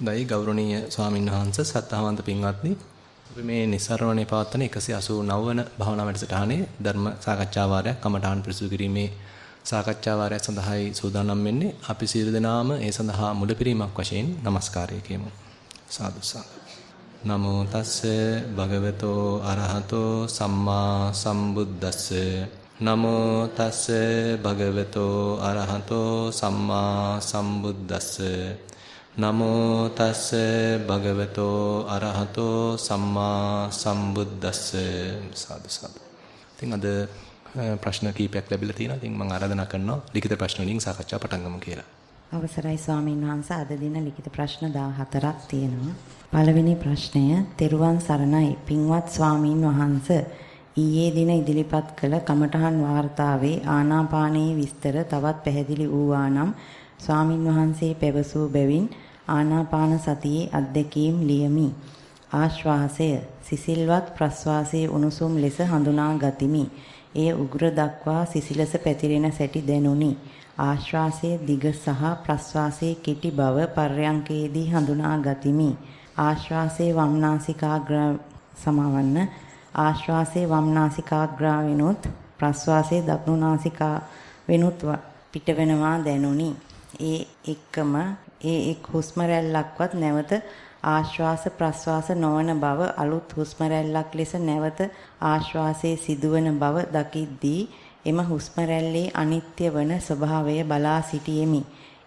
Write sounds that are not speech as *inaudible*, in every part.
දෛ ගෞරවනීය ස්වාමීන් වහන්සේ සත්තාවන්ත පින්වත්නි. අපි මේ નિසරවණේ පවත්වන 189 වන භාවනා වැඩසටහනේ ධර්ම සාකච්ඡා වාරයක් කමඨාන් පිරිසුදු කිරීමේ සාකච්ඡා වාරය සඳහායි සූදානම් වෙන්නේ. අපි සියලු දෙනාම ඒ සඳහා මුලපිරීමක් වශයෙන් নমස්කාරය කියමු. සාදු. නමෝ තස්ස භගවතෝ අරහතෝ සම්මා සම්බුද්දස්ස. නමෝ තස්ස භගවතෝ අරහතෝ සම්මා සම්බුද්දස්ස. නමෝ තස්ස භගවතෝ අරහතෝ සම්මා සම්බුද්දස්ස සාදු සාදු. ඉතින් අද ප්‍රශ්න කීපයක් ලැබිලා තියෙනවා. ඉතින් මම ආරාධනා කරනවා ලිඛිත ප්‍රශ්න වලින් සාකච්ඡා පටන් ගමු කියලා. අවසරයි ස්වාමීන් වහන්සේ අද දින ලිඛිත ප්‍රශ්න 14ක් තියෙනවා. පළවෙනි ප්‍රශ්නය තෙරුවන් සරණයි පින්වත් ස්වාමීන් වහන්සේ ඊයේ දින ඉදිරිපත් කළ කමඨහන් වාර්තාවේ ආනාපානයේ විස්තර තවත් පැහැදිලි වූවා නම් ස්වාමින් වහන්සේ පැවසූ බැවින් ආනාපාන සතියේ අධ්‍යක්ීම් ලියමි. ආශ්වාසය සිසිල්වත් ප්‍රශ්වාසයේ උණුසුම් ලෙස හඳුනා ගතිමි. එය උග්‍ර දක්වා සිසිලස පැතිරෙන සැටි දැනුනි. ආශ්වාසයේ දිග සහ ප්‍රශ්වාසයේ කෙටි බව පර්යංකයේදී හඳුනා ගතිමි. ආශ්වාසයේ වම්නාසිකාග්‍ර සමවන්න ආශ්වාසයේ වම්නාසිකාග්‍රාවෙනුත් ප්‍රශ්වාසයේ දකුණුනාසිකා වෙනුත් පිටවෙනවා දැනුනි. ඒ එක්කම ඒ එක් හුස්ම රැල්ලක්වත් නැවත ආශ්වාස ප්‍රශ්වාස නොවන බව අලුත් හුස්ම රැල්ලක් ලෙස නැවත ආශ්වාසයේ සිදුවන බව දකිද්දී එම හුස්ම රැල්ලේ අනිත්‍ය වන ස්වභාවය බලා සිටියෙමි.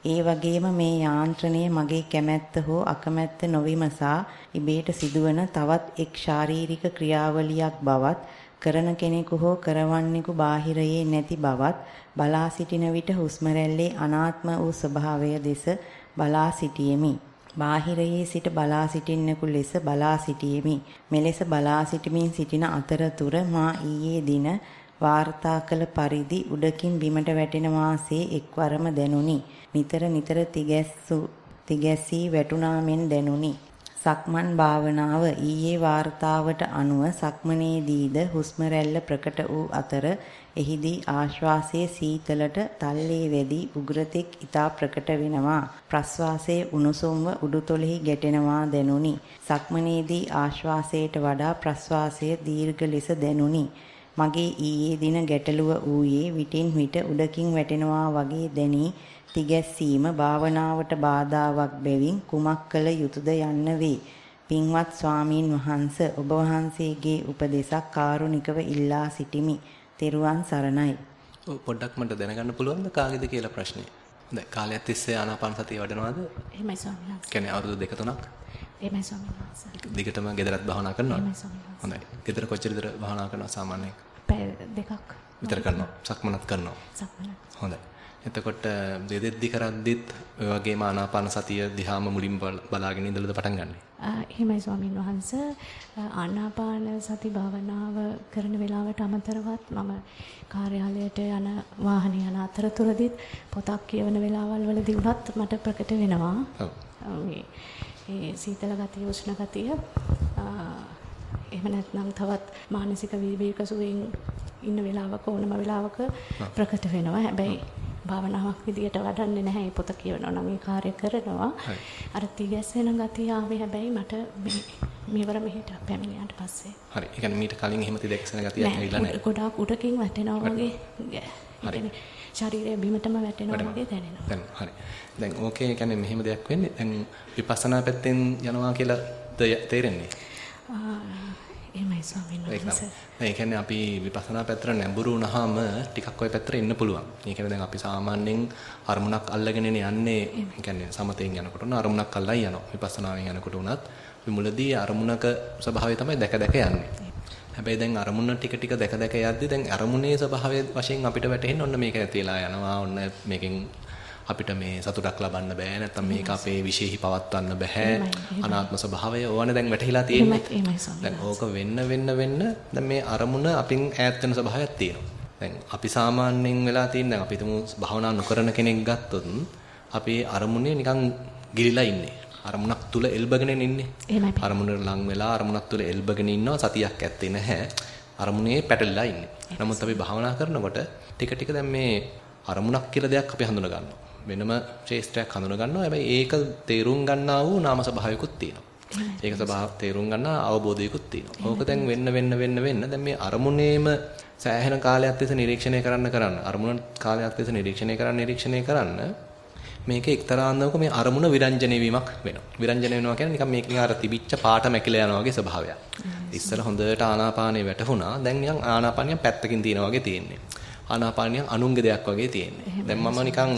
ඒ වගේම මේ යාන්ත්‍රණය මගේ කැමැත්ත හෝ අකමැත්ත නොවිමසා ඉබේට සිදුවන තවත් එක් ශාරීරික ක්‍රියාවලියක් බවත් කරන කෙනෙකු හෝ කරවන්නෙකු බාහිරයේ නැති බවත් බලා සිටින විට හුස්ම අනාත්ම වූ ස්වභාවය දෙස බලා සිටියෙමි. බාහිරයේ සිට බලා සිටින්නෙකු ලෙස බලා සිටියෙමි. මෙලෙස බලා සිටමින් සිටින අතරතුර මා ඊයේ දින වාර්තා කළ පරිදි උඩකින් බිමට වැටෙන වාසේ එක්වරම දැනුනි. නිතර නිතර තිගැස්සු තිගැසී වැටුණා මෙන් දැනුනි. සක්මන් භාවනාව ඊයේ වාර්තාවට අනුව සක්මනේදීද හුස්ම ප්‍රකට වූ අතර එහිදී ආශ්වාසයේ සීතලට තල්ලේ වැඩි උග්‍රතෙක් ඊතා ප්‍රකට වෙනවා. ප්‍රශ්වාසයේ උණුසුම්ව උඩුතොලෙහි ගැටෙනවා දැනුනි. සක්මනේදී ආශ්වාසයට වඩා ප්‍රශ්වාසය දීර්ඝ ලෙස දැනුනි. මගේ ඊයේ දින ගැටලුව ඌයේ විටින් විට උඩකින් වැටෙනවා වගේ දැනී තිගැස්සීම භාවනාවට බාධාවක් බැවින් කුමක් කළ යුතුද යන්න වේ. පින්වත් ස්වාමීන් වහන්ස ඔබ වහන්සේගේ උපදේශක් කාරුණිකව ඉල්ලා සිටිමි. තෙරුවන් සරණයි. පොඩ්ඩක් මට දැනගන්න පුළුවන්ද කාගේද කියලා ප්‍රශ්නේ. හොඳයි කාලයක් තිස්සේ ආනාපාන සතිය වඩනවද? එහෙමයි ස්වාමීන් වහන්සේ. කියන්නේ අවුරුදු දෙක තුනක්? එහෙමයි ස්වාමීන් වහන්සේ. දිගටම ගෙදරත් භාවනා කරනවද? එහෙමයි ස්වාමීන් වහන්සේ. හොඳයි. ගෙදර කොච්චර විතර භාවනා කරනවද සාමාන්‍යයෙන්? පැය දෙකක්. විතර කරනවා. සක්මනත් කරනවා. සක්මනත්. හොඳයි. එතකොට දෙදෙද්දි කරද්දිත් ඔය වගේම ආනාපාන සතිය දිහාම මුලින් බලාගෙන ඉඳලාද පටන් ගන්නෙ? එහෙමයි ස්වාමින් වහන්සේ ආනාපාන සති භාවනාව කරන වෙලාවට අමතරවත් මම කාර්යාලයට යන වාහනේ යන අතරතුරදිත් පොතක් කියවන වෙලාවල් වලදී උනත් මට ප්‍රකට වෙනවා. ඔව්. ඒ සීතල ගතිය උෂ්ණ ගතිය එහෙම නැත්නම් තවත් මානසික විවේක සුවයෙන් ඉන්න වෙලාවක ඕනම වෙලාවක ප්‍රකට වෙනවා. හැබැයි භාවනාවක් විදියට වඩන්නේ නැහැ. පොත කියවනවා නම් ඒ කාර්ය කරනවා. අර තිගැස්සෙන ගතිය ආවේ හැබැයි මට මේවර මෙහෙට පැමිණියාට පස්සේ. හරි. ඒ කියන්නේ මීට කලින් එහෙම තිගැස්සෙන ගතියක් ඇවිල්ලා නැහැ. ගොඩාක් උඩකින් වැටෙනවා වගේ. හරි. ශරීරය බිමටම වැටෙනවා වගේ දැනෙනවා. දැන් හරි. දැන් ඕකේ කියන්නේ මෙහෙම දෙයක් වෙන්නේ. දැන් විපස්සනා පැත්තෙන් යනවා කියලා තේරෙන්නේ. එහෙමයි ස්වාමීන් වහන්සේ. ඒ කියන්නේ අපි විපස්සනා පැත්තට නැඹුරු වුණාම ටිකක් ওই පැත්තට එන්න පුළුවන්. ඒ කියන්නේ දැන් අපි සාමාන්‍යයෙන් අරමුණක් අල්ලගෙන යන්නේ ඒ කියන්නේ සමතෙන් යනකොට උන අරමුණක් අල්ලලා යනවා. විපස්සනාවෙන් යනකොට උනත් අපි මුලදී අරමුණක ස්වභාවය තමයි දැක දැක යන්නේ. හැබැයි දැන් අරමුණ ටික ටික දැක දැක යද්දි දැන් අරමුණේ ස්වභාවය වශයෙන් අපිට වැටහෙන්නේ ඔන්න මේක ඇතිලා යනවා. ඔන්න මේකෙන් අපිට මේ සතුටක් ලබන්න බෑ. නැත්නම් මේක අපේ විශේෂයි පවත්වන්න බෑ. අනාත්ම ස්වභාවය ඕවනේ දැන් වැටහිලා තියෙන්නේ. දැන් ඕක වෙන්න වෙන්න වෙන්න දැන් මේ අරමුණ අපින් ඈත් වෙන ස්වභාවයක් තියෙනවා. දැන් අපි සාමාන්‍යයෙන් වෙලා තියෙන දැන් අපි තුමු භාවනා නොකරන කෙනෙක් ගත්තොත් අපි අරමුණේ නිකන් ගිලිලා ඉන්නේ. අරමුණක් තුල එල්බගෙන ඉන්නේ. අරමුණට ලං වෙලා අරමුණක් තුල එල්බගෙන ඉන්නවා සතියක් ඇත්තේ නැහැ. අරමුණේ පැටලලා ඉන්නේ. නමුත් අපි භාවනා කරනකොට ටික ටික දැන් මේ අරමුණක් කියලා දෙයක් අපි හඳුනා ගන්නවා වෙනම ශේෂ්ත්‍රයක් හඳුන ගන්නවා. හැබැයි ඒක තේරුම් ගන්නා වූ නාම ස්වභාවිකුත් තියෙනවා. ඒක ස්වභාව තේරුම් ගන්නා අවබෝධයකුත් තියෙනවා. ඕක දැන් වෙන්න වෙන්න වෙන්න වෙන්න දැන් මේ අරමුණේම සෑහෙන කාලයක් තිස්සේ නිරීක්ෂණය කරන්න කරන්න අරමුණ කාලයක් තිස්සේ නිරීක්ෂණය කරන්න නිරීක්ෂණය කරන්න මේක එක්තරා අන්දමක මේ අරමුණ විරංජනේ වීමක් වෙනවා. විරංජන වෙනවා කියන්නේ නිකන් මේක අර තිබිච්ච පාට මැකිලා යනවා වගේ ස්වභාවයක්. ඉස්සර හොඳට ආනාපානේ වැටුණා. දැන් නිකන් ආනාපානිය පැත්තකින් තියනවා වගේ තියෙන්නේ. ආනාපානිය අනුන්ගේ දෙයක් වගේ තියෙන්නේ. දැන් මම නිකන්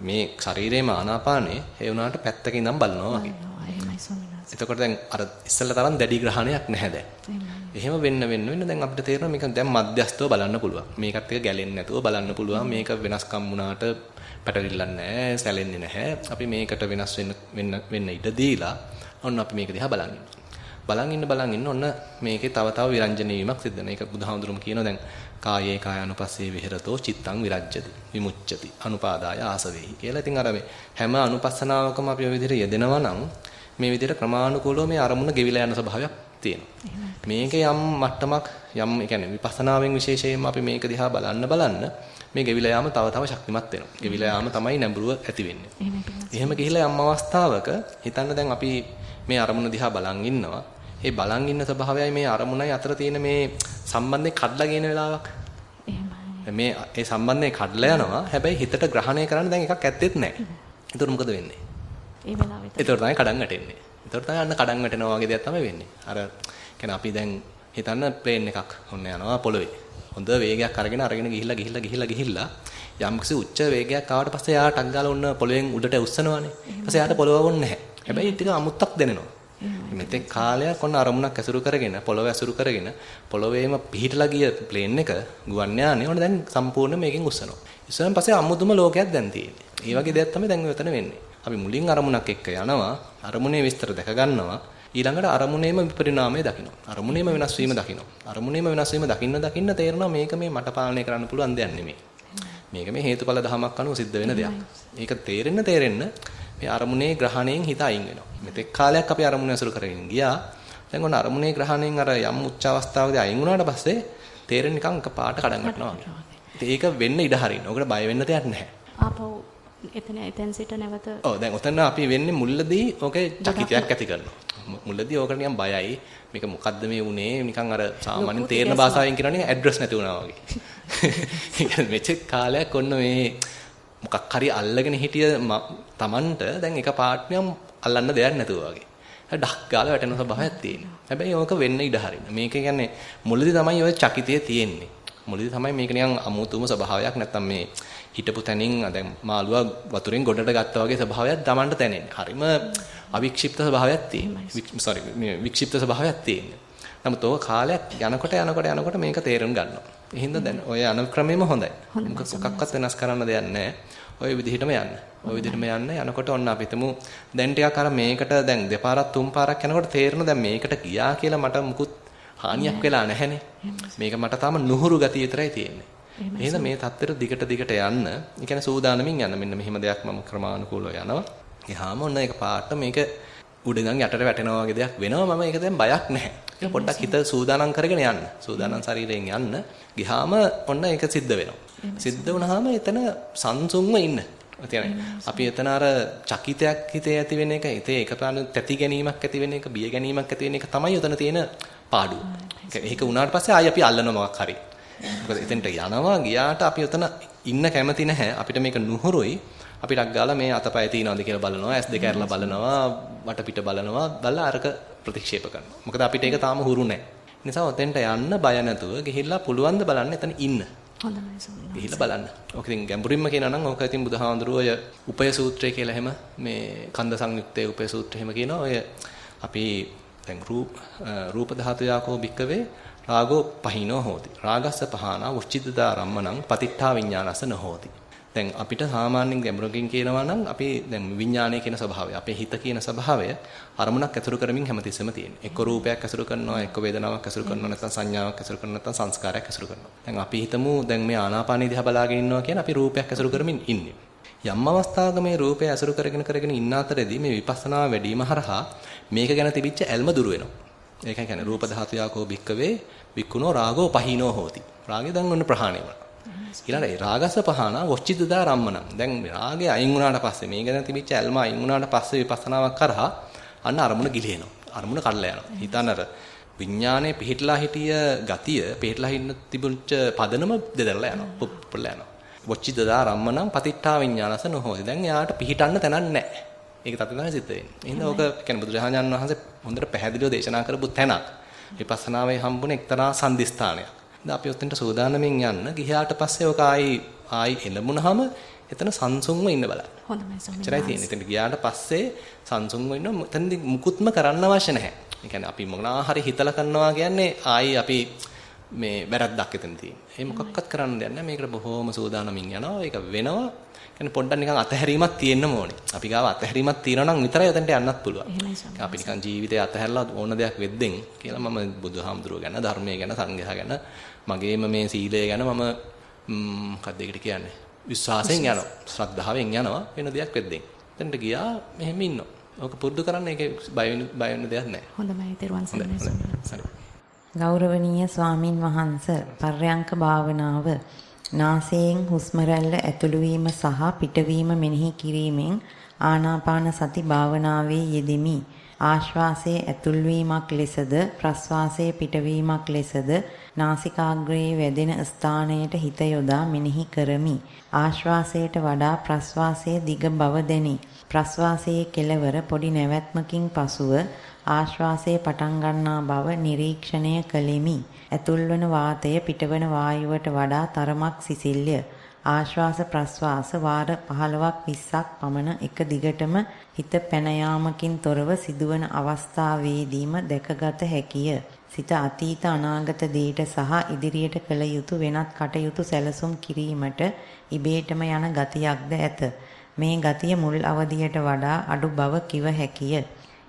මේ ශරීරේම ආනාපානේ ඒ වුණාට පැත්තකින් ඉඳන් බලනවා වගේ. එතකොට දැන් අර ඉස්සෙල්ලා තරම් දැඩි ග්‍රහණයක් නැහැ දැන්. එහෙම වෙන්න වෙන්න වෙන්න දැන් අපිට තේරෙනවා මේක දැන් මධ්‍යස්තව බලන්න පුළුවන්. මේකත් එක ගැලෙන්නේ නැතුව බලන්න පුළුවන්. මේක වෙනස්කම් වුණාට පැටලිල්ලක් නැහැ, සැලෙන්නේ නැහැ. අපි මේකට වෙනස් වෙන්න වෙන්න ඉඩ දීලා ඔන්න අපි මේක දිහා බලන් බලන් ඉන්න බලන් ඉන්න ඔන්න මේකේ තව තව විරංජන වීමක් සිද්ධ වෙනවා. ඒක බුදුහාමුදුරුම කියනවා දැන් කායේ කායानुපස්සේ විහෙරතෝ චිත්තං විරජ්ජති විමුච්ඡති අනුපාදාය ආසවේහි කියලා. ඉතින් අර මේ හැම අනුපස්සනාවකම අපි ඔය විදිහට යෙදෙනවා නම් මේ විදිහට ක්‍රමානුකූලව මේ අරමුණ ගෙවිලා යන ස්වභාවයක් තියෙනවා. මේකේ යම් මට්ටමක් යම් يعني විපස්සනාවෙන් විශේෂයෙන්ම අපි මේක දිහා බලන්න බලන්න මේ ගෙවිලා යාම තව තව ශක්තිමත් වෙනවා. ගෙවිලා යාම තමයි නැඹුරුව ඇති වෙන්නේ. එහෙම ගිහිලා යම් අවස්ථාවක හිතන්න දැන් අපි මේ අරමුණ දිහා බලන් ඉන්නවා. ඒ බලන් ඉන්න ස්වභාවයයි මේ අරමුණයි අතර තියෙන මේ සම්බන්ධය කඩලා ගින වෙලාවක්. මේ ඒ සම්බන්ධය කඩලා යනවා. හැබැයි හිතට ග්‍රහණය කරන්න දැන් එකක් ඇත්තෙත් නැහැ. ඒතර මොකද වෙන්නේ? ඒ වෙලාවෙත්. ඒතර තමයි කඩන් වැටෙන්නේ. ඒතර තමයි අන්න කඩන් වැටෙනවා වගේ දෙයක් තමයි වෙන්නේ. අර කියන්නේ අපි දැන් හිතන්න ප්ලේන් එකක් ඔන්න යනවා පොළොවේ. හොඳ වේගයක් අරගෙන අරගෙන ගිහිල්ලා ගිහිල්ලා ගිහිල්ලා ගිහිල්ලා යම්කිසි උච්ච වේගයක් ආවට පස්සේ යා ටක් ගාලා ඔන්න පොළොවෙන් උඩට උස්සනවානේ. ඊට පස්සේ යාට පොළොව වොන්නේ නැහැ. හැබැයි ටික අමුත්තක් දෙනෙනවා. මෙතෙක් කාලයක් ඔන්න අරමුණක් ඇසුරු කරගෙන පොළොව ඇසුරු කරගෙන පොළොවේම පිහිටලා ගිය ප්ලේන් එක ගුවන් යානේ ඔන්න දැන් සම්පූර්ණ මේකෙන් උස්සනවා. ඉස්සෙන් පස්සේ අමුතුම ලෝකයක් දැන් තියෙන්නේ. ඒ වගේ දෙයක් තමයි දැන් මෙතන වෙන්නේ. අපි මුලින් අරමුණක් එක්ක යනවා අරමුණේ විස්තර දැක ගන්නවා ඊළඟට අරමුණේම විපරිණාමය දකිනවා. අරමුණේම වෙනස් වීම දකිනවා. අරමුණේම වෙනස් වීම දකින්න දකින්න තේරෙනවා මේක මේ මට පාලනය කරන්න පුළුවන් දෙයක් නෙමෙයි. මේක මේ හේතුඵල ධමයක් අනුව සිද්ධ වෙන දෙයක්. ඒක තේරෙන්න තේරෙන්න මේ අරමුණේ ග්‍රහණයෙන් හිත අයින් වෙනවා. මෙතෙක් කාලයක් අපි අරමුණ ඇසුරු කරගෙන ගියා. දැන් ඔන්න අරමුණේ ග්‍රහණයෙන් අර යම් උච්ච අවස්ථාවකදී අයින් වුණාට පස්සේ තේරෙන නිකන් එක පාට කඩන් ගන්නවා. ඒක වෙන්න ඉඩ හරින්න. ඔකට බය වෙන්න දෙයක් නැහැ. ආපහු එතන එතෙන් සිට නැවත ඔව් දැන් ඔතන අපි වෙන්නේ මුල්ලදී ඕකේ චකිතයක් ඇති කරනවා. මුලදී ඕකට නිකන් බයයි. මේක මොකද්ද මේ උනේ? නිකන් අර සාමාන්‍යයෙන් තේරෙන භාෂාවෙන් කියනවා නිකන් ඇඩ්‍රස් නැති වුණා වගේ. *laughs* මෙච්චර කාලයක් ඔන්න මේ මොකක් හරි අල්ලගෙන හිටිය Tamanට දැන් එක පාට්නියම් අල්ලන්න දෙයක් නැතුව වගේ. ඩක් ගාලා වැටෙන ස්වභාවයක් තියෙනවා. හැබැයි ඕක වෙන්න ඉඩ හරින්න. මේක කියන්නේ මුලදී තමයි ඔය චකිතය තියෙන්නේ. මුලදී තමයි මේක නිකන් අමුතුම ස්වභාවයක් නැත්තම් මේ හිටපු තැනින් දැන් මාළුවා වතුරෙන් ගොඩට ගත්තා වගේ ස්වභාවයක් Tamanට දැනෙන්නේ. හරිම අවික්ෂිප්ත ස්වභාවයක් තියෙනවා. sorry මේ වික්ෂිප්ත ස්වභාවයක් තියෙනවා. නමුත් ඔය කාලයක් යනකොට යනකොට යනකොට මේක තේරුම් ගන්නවා. එහෙනම් දැන් ඔය යන ක්‍රමෙම හොඳයි. මොකක් මොකක්වත් වෙනස් කරන්න දෙයක් නැහැ. ඔය විදිහටම යන්න. ඔය විදිහටම යන්න යනකොට ඔන්න අපි හිතමු දැන් ටිකක් අර මේකට දැන් දෙපාරක් තුන් පාරක් යනකොට තේරෙන දැන් මේකට ගියා කියලා මට මුකුත් හානියක් වෙලා නැහැනේ. මේක මට තාම නුහුරු ගතිය විතරයි තියෙන්නේ. එහෙනම් මේ தත්තර දිගට දිගට යන්න, ඒ කියන්නේ සූදානමින් යන්න. මෙන්න මෙහෙම දෙයක් මම ක්‍රමානුකූලව යනවා. එහාම ඔන්න ඒක පාට මේක උඩ ඉඳන් යටට වැටෙනවා වගේ දෙයක් වෙනවා. මම ඒක දැන් බයක් නැහැ. ඒක පොඩ්ඩක් හිත සූදානම් කරගෙන යන්න. සූදානම් ශරීරයෙන් යන්න. ගියාම ඔන්න ඒක සිද්ධ වෙනවා. සිද්ධ වුණාම එතන සංසුන්ව ඉන්න. අපි එතන අර චකිතයක් හිතේ ඇති වෙන එක, හිතේ එකපාර තැති ගැනීමක් ඇති වෙන එක, බිය ගැනීමක් ඇති වෙන එක තමයි උතන තියෙන පාඩුව. ඒක වුණාට පස්සේ ආයි අපි අල්ලනවා මොකක් හරි. මොකද එතෙන්ට යනවා ගියාට අපි උතන ඉන්න කැමති නැහැ. අපිට මේක නුහුරුයි. අපි ටක් ගාලා මේ අතපය තියනවාද කියලා බලනවා S2 ඇරලා බලනවා වටපිට බලනවා බලලා අරක ප්‍රතික්ෂේප කරනවා. මොකද අපිට ඒක තාම හුරු නැහැ නිසා ඔතෙන්ට යන්න බය නැතුව ගිහිල්ලා පුළුවන් ද බලන්න එතන ඉන්න. හොඳයි සෝමනස් ගිහිල්ලා බලන්න. ඕක ඉතින් ගැඹුරින්ම කියනවා නම් ඕක ඉතින් බුදුහාඳුරුව ඔය උපය සූත්‍රය කියලා එහෙම මේ කන්ද සංයුත්තේ උපය සූත්‍රය එහෙම කියනවා. ඔය අපි දැන් රූප රූප ධාතු යාකෝ භික්කවේ රාගෝ පහිනෝ හෝති. රාගස්ස පහනා උච්චිතදා රම්මණං පතිට්ඨා විඥානස නොහෝති දැන් අපිට සාමාන්‍යයෙන් ගැඹුරකින් කියනවා නම් අපි දැන් විඥානය කියන ස්වභාවය අපේ හිත කියන ස්වභාවය අරමුණක් ඇසුරු කරමින් හැමතිස්සෙම තියෙනවා. එක්ක රූපයක් ඇසුරු කරනවා, එක්ක වේදනාවක් ඇසුරු කරනවා, නැත්නම් සංඥාවක් ඇසුරු කරනවා, නැත්නම් සංස්කාරයක් ඇසුරු කරනවා. දැන් අපි හිතමු දැන් මේ ආනාපානිය දිහා බලාගෙන ඉන්නවා කියන අපි රූපයක් ඇසුරු කරමින් ඉන්නේ. යම් අවස්ථාවක මේ රූපය ඇසුරු කරගෙන කරගෙන ඉන්න අතරේදී මේ විපස්සනා වැඩිම හරහා මේක ගැන තිබිච්ච ඇල්ම දුර වෙනවා. ඒකයි කියන්නේ රූප ධාතුයාකෝ භික්කවේ වික්කුණෝ රාගෝ පහිනෝ හෝති. රාගය දැන් ඔන්න ප්‍රහාණය වුණා. ඊළඟට රාගස පහන වොච්චිතදා රම්මනම්. දැන් රාගය අයින් වුණාට පස්සේ මේ ගැන තිබිච්ච ඇල්ම අයින් වුණාට පස්සේ විපස්සනාවක් කරහා අන්න අරමුණ ගිලිනවා. අරමුණ කඩලා යනවා. හිතන්නර විඥානයේ පිහිටලා හිටිය ගතිය පිහිටලා හින්න තිබුච්ච පදනම දෙදරලා යනවා. පුප්පලා යනවා. වොච්චිතදා රම්මනම් පතිට්ඨා විඥානස නොහොයි. දැන් යාට පිහිටන්න තැනක් නැහැ. ඒක තමයි සිද්ධ වෙන්නේ. එහෙනම් ඕක කියන්නේ බුදුරජාණන් වහන්සේ හොඳට පැහැදිලිව දේශනා කරපු තැනක්. විපස්සනාවේ හම්බුන එක්තරා සම්දිස්ථානයක්. දැන් අපි ඔතෙන්ට සූදානමින් යන්න ගියාට පස්සේ ඔක ආයි ආයි එළඹුණාම එතන සංසුන්ව ඉන්න බලන්න. හොඳයි ස්වාමීනි. එච්චරයි තියෙන්නේ. එතන ගියාට පස්සේ සංසුන්ව ඉන්න එතනදි මුකුත්ම කරන්න අවශ්‍ය නැහැ. ඒ කියන්නේ අපි මොනවා හරි හිතලා කරනවා කියන්නේ ආයි අපි මේ වැරද්දක් එතන තියෙන්නේ. ඒ මොකක්වත් කරන්න දෙයක් නැහැ. මේකට බොහොම සූදානමින් යනවා. ඒක වෙනවා. කියන්නේ පොඩ්ඩක් නිකන් අතහැරීමක් තියෙන්න ඕනේ. අපි ගාව අතහැරීමක් තියෙනවා නම් විතරයි එතනට යන්නත් පුළුවන්. අපි නිකන් ජීවිතේ අතහැරලා ඕන දෙයක් වෙද්දෙන් කියලා මම බුදුහාමුදුරුවෝ ගැන ධර්මයේ ගැන සංඝයා ගැන මගේම මේ සීලය ගැන මම මොකක්ද ඒකට කියන්නේ? විශ්වාසයෙන් යනවා. ශ්‍රද්ධාවෙන් යනවා වෙන දෙයක් වෙද්දෙන් එතනට ගියා මෙහෙම ඉන්නවා. ඕක පුරුදු කරන්න ඒකේ බය වෙන බය වෙන දෙයක් නැහැ. හොඳයි තෙරුවන් සරණයි ගෞරවනීය ස්වාමින් වහන්සේ පර්යංක භාවනාව නාසයෙන් හුස්ම රැල්ල ඇතුළු වීම සහ පිටවීම මෙනෙහි කිරීමෙන් ආනාපාන සති භාවනාවේ යෙදෙමි. ආශ්වාසයේ ඇතුල්වීමක් ලෙසද ප්‍රශ්වාසයේ පිටවීමක් ලෙසද නාසිකාග්‍රයේ වැදෙන ස්ථානයට හිත යොදා මෙනෙහි කරමි. ආශ්වාසයට වඩා ප්‍රශ්වාසයේ දිග බව දැනේ. ප්‍රශ්වාසයේ කෙලවර පොඩි නැවැත්මකින් පසුව ආශ්වාසයේ පටන් ගන්නා බව නිරීක්ෂණය කළෙමි. ඇතුල්වන වාතය පිටවන වායුවට වඩා තරමක් සිසිල්ය. ආශ්වාස ප්‍රශ්වාස වාර 15ක් 20ක් පමණ එක දිගටම හිත පැන යාමකින් තොරව සිදුවන අවස්ථාවේදීම දැකගත හැකිය. සිත අතීත අනාගත දේට සහ ඉදිරියට කළ යුතු වෙනත් කටයුතු සැලසුම් කිරීමට ඉබේටම යන ගතියක්ද ඇත. මේ ගතිය මුල් අවධියට වඩා අඩු බව කිව හැකිය.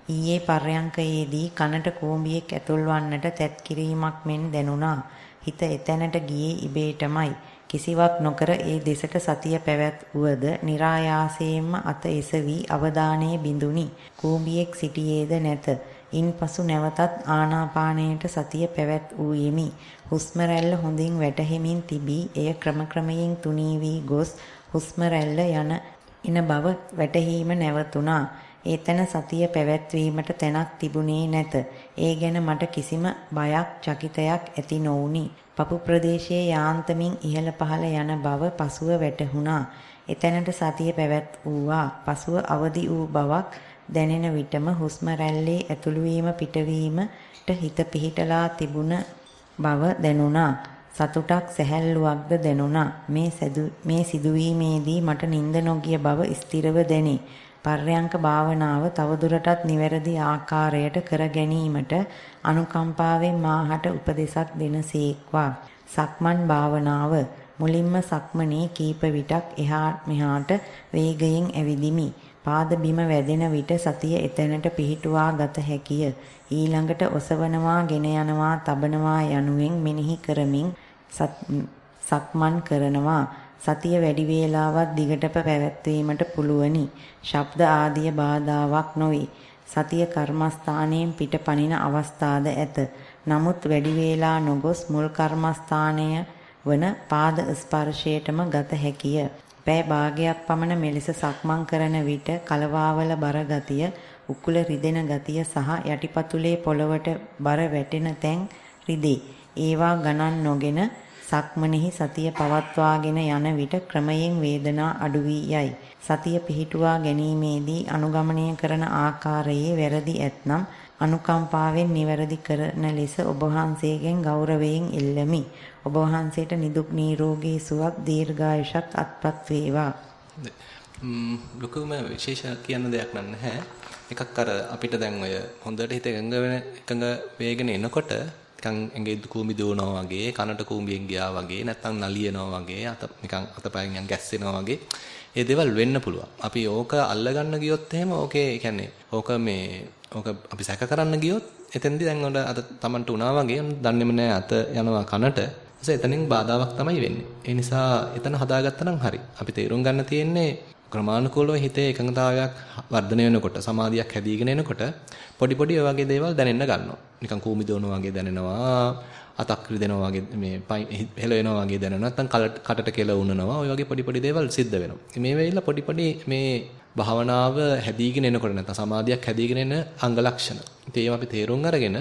ඊයේ පර්යංකයේදී කනට කූඹියෙක් ඇතුල්වන්නට තැත් කිරීමක් මෙන් දැනුණා. හිත එතැනට ගියේ ඉබේටමයි. කිසිවක් නොකර ඒ දෙසට සතිය පැවැත්වුවද નિરાයාසයෙන්ම අත එසවි අවධානයේ බිඳුනි. කූඹියෙක් සිටියේද නැත. ඉන්පසු නැවතත් ආනාපානයට සතිය පැවැත් වූයෙමි. හුස්ම රැල්ල හොඳින් වැටහෙමින් තිබී එය ක්‍රමක්‍රමයෙන් තුනී වී ගොස් හුස්ම රැල්ල යන ඉන බව වැටහීම නැවතුණා. ඒතන සතිය පැවැත්වීමට තැනක් තිබුණේ නැත. ඒ ගැන මට කිසිම බයක්, චකිතයක් ඇති නොවුනි. පපු ප්‍රදේශයේ යාන්තමින් ඉහළ පහළ යන බව පසුව වැටහුණා. එතැනට සතිය පැවැත් වූවා. පසුව අවදි වූ බවක් දැනෙන විටම හුස්ම රැල්ලේ ඇතුළු වීම පිටවීමට හිත පිහිටලා තිබුණ බව දැනුණා. සතුටක් සැහැල්ලුවක්ද දැනුණා. මේ මේ සිදුවීමේදී මට නිින්ද නොගිය බව ස්ථිරව දැනේ. පර්යංක භාවනාව තවදුරටත් නිවැරදි ආකාරයට කර ගැනීමට අනුකම්පාවෙන් මාහට උපදෙසක් දෙනසේක්වා. සක්මන් භාවනාව මුලින්ම සක්මනේ කීප විටක් එහා මෙහාට වේගයෙන් ඇවිදිමි. පාද බිම වැදෙන විට සතිය එතැනට පිහිටුවා ගත හැකිය. ඊළඟට ඔසවනවා, ගෙන යනවා, තබනවා යනුවෙන් මෙනෙහි කරමින් සක්මන් කරනවා. සතිය වැඩි වේලාවක් දිගට පැවැත්වීමට පුළුවනි. ශබ්ද ආදිය බාධාවක් නොවේ. සතිය කර්මස්ථානයෙන් පිට පනින අවස්ථාද ඇත. නමුත් වැඩි වේලා නොගොස් මුල් කර්මස්ථානය වන පාද ස්පර්ශයටම ගත හැකිය. පෑ භාගයක් පමණ මෙලෙස සක්මන් කරන විට කලවාවල බර ගතිය, උකුල රිදෙන ගතිය සහ යටිපතුලේ පොළවට බර වැටෙන තැන් රිදේ. ඒවා ගණන් නොගෙන සක්මනෙහි සතිය පවත්වාගෙන යන විට ක්‍රමයෙන් වේදනා අඩු වී යයි. සතිය පිහිටුවා ගැනීමේදී අනුගමනය කරන ආකාරයේ වැරදි ඇතනම් අනුකම්පාවෙන් නිවැරදි කරන ලෙස ඔබ වහන්සේගෙන් ගෞරවයෙන් ඉල්ලමි. ඔබ වහන්සේට නිදුක් නිරෝගී සුවක් දීර්ඝායුෂක් අත්පත් වේවා. ලොකුම විශේෂ කියන්න දෙයක් නැහැ. එකක් අර අපිට දැන් ඔය හොඳට හිත එකඟ වෙන එකඟ වේගෙන එනකොට නිකන් ඇඟේ කූඹි දුවනවා වගේ කනට කූඹියෙන් ගියා වගේ නැත්නම් නලියනවා වගේ අත නිකන් අතපයෙන් යන් ගැස්සෙනවා වගේ ඒ දේවල් වෙන්න පුළුවන්. අපි ඕක අල්ලගන්න ගියොත් එහෙම ඕකේ කියන්නේ ඕක මේ ඕක අපි සැක කරන්න ගියොත් එතෙන්දී දැන් ඔන්න අත Tamanට උනා වගේ දන්නේම නැහැ අත යනවා කනට. ඊට එතනින් බාධාවක් තමයි වෙන්නේ. ඒ නිසා එතන හදාගත්තා නම් හරි. අපි තේරුම් ගන්න තියෙන්නේ ක්‍රමානුකූලව හිතේ එකඟතාවයක් වර්ධනය වෙනකොට සමාධියක් හැදීගෙන එනකොට පොඩි පොඩි ඔය වගේ දේවල් දැනෙන්න ගන්නවා. නිකන් කූමි දෝන වගේ දැනෙනවා. අතක් රිදෙනවා වගේ මේ හෙලවෙනවා වගේ දැනෙනවා නැත්නම් කටට කෙල වුණනවා ඔය වගේ පොඩි පොඩි දේවල් සිද්ධ වෙනවා මේ වෙයිලා පොඩි පොඩි මේ භාවනාව හැදීගෙන එනකොට නැත්නම් සමාධියක් හැදීගෙන එන අංග ලක්ෂණ. ඉතින් ඒවා අපි තේරුම් අරගෙන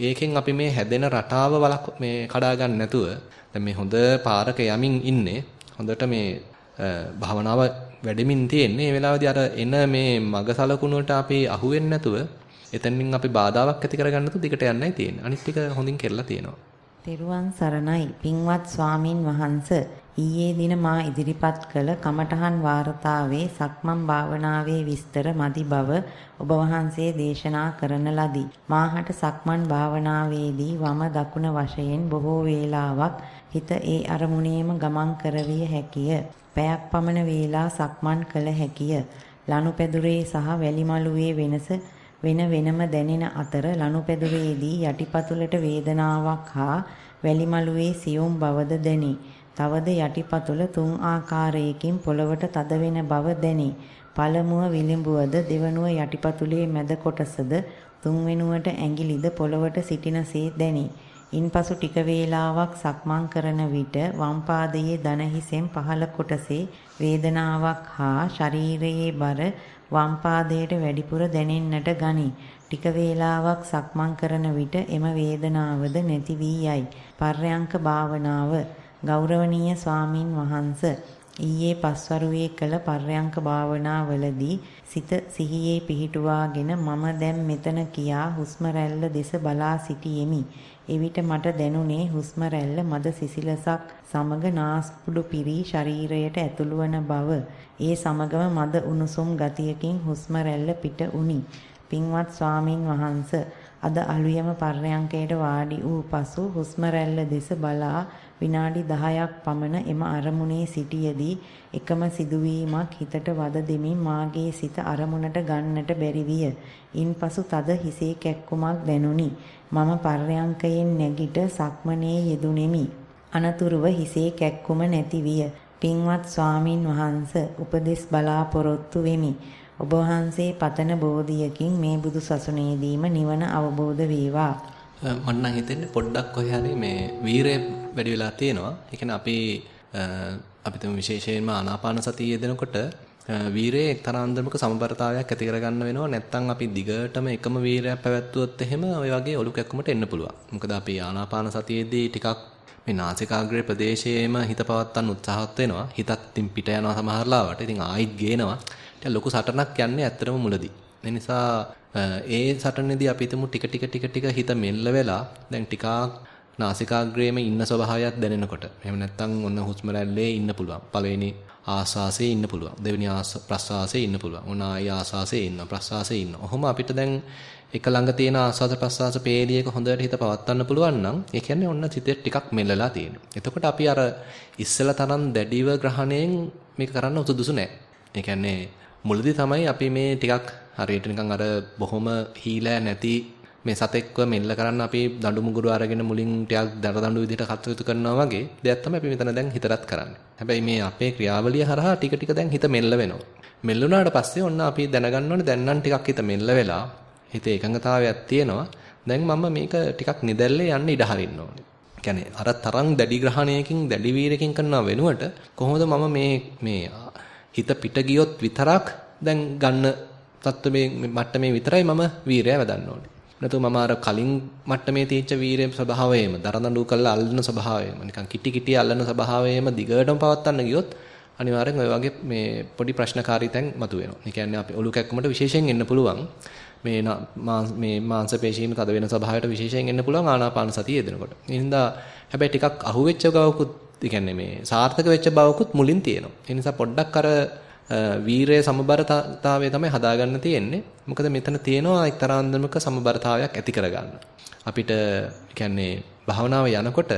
ඒකෙන් අපි මේ හැදෙන රටාව වලක් මේ කඩා ගන්න නැතුව දැන් මේ හොඳ පාරක යමින් ඉන්නේ හොඳට මේ භාවනාව වැඩෙමින් තියෙන්නේ මේ වෙලාවේදී අර එන මේ මග සලකුණුවට අපි අහු වෙන්නේ නැතුව එතනින් අපි බාධාවක් ඇති කරගන්න නැතුව දිගට යන්නයි තියෙන්නේ. අනිත් ටික හොඳින් කරලා තියෙනවා. තෙරුවන් සරණයි පින්වත් ස්වාමින් වහන්ස ඊයේ දින මා ඉදිරිපත් කළ කමඨහන් වාර්තාවේ සක්මන් භාවනාවේ විස්තර මදි බව ඔබ වහන්සේ දේශනා කරන ලදී. මාහට සක්මන් භාවනාවේදී වම දකුණ වශයෙන් බොහෝ වේලාවක් හිත ඒ අරමුණේම ගමන් කරවිය හැකිය. පැයක් පමණ වේලා සක්මන් කළ හැකිය. ලනුපැදුරේ සහ වැලිමලුවේ වෙනස වෙන වෙනම දැනෙන අතර ලනුපැදුරේදී යටිපතුලට වේදනාවක් හා වැලිමලුවේ සියුම් බවද දැනේ. තවද යටිපතුල තුන් ආකාරයකින් පොළවට තද වෙන බව දැනේ. පළමුව විලිඹුවද දෙවනුව යටිපතුලේ මැද කොටසද තුන්වෙනුවට ඇඟිලිද පොළවට සිටිනසේ දැනේ. ඉන්පසු ටික වේලාවක් සක්මන් කරන විට වම් පාදයේ දන හිසෙන් පහළ කොටසේ වේදනාවක් හා ශරීරයේ බර වම් පාදයට වැඩිපුර දැනෙන්නට ගනී. ටික වේලාවක් සක්මන් කරන විට එම වේදනාවද නැති වී යයි. පර්යංක භාවනාව ගෞරවනීය ස්වාමින් වහන්ස ඊයේ පස්වරුවේ කළ පර්යංක භාවනාවලදී සිත සිහියේ පිහිටුවාගෙන මම දැන් මෙතන කියා හුස්ම දෙස බලා සිටියෙමි. එවිට මට දැනුනේ හුස්ම රැල්ල මද සිසිලසක් සමග නාස්පුඩු පිරී ශරීරයට ඇතුළු වන බව. ඒ සමගම මද උණුසුම් ගතියකින් හුස්ම රැල්ල පිට උනි. පින්වත් ස්වාමින් වහන්ස අද අලුයම පර්යංකයට වාඩි වූ පසු හුස්ම රැල්ල දෙස බලා විනාඩි 10ක් පමණ එම අරමුණේ සිටියේදී එකම සිදුවීමක් හිතට වද දෙමින් මාගේ සිත අරමුණට ගන්නට බැරි විය. ඉන්පසු තද හිසේ කැක්කුමක් දැනුනි. මම පර්යංකයෙන් නැගිට සක්මනේ යෙදුණෙමි. අනතුරුව හිසේ කැක්කුම නැති විය. පින්වත් ස්වාමින් වහන්ස උපදෙස් බලාපොරොත්තු වෙමි. ඔබ වහන්සේ පතන බෝධියකින් මේ බුදු සසුනේදීම නිවන අවබෝධ වේවා. මම නම් හිතන්නේ පොඩ්ඩක් කොහේ හරි මේ වීරය වැඩි වෙලා තියෙනවා. ඒ කියන්නේ අපි අපි තුමු විශේෂයෙන්ම ආනාපාන සතිය යෙදෙනකොට වීරයේ එක්තරා අන්දමක සමබරතාවයක් ඇති කරගන්න වෙනවා. නැත්නම් අපි දිගටම එකම වීරයක් පැවැත්වුවොත් එහෙම ওই වගේ ඔලු කැක්කුමට එන්න පුළුවන්. මොකද අපි ආනාපාන සතියේදී ටිකක් මේ නාසිකාග්‍රේ ප්‍රදේශයේම හිත පවත්වන්න උත්සාහත් වෙනවා. හිතත් ඉතින් පිට යනවා සමහර ලාවට. ඉතින් ආයිත් ගේනවා. ටික ලොකු සටනක් යන්නේ ඇත්තටම මුලදී. ඒ නිසා ඒ සටනේදී අපි හිතමු ටික ටික ටික ටික හිත මෙල්ල වෙලා දැන් ටිකක් නාසිකාග්‍රේම ඉන්න ස්වභාවයක් දැනෙනකොට එහෙම නැත්නම් ඔන්න හුස්ම රැල්ලේ ඉන්න පුළුවන්. පළවෙනි ආස්වාසේ ඉන්න පුළුවන්. දෙවෙනි ආස් ප්‍රස්වාසේ ඉන්න පුළුවන්. ඔන්න ආයි ආස්වාසේ ඉන්න ප්‍රස්වාසේ ඉන්න. ඔහොම අපිට දැන් එක ළඟ තියෙන ආස්වාද ප්‍රස්වාස පේලියක හොඳට හිත පවත්වන්න පුළුවන් නම් ඒ කියන්නේ ඔන්න සිතේ ටිකක් මෙල්ලලා තියෙනවා. එතකොට අපි අර ඉස්සලා තරම් දැඩිව ග්‍රහණයෙන් මේක කරන්න උසුදුසු නැහැ. ඒ කියන්නේ මුලදී තමයි අපි මේ ටිකක් හරියට නිකන් අර බොහොම හීලෑ නැති මේ සතෙක්ව මෙල්ල කරන්න අපි දඬු මුගුරු අරගෙන මුලින් ටිකක් දර දඬු විදිහට කටයුතු කරනවා වගේ දෙයක් තමයි අපි මෙතන දැන් හිතරත් කරන්නේ. හැබැයි මේ අපේ ක්‍රියාවලිය හරහා ටික ටික දැන් හිත මෙල්ල වෙනවා. මෙල්ල වුණාට පස්සේ ඔන්න අපි දැනගන්න ඕනේ දැන් නම් ටිකක් හිත මෙල්ල වෙලා හිතේ එකඟතාවයක් තියෙනවා. දැන් මම මේක ටිකක් නිදැල්ලේ යන්න ඉඩ හරින්න ඕනේ. කියන්නේ අර තරම් දැඩි ග්‍රහණයකින් දැඩි වීරකින් කරනවා වෙනුවට කොහොමද මම මේ මේ හිත පිට ගියොත් විතරක් දැන් ගන්න තත්ත්වයේ මට්ටමේ විතරයි මම වීරය වදන්න ඕනේ. නැතු මම අර කලින් මට්ටමේ තියෙච්ච වීරයේ ස්වභාවයම දරදඬු කරලා අල්ලන ස්වභාවයම නිකන් කිටි කිටි අල්ලන ස්වභාවයම දිගටම පවත්වන්න ගියොත් අනිවාර්යෙන් ඔය වගේ මේ පොඩි ප්‍රශ්නකාරී තැන් මතුවෙනවා. ඒ කියන්නේ අපි ඔලු කැක්කමට විශේෂයෙන් එන්න පුළුවන්. මේ මේ මාංශ පේශීන් තද වෙන ස්වභාවයට විශේෂයෙන් එන්න පුළුවන් ආනාපාන සතිය යෙදෙනකොට. ඒ හින්දා හැබැයි ටිකක් අහුවෙච්ච ගවකුත් ඒ කියන්නේ මේ සාර්ථක වෙච්ච බවකුත් මුලින් තියෙනවා. ඒ නිසා පොඩ්ඩක් අර වීරය සමබරතාවය තමයි හදාගන්න තියෙන්නේ. මොකද මෙතන තියෙනවා එක්තරා අන්දමක සමබරතාවයක් ඇති කරගන්න. අපිට කියන්නේ භාවනාව යනකොට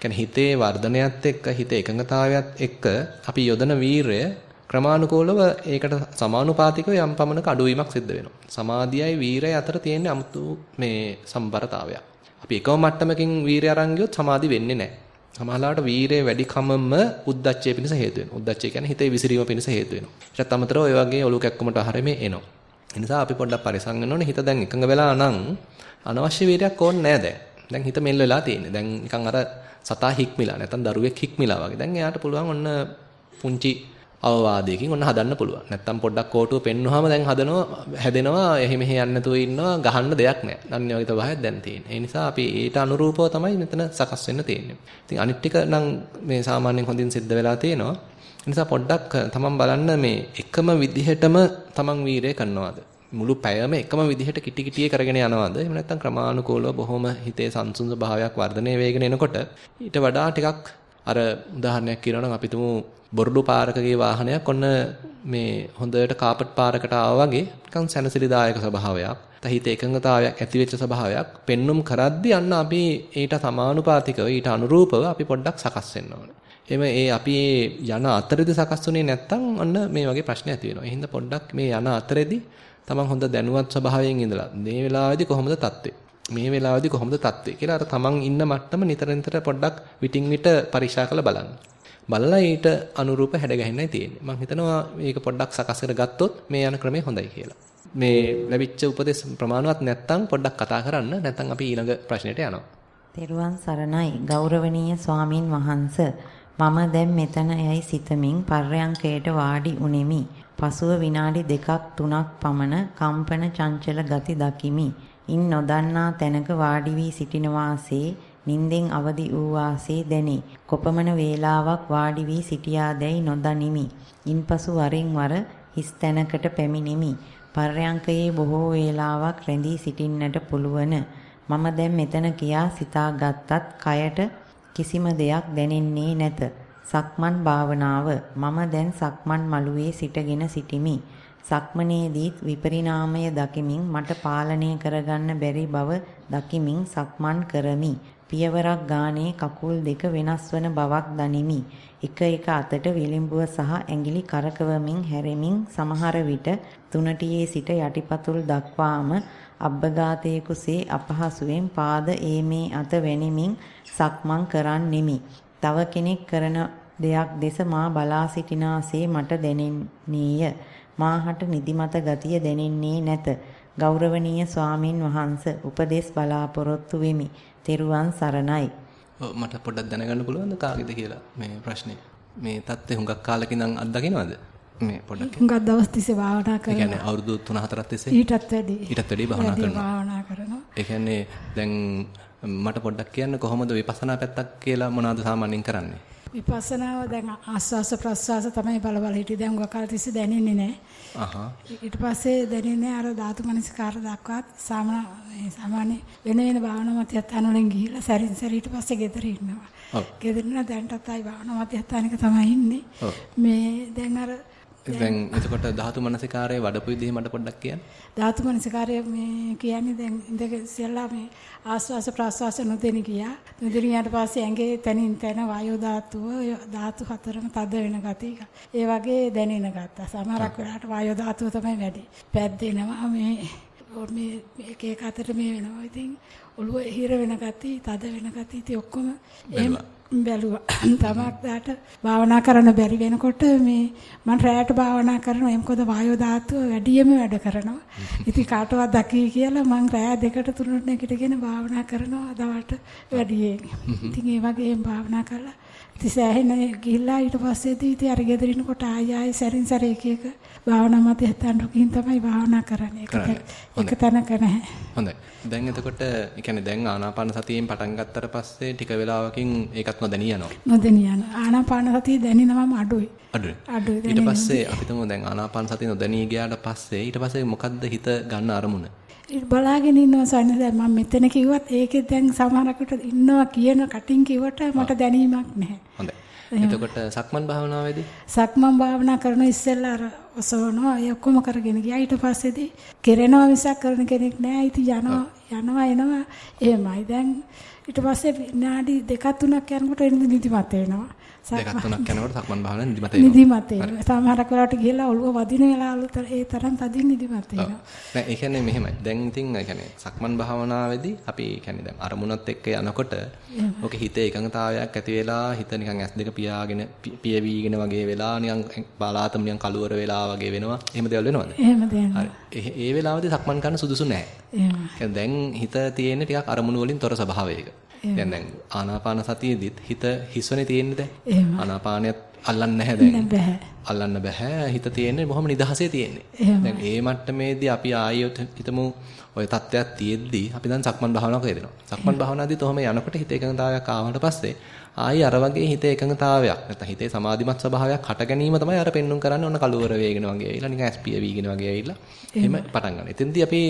කියන්නේ හිතේ වර්ධනයත් එක්ක හිත එකඟතාවයත් එක්ක අපි යොදන වීරය ක්‍රමානුකූලව ඒකට සමානුපාතිකව යම් පමණක අඩුවීමක් සිද්ධ වෙනවා. සමාධියයි වීරය අතර තියෙන 아무තු මේ සම්බරතාවයක්. අපි එකම මට්ටමකින් වීරය අරන් ගියොත් සමාධි වෙන්නේ නැහැ. සමහරවිට වීරය වැඩිකමම උද්දච්චය පිණිස හේතු වෙනවා. උද්දච්චය කියන්නේ හිතේ විසිරීම පිණිස හේතු වෙනවා. ඊටත් අමතරව ඔය වගේ ඔලු කැක්කමට ආහාරෙම එනවා. ඒ නිසා අපි පොඩ්ඩක් පරිසම් වෙන්න ඕනේ. හිත දැන් එකඟ වෙලා නම් අනවශ්‍ය වීරයක් ඕනේ නෑ දැන්. දැන් හිත මෙල්ල වෙලා තියෙන්නේ. දැන් නිකන් අර සතා හික්මිලා නැත්නම් දරුවෙක් හික්මිලා වගේ. දැන් එයාට පුළුවන් ඔන්න පුංචි අවවාදයකින් ඔන්න හදන්න පුළුවන්. නැත්තම් පොඩ්ඩක් කෝටුව පෙන්නුවාම දැන් හදනවා හැදෙනවා එහෙ මෙහෙ යන්න නැතුව ඉන්නවා ගහන්න දෙයක් නැහැ. අන්න වගේ තවහයක් දැන් තියෙන්නේ. ඒ නිසා අපි ඊට අනුරූපව තමයි මෙතන සකස් වෙන්න තියෙන්නේ. ඉතින් අනිත් ටික නම් මේ සාමාන්‍යයෙන් හොඳින් සිද්ධ වෙලා තියෙනවා. ඒ නිසා පොඩ්ඩක් තමන් බලන්න මේ එකම විදිහටම තමන් වීරය කරනවාද? මුළු පැයම එකම විදිහට කිටි කිටියේ කරගෙන යනවාද? එහෙම නැත්නම් ක්‍රමානුකූලව බොහොම හිතේ සංසුන් ස්වභාවයක් වර්ධනය වෙගෙන එනකොට ඊට වඩා ටිකක් අර උදාහරණයක් කියනවා නම් අපි තුමු බොරළු පාරකගේ වාහනයක් ඔන්න මේ හොඳට කාපට් පාරකට ආවා වගේ නිකන් සැනසිලිදායක ස්වභාවයක්. තහිත එකඟතාවයක් ඇති වෙච්ච ස්වභාවයක් පෙන්눔 කරද්දී අන්න අපි ඊට සමානුපාතිකව ඊට අනුරූපව අපි පොඩ්ඩක් සකස් වෙන්න ඕනේ. එහෙම ඒ අපි යන අතරේදී සකස් වුණේ නැත්නම් අන්න මේ වගේ ප්‍රශ්න ඇති වෙනවා. එහෙනම් පොඩ්ඩක් මේ යන අතරේදී තමන් හොඳ දැනුවත් ස්වභාවයෙන් ඉඳලා මේ වෙලාවේදී කොහොමද තත්ත්වය? මේ වෙලාවේදී කොහොමද තත්ත්වය කියලා අර තමන් ඉන්න මට්ටම නිතර නිතර පොඩ්ඩක් විටින් විට පරීක්ෂා කරලා බලන්න. බලලා ඊට අනුරූප හැඩ ගැහෙන්නයි තියෙන්නේ. මම හිතනවා මේක පොඩ්ඩක් සකස් කරගත්තොත් මේ යන ක්‍රමය හොඳයි කියලා. මේ ලැබිච්ච උපදෙස් ප්‍රමාණවත් නැත්නම් පොඩ්ඩක් කතා කරන්න. නැත්නම් අපි ඊළඟ ප්‍රශ්නෙට යනවා. තෙරුවන් සරණයි ගෞරවනීය ස්වාමින් වහන්ස මම දැන් මෙතන යයි සිතමින් පර්යංකයට වාඩි උනේමි. පසුව විනාඩි දෙකක් තුනක් පමණ කම්පන චංචල ගති දකිමි. ඉන් නොදන්නා තැනක වාඩි වී සිටින වාසේ නින්දෙන් අවදි වූ වාසේ දැනේ. කොපමණ වේලාවක් වාඩි වී සිටියාදැයි නොදනිමි. ඉන්පසු වරින් වර හිස් තැනකට පැමිණෙමි. පර්යංකයේ බොහෝ වේලාවක් රැඳී සිටින්නට පුළුවන්. මම දැන් මෙතන කියා සිතාගත්තත් කයට කිසිම දෙයක් දැනෙන්නේ නැත. සක්මන් භාවනාව මම දැන් සක්මන් මළුවේ සිටගෙන සිටිමි. සක්මනේදීත් විපරිණාමය දකිමින් මට පාලනය කරගන්න බැරි බව දකිමින් සක්මන් කරමි. පියවරක් ගානේ කකුල් දෙක වෙනස් වන බවක් දනිමි. එක එක අතට විලිඹුව සහ ඇඟිලි කරකවමින් හැරෙමින් සමහර විට තුනටියේ සිට යටිපතුල් දක්වාම අබ්බගාතයකුසේ අපහසුවෙන් පාද ඒමේ අත වෙනිමින් සක්මන් කරන්නෙමි. තව කෙනෙක් කරන දෙයක් දෙස මා බලා සිටිනාසේ මට දැනෙන්නේය. මාහට නිදිමත ගතිය දැනෙන්නේ නැත. ගෞරවනීය ස්වාමින් වහන්ස උපදේශ බලාපොරොත්තු වෙමි. තෙරුවන් සරණයි. ඔව් මට පොඩ්ඩක් දැනගන්න පුළුවන්ද කාගේද කියලා මේ ප්‍රශ්නේ. මේ தත්ත්වය හුඟක් කාලෙක ඉඳන් අත්දකින්නවද? මේ පොඩ්ඩක්. හුඟක් දවස් තිස්සේ භාවනා කරනවා. ඒ කියන්නේ අවුරුදු 3-4ක් තිස්සේ ඊටත් වැඩි. ඊටත් වැඩි භාවනා කරනවා. භාවනා කරනවා. ඒ කියන්නේ දැන් මට පොඩ්ඩක් කියන්න කොහොමද විපස්සනා පැත්තක් කියලා මොනවද සාමාන්‍යයෙන් කරන්නේ? විපස්සනාව දැන් ආස්වාස ප්‍රස්වාස තමයි බල බල හිටියේ දැන් ගොඩක් කාල තිස්සේ දැනෙන්නේ නැහැ. අහහ. ඊට පස්සේ දැනෙන්නේ අර ධාතු මනසිකාර දක්වත් සාමාන්‍ය වෙන වෙන භාවනා මතියත් අනුලෙන් ගිහිල්ලා සැරින් සැර ඊට පස්සේ ගෙදර ඉන්නවා. ගෙදර ඉන්න දැන්ටත් ආයි භාවනා මතියත් අනික තමයි ඉන්නේ. මේ දැන් අර දැන් එතකොට ධාතු මනසිකාරයේ වඩපු විදිහ මට පොඩ්ඩක් කියන්න. ධාතු මනසිකාරය මේ කියන්නේ දැන් ඉඳගෙන ඉස්සෙල්ලා මේ ආස්වාස ප්‍රාස්වාස නොදෙන ගියා. නොදෙනියට පස්සේ ඇඟේ තනින් තන වායෝ ධාතුව ධාතු හතරම තද වෙන ගතිය. ඒ වගේ දැනෙන ගත්තා. සමහරක් වෙලාවට වායෝ ධාතුව තමයි වැඩි. පැද්දෙනවා මේ මේ එක එක අතට මේ වෙනවා. ඉතින් ඔළුව හිර වෙන ගතිය, තද වෙන ගතිය ඉතින් ඔක්කොම එහෙම බැලුවා. තමක් දාට භාවනා කරන්න බැරි වෙනකොට මේ මම රැයට භාවනා කරනවා. ඒ මොකද වායෝ ධාතුව වැඩියෙන්ම වැඩ කරනවා. ඉතින් කාටවත් දකි කියලා මම රැය දෙකට තුනට නැගිටගෙන භාවනා කරනවා දවල්ට වැඩියෙන්. ඉතින් ඒ වගේ භාවනා කළා. ඉතින් සෑහෙන ගිහිල්ලා ඊට පස්සේදී ඉතින් අර ගෙදරිනකොට ආය ආය සැරින් සැර එක එක භාවනා මත හිතන්නකින් තමයි භාවනා කරන්නේ. ඒක තැනක නැහැ. හොඳයි. දැන් එතකොට ඒ කියන්නේ දැන් ආනාපාන සතියෙන් පටන් ගත්තට පස්සේ ටික වෙලාවකින් ඒකත් නොදැනී යනවා. නොදැනී යන ආනාපාන සතිය දැනෙනවම අඩුයි. අඩුයි. අඩුයි. ඊට පස්සේ අපි තුමු දැන් ආනාපාන සතිය නොදැනී ගියාට පස්සේ ඊට පස්සේ මොකද්ද හිත ගන්න අරමුණ? බලාගෙන ඉන්නවා සන්නේ දැන් මම මෙතන කිව්වත් ඒකේ දැන් සමහරකට ඉන්නවා කියන කටින් කිව්වට මට දැනීමක් නැහැ. හොඳයි. එතකොට සක්මන් භාවනාවේදී? සක්මන් භාවනා කරන ඉස්සෙල්ලා අර ඔසවනවා. ඒ ඔක්කොම කරගෙන ගියා. ඊට පස්සේදී කෙරෙනවා මිසක් කරන කෙනෙක් නෑ ඉතින් යනවා යනවා එනවා. එහෙමයි. දැන් ඊට පස්සේ විනාඩි දෙකක් තුනක් යනකොට එන්න නිදිමත වෙනවා. දෙකක් තුනක් යනකොට සක්මන් භාවනාව නිදිමත එනවා. නිදිමත එනවා. සමහරක් වෙලාවට ගිහලා ඔළුව වදින වෙලාවල ඒ තරම් තදින් නිදිමත එනවා. නෑ ඒ කියන්නේ මෙහෙමයි. දැන් ඉතින් ඒ කියන්නේ සක්මන් භාවනාවේදී අපි කියන්නේ දැන් අරමුණත් එක්ක යනකොට ඔක හිතේ එකඟතාවයක් ඇති වෙලා හිත නිකන් ඇස් දෙක පියාගෙන පියවිගෙන වගේ වෙලා නිකන් බලාතම නිකන් කලුවර වෙලා වගේ වෙනවා. එහෙම දේවල් වෙනවද? එහෙම දෙනවා. හරි. ඒ වෙලාවේදී සක්මන් කරන්න සුදුසු නෑ. එහෙම. දැන් හිත තියෙන්නේ ටිකක් අරමුණු වලින් තොර ස්වභාවයක. දැන් දැන් ආනාපාන සතියෙදිත් හිත හිස්වනේ තියෙන්නේ දැන්. ආනාපානියත් අල්ලන්නේ නැහැ දැන්. අල්ලන්න බෑ. හිත තියෙන්නේ බොහොම නිදහසේ තියෙන්නේ. දැන් ඒ මට්ටමේදී අපි ආයෙත් හිතමු ඔය தත්ත්වයක් තියෙද්දි අපි දැන් සක්මන් භාවනාවක යෙදෙනවා. සක්මන් භාවනාවේදී තොහම යනකොට හිත එකඟතාවයක් ආවට පස්සේ ආයි අර වගේ හිතේ එකඟතාවයක් නැත්නම් හිතේ සමාධිමත් ස්වභාවයක් හට ගැනීම තමයි අර පෙන්눔 කරන්නේ ඔන්න කලුවර වේගෙන වගේ ඇවිල්ලා නිකන් ස්පිය වීගෙන වගේ ඇවිල්ලා එහෙම පටන් ගන්න. එතෙන්දී අපි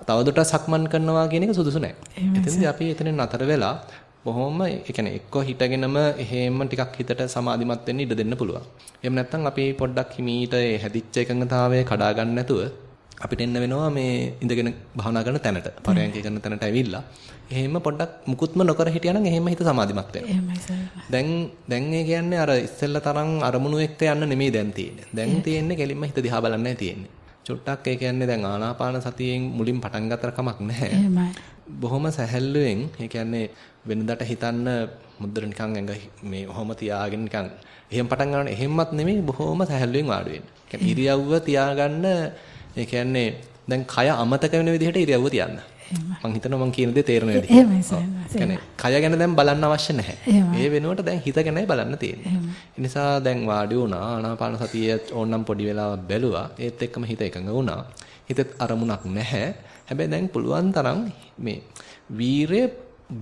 තවදුරටත් සක්මන් කරනවා කියන එක සුදුසු නැහැ. එතෙන්දී අපි එතනින් නතර වෙලා බොහොම ඒ කියන්නේ එක්ක හිටගෙනම එහෙම ටිකක් හිතට සමාධිමත් වෙන්න ඉඩ දෙන්න පුළුවන්. එහෙම නැත්නම් අපි පොඩ්ඩක් හිමීට ඒ හැදිච්ච එකඟතාවය කඩා ගන්න නැතුව අපිට එන්න වෙනවා මේ ඉඳගෙන භාවනා කරන තැනට. පරයන්ක කරන තැනට ඇවිල්ලා එහෙම පොඩ්ඩක් මුකුත්ම නොකර හිටියානම් එහෙම හිත සමාධිමත් වෙනවා. දැන් දැන් ඒ කියන්නේ අර ඉස්සෙල්ලා තරම් අරමුණු එක්ක යන්න නෙමෙයි දැන් තියෙන්නේ. දැන් තියෙන්නේ කෙලින්ම හිත දිහා බලන්නයි තියෙන්නේ. චුට්ටක් ඒ කියන්නේ දැන් ආනාපාන සතියෙන් මුලින් පටන් ගත්තර කමක් නැහැ. එහෙමයි. බොහොම සැහැල්ලුවෙන් ඒ කියන්නේ වෙනදට හිතන්න මුද්දර නිකන් ඇඟ මේ ඔහොම තියාගෙන නිකන් එහෙම පටන් ගන්න එහෙමත් නෙමෙයි බොහොම සැහැල්ලුවෙන් වාඩි වෙන්න. කියන්නේ ඉරියව්ව තියාගන්න ඒ කියන්නේ දැන් කය අමතක වෙන විදිහට ඉරියව්ව තියන්න. මම හිතනවා මම කියන දේ තේරෙන විදිහට. එහෙමයි සර්. කය ගැන දැන් බලන්න අවශ්‍ය නැහැ. ඒ වෙනුවට දැන් හිත ගැනයි බලන්න තියෙන්නේ. ඒ නිසා දැන් වාඩි වුණා ආනාපාන සතිය ඕනනම් පොඩි වෙලාවක් බැලුවා. ඒත් එක්කම හිත එකඟ වුණා. හිතෙත් අරමුණක් නැහැ. හැබැයි දැන් පුළුවන් තරම් මේ වීරය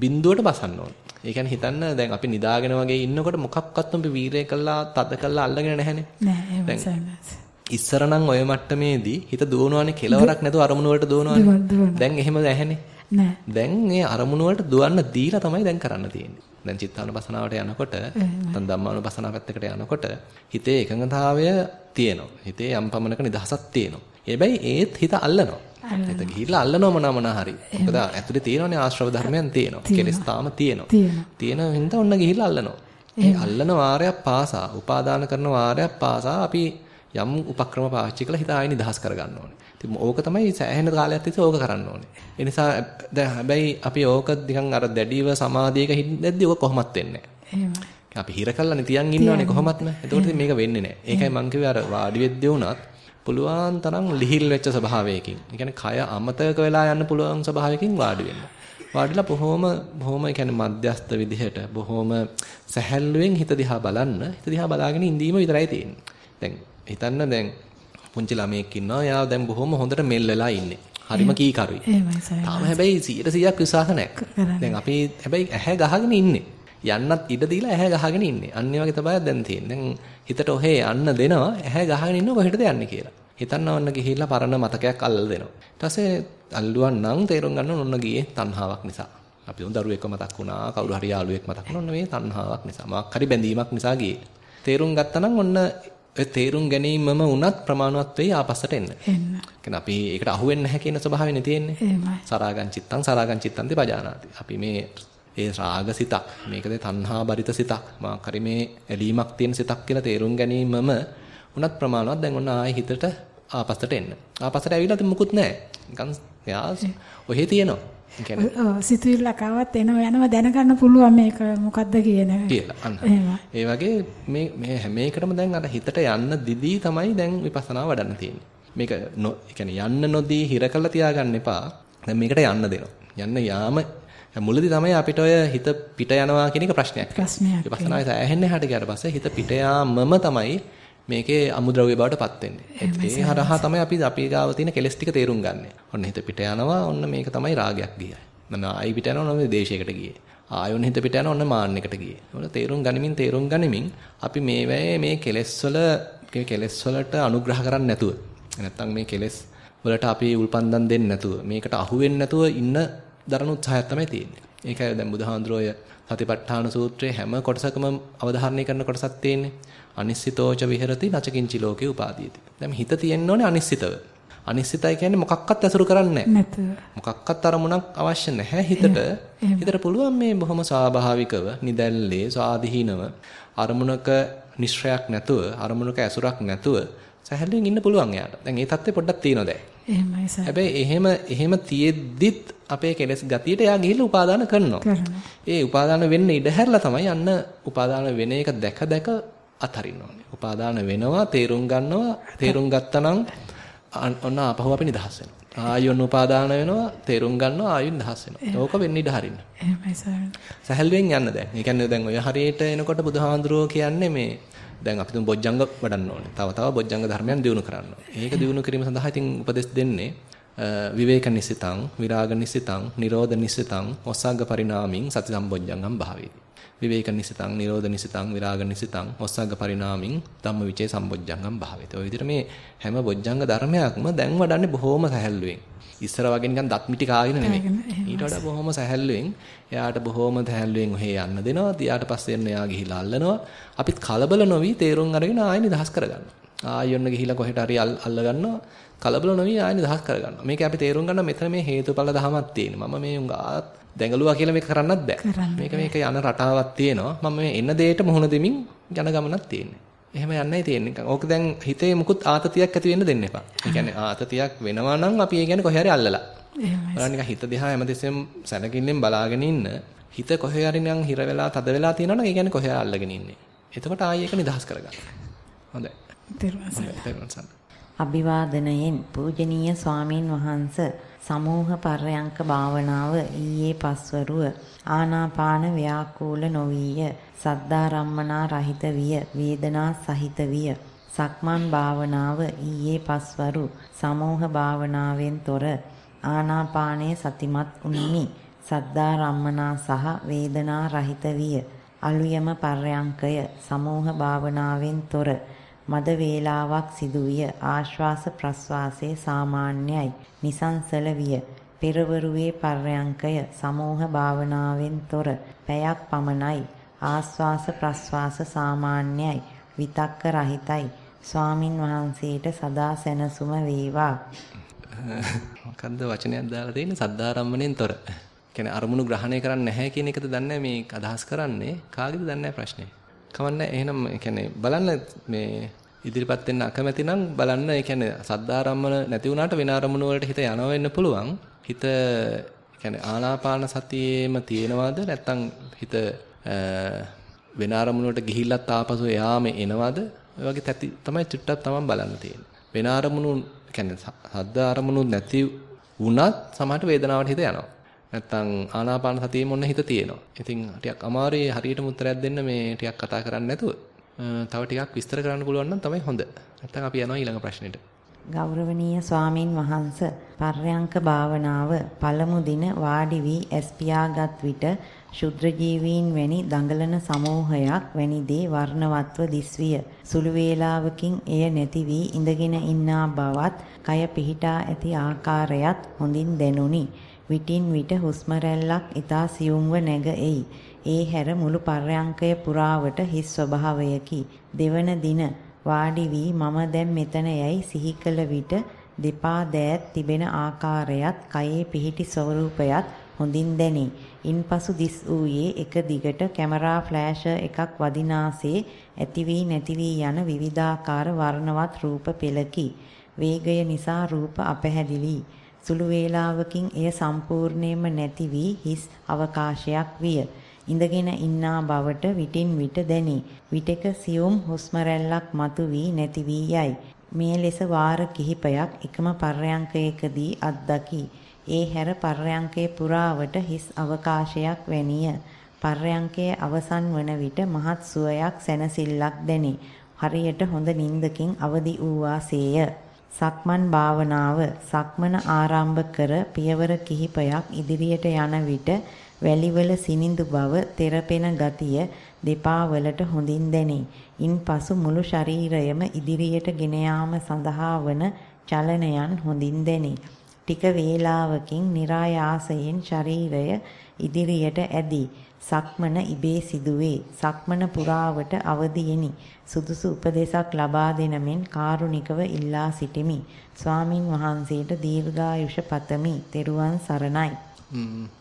බිඳුවට බසන්න ඕන. ඒ කියන්නේ හිතන්න දැන් අපි නිදාගෙන වගේ ඉන්නකොට මොකක්වත් අපි වීරය කළා තද කළා අල්ලගෙන නැහැනේ. නෑ එහෙමයි ඉස්සර නම් ඔය මට්ටමේදී හිත දුවනවානේ කෙලවරක් නැතුව අරමුණු වලට දුවනවානේ. දැන් එහෙම නැහැනේ. නෑ. දැන් මේ අරමුණු වලට දුවන්න දීලා තමයි දැන් කරන්න තියෙන්නේ. දැන් චිත්තානුපසනාවට යනකොට නැත්නම් ධම්මානුපසනාව පැත්තකට යනකොට හිතේ එකඟතාවය තියෙනවා. හිතේ යම් පමණක නිදහසක් තියෙනවා. හැබැයි ඒත් හිත අල්ලනවා. හිත ගිහිල්ලා අල්ලනවා මොනවා මොනවා හරි. මොකද ඇතුලේ තියෙනවනේ ආශ්‍රව ධර්මයන් තියෙනවා. කෙලස් තාම තියෙනවා. තියෙන හින්දා ඔන්න ගිහිල්ලා අල්ලනවා. ඒ අල්ලන වාරයක් පාසා, උපාදාන කරන වාරයක් පාසා අපි යම් උපක්‍රම පාවිච්චි කරලා හිත ආයෙ නිදහස් කරගන්න ඕනේ. ඉතින් ඕක තමයි සෑහෙන කාලයක් තිස්සේ ඕක කරන්න ඕනේ. ඒ නිසා දැන් හැබැයි අපි ඕක නිකන් අර දැඩිව සමාධියක හින්දැද්දි ඕක කොහොමත් වෙන්නේ නැහැ. අපි හිර කළානේ තියන් ඉන්නවනේ කොහොමත්ම. එතකොට මේක වෙන්නේ නැහැ. ඒකයි මං කිව්වේ අර වාඩි වෙද්දී වුණත් පුළුවන් තරම් ලිහිල් වෙච්ච ස්වභාවයකින්. ඒ කියන්නේ කය අමතක වෙලා යන්න පුළුවන් ස්වභාවයකින් වාඩි වෙන්න. වාඩිලා බොහොම බොහොම ඒ කියන්නේ මධ්‍යස්ත විදිහට බොහොම සැහැල්ලුවෙන් හිත දිහා බලන්න. හිත දිහා බලාගෙන ඉඳීම විතරයි තියෙන්නේ. දැන් හිතන්න දැන් පුංචි ළමයෙක් ඉන්නවා. එයා දැන් බොහොම හොඳට මෙල්ලලා ඉන්නේ. හරිම කීකරුයි. එහෙමයි සර්. තාම හැබැයි 100%ක් විශ්වාස නැහැ. දැන් අපි හැබැයි ඇහැ ගහගෙන ඉන්නේ. යන්නත් ඉඩ දීලා ඇහැ ගහගෙන ඉන්නේ. අන්න වගේ තමයි දැන් තියෙන්නේ. දැන් හිතට ඔහේ යන්න දෙනවා ඇහැ ගහගෙන ඉන්න කොහෙටද යන්නේ කියලා. හිතන්නවන්න ගිහිල්ලා පරණ මතකයක් අල්ලලා දෙනවා. ඊට පස්සේ අල්ලුවන් නම් තේරුම් ගන්න ඕන ගියේ තණ්හාවක් නිසා. අපි උන් දරුවෙක්ව මතක් වුණා, කවුරු හරි යාළුවෙක් මතක් වුණා. ඔන්න මේ තණ්හාවක් නිසා. මොකක් හරි බැඳීමක් නිසා ගියේ. තේරුම් ගත්තා නම් ඔන්න ඒ තේරුම් ගැනීමම වුණත් ප්‍රමාණවත් වෙයි ආපස්සට එන්න. එන්න. කියන්නේ අපි ඒකට අහු වෙන්නේ නැහැ කියන ස්වභාවයනේ තියෙන්නේ. එහෙමයි. සරාගං චිත්තං සරාගං චිත්තං දෙපජානාති. අපි මේ ඒ රාග සිතක් මේකද තණ්හා බරිත සිතක් මා කරි මේ ඇලීමක් තියෙන සිතක් කියලා තේරුම් ගැනීමම උනත් ප්‍රමාණවත් දැන් ඔන්න ආයෙ හිතට ආපස්සට එන්න. ආපස්සට ඇවිල්ලා මුකුත් නැහැ. නිකන් ඔහෙ තියෙනවා. සිතුවිල්ලක් ආවත් එනවා යනවා දැනගන්න පුළුවන් මේක මොකද්ද කියන කියලා. ඒ වගේ මේ මේ හැම එකටම දැන් අර හිතට යන්න දිදී තමයි දැන් විපස්සනා වඩන්න තියෙන්නේ. මේක ඒ යන්න නොදී හිර කළා තියාගන්න එපා. දැන් මේකට යන්න දෙනවා. යන්න යාම මුලදී තමයි අපිට ඔය හිත පිට යනවා කියන එක ප්‍රශ්නයක්. ප්‍රශ්නයක්. විපස්සනායි සෑහෙන්නේ හැට ගියාට පස්සේ හිත පිට යාමම තමයි මේකේ අමුද්‍රව්‍ය බවට පත් වෙන්නේ. ඒ හරහා තමයි අපි අපි ගාව තියෙන කෙලස් ටික තේරුම් ගන්න. ඔන්න හිත පිට යනවා. ඔන්න මේක තමයි රාගයක් ගියයි. මම ආයි පිට යනවා ඔන්න දේශයකට ගියේ. ආයොන් හිත පිට යනවා ඔන්න මාන්නයකට ගියේ. ඔන්න තේරුම් ගනිමින් තේරුම් ගනිමින් අපි මේ වෙයි මේ කෙලස් වල කෙලස් වලට අනුග්‍රහ කරන්නේ නැතුව නැත්තම් මේ කෙලස් වලට අපි උල්පන්දම් දෙන්නේ නැතුව මේකට අහු වෙන්නේ නැතුව ඉන්න දරන උත්සාහයක් තමයි තියෙන්නේ. ඒකයි දැන් බුදුහාඳුරෝය සතිපට්ඨාන සූත්‍රයේ හැම කොටසකම අවධාරණය කරන කොටසක් තියෙන්නේ. අනිශ්චිතෝච විහෙරති නචකින්චි ලෝකේ උපාදීති. දැන් හිත තියෙන්න ඕනේ අනිශ්චිතව. අනිශ්චිතයි කියන්නේ මොකක්වත් ඇසුරු කරන්නේ නැතුව. මොකක්වත් අරමුණක් අවශ්‍ය නැහැ හිතට. හිතට පුළුවන් මේ බොහොම ස්වාභාවිකව, නිදැල්ලේ, ස්වාධීනව අරමුණක නිශ්‍රයක් නැතුව, අරමුණක ඇසුරක් නැතුව සැහැල්ලුවෙන් ඉන්න පුළුවන් එයාට. දැන් ඒ தත්ත්වය පොඩ්ඩක් තියෙනවා දැන්. එහෙමයි සර්. හැබැයි එහෙම එහෙම තියෙද්දිත් අපේ කෙලස් ගතියට එයා ගිහිල්ලා උපාදාන කරනවා. ඒ උපාදාන වෙන්න ඉඩ හැරලා තමයි අන්න උපාදාන වෙන එක දැක දැක අතහරින්න ඕනේ. උපාදාන වෙනවා, තේරුම් ගන්නවා, තේරුම් ගත්තනම් ඔන්න ආපහු අපි නිදහස් වෙනවා. ආයොන් උපාදාන වෙනවා, තේරුම් ගන්නවා, ආයොන් නිදහස් වෙනවා. ඕක වෙන්න ඉඩ හරින්න. එහෙමයි සර්. සැහැල්ලුවෙන් යන්න දැන්. ඒ කියන්නේ දැන් ඔය හරියට එනකොට බුදුහාඳුරෝ කියන්නේ මේ දැන් අපි තුන් බොජ්ජංග වඩන්න ඕනේ. තව තව බොජ්ජංග ධර්මයන් දිනු කරන්න ඕනේ. ඒක දිනු කිරීම සඳහා ඉතින් උපදෙස් දෙන්නේ විවේක නිසිතං, විරාග නිසිතං, නිරෝධ නිසිතං, ඔස්සග්ග පරිණාමින් සති සම්බොජ්ජංගම් භාවේති. විවේක නිසිතං, නිරෝධ නිසිතං, විරාග නිසිතං, ඔස්සග්ග පරිණාමින් ධම්මවිචේ සම්බොජ්ජංගම් භාවේති. ඔය විදිහට මේ හැම බොජ්ජංග ධර්මයක්ම දැන් වඩන්නේ බොහොම සැහැල්ලුවෙන්. ඉස්සර වගේ නිකන් දත් මිටි කාගෙන නෙමෙයි. ඊට වඩා බොහොම සැහැල්ලුවෙන් එයාට බොහොම සැහැල්ලුවෙන් ඔහේ යන්න දෙනවා. ඊට පස්සේ එන්න එයා ගිහිලා අල්ලනවා. අපිත් කලබල නොවි තේරුම් අරගෙන ආයෙ නිදහස් කරගන්නවා. ආයෙ ඔන්න ගිහිලා කොහෙට හරි අල්ල ගන්නවා. කලබල නොවි ආයෙ නිදහස් කරගන්නවා. මේක අපි තේරුම් ගන්න මෙතන මේ හේතුඵල දහමක් තියෙනවා. මම මේ උඟාත් දැඟලුවා කියලා මේක කරන්නත් බෑ. මේක මේක යන රටාවක් තියෙනවා. මම මේ එන දෙයට මුහුණ දෙමින් යන ගමනක් තියෙන්නේ. එහෙම යන්නයි තියෙන්නේ. ඕක දැන් හිතේ මුකුත් ආතතියක් ඇති වෙන්න දෙන්න එපා. ඒ කියන්නේ ආතතියක් වෙනවා නම් අපි ඒ කියන්නේ කොහේ හරි අල්ලලා. බලන්න නිකන් හිත දිහා හැමතිස්සෙම සැනකින්නෙන් බලාගෙන ඉන්න. හිත කොහේ හරි නිකන් හිර වෙලා තද වෙලා තියෙනවා නම් ඒ කියන්නේ කොහේ අල්ලගෙන ඉන්නේ. එතකොට ආයෙ ඒක නිදහස් කරගන්න. හොඳයි. අභිවාදනයෙන් පූජනීය ස්වාමින් වහන්සේ සමූහ පර්යංක භාවනාව ඊයේ පස්වරුව ආනාපාන ව්‍යාකූල නොවිය. සද්දාරම්මනා රහිත විය. වේදනා සහිත විය. සක්මන් භාවනාව ඊයේ පස්වරු සමෝහ භාවනාවෙන් තොර ආනාපානයේ සතිමත් උනිමි. සද්දාරම්මනා සහ වේදනා රහිත විය. අලුයම පර්යංකය සමෝහ භාවනාවෙන් තොර මද වේලාවක් සිදුවිය. ආශ්වාස ප්‍රශ්වාසයේ සාමාන්‍යයි. නිසංසල විය. පෙරවරුවේ පර්යංකය සමෝහ භාවනාවෙන් තොර පැයක් පමණයි. ආස්වාස ප්‍රස්වාස සාමාන්‍යයි. විතක්ක රහිතයි. ස්වාමින් වහන්සේට සදා සැනසුම වේවා. මොකද්ද වචනයක් දාලා තියෙන්නේ? සද්ධාරම්මණයෙන් තොර. කියන්නේ අරමුණු ග්‍රහණය කරන්නේ නැහැ කියන එකද දන්නේ මේ අදහස් කරන්නේ? කාගේද දන්නේ ප්‍රශ්නේ? කවන්න එහෙනම් කියන්නේ බලන්න මේ ඉදිරිපත් වෙන්න අකමැති නම් බලන්න ඒ කියන්නේ සද්ධාරම්මන නැති වුණාට වෙන අරමුණු වලට හිත යනවා වෙන්න පුළුවන් හිත කියන්නේ ආනාපාන සතියේම තියෙනවද නැත්නම් හිත වෙන අරමුණකට ගිහිල්ලත් ආපසු එයාම එනවද? ඔය වගේ තැති තමයි චුට්ටක් තමයි බලන්න තියෙන්නේ. වෙන අරමුණු කියන්නේ සද්ද අරමුණු නැති වුණත් සමහරට වේදනාවට හිත යනවා. නැත්තම් ආනාපාන සතියේ මොන හිත තියෙනවා. ඉතින් ටිකක් අමාරුයි හරියටම උත්තරයක් දෙන්න මේ ටිකක් කතා කරන්නේ නැතුව. තව ටිකක් විස්තර කරන්න පුළුවන් නම් තමයි හොඳ. නැත්තම් අපි යනවා ඊළඟ ප්‍රශ්නෙට. ගෞරවනීය ස්වාමින් වහන්ස පර්යංක භාවනාව පළමු දින වාඩි වී එස් පියාගත් විට ශුද්‍ර ජීවීන් වැනි දඟලන සමූහයක් වැනි දේ වර්ණවත්ව දිස්විය. සුළු වේලාවකින් එය නැති වී ඉඳගෙන ඉන්නා බවත්, කය පිහිටා ඇති ආකාරයත් හොඳින් දැනුනි. විටින් විට හුස්ම රැල්ලක් ඊතා සියුම්ව නැග එයි. ඒ හැර මුළු පර්යංකය පුරාවට හිස් ස්වභාවයකි. දෙවන දින වාඩි වී මම දැන් මෙතන යයි සිහි කළ විට දෙපා දෑත් තිබෙන ආකාරයත් කයේ පිහිටි ස්වරූපයත් හොඳින් දැනේ. ඉන්පසු දිස් වූයේ එක දිගට කැමරා ෆ්ලෑෂර් එකක් වදිනාසේ ඇති වී නැති වී යන විවිධාකාර වර්ණවත් රූප පෙළකි. වේගය නිසා රූප අපැහැදිලි. සුළු වේලාවකින් එය සම්පූර්ණයෙන්ම නැති වී හිස් අවකාශයක් විය. ඉඳගෙන ඉන්නා බවට විටින් විට දැනේ. විටක සියුම් හුස්ම රැල්ලක් මතු වී නැති වී යයි. මේ ලෙස වාර කිහිපයක් එකම පර්යංකයකදී අත්දකි. ඒ හැර පර්යංකේ පුරාවට හිස් අවකාශයක් වැනිය. පර්යංකයේ අවසන් වන විට මහත් සුවයක් සැනසෙල්ලක් දැනේ. හරියට හොඳ නිින්දකින් අවදි වූ වාසේය. සක්මන් භාවනාව සක්මන ආරම්භ කර පියවර කිහිපයක් ඉදිරියට යන විට වැලිවල සිනිඳු බව තෙරපෙන ගතිය දෙපා වලට හොඳින් දැනේ. ඉන්පසු මුළු ශරීරයම ඉදිරියට ගෙන යාම සඳහා වන චලනයන් හොඳින් දැනේ. ටික වේලාවකින් નિરાයාසයෙන් ශරීරය ඉදිරියට ඇදී සක්මන ඉබේ සිදුවේ. සක්මන පුරාවට අවදියෙනි. සුදුසු උපදේශක් ලබා දෙන මෙන් කාරුණිකව ඉල්ලා සිටිමි. ස්වාමින් වහන්සේට දීර්ඝායුෂ පතමි. තෙරුවන් සරණයි.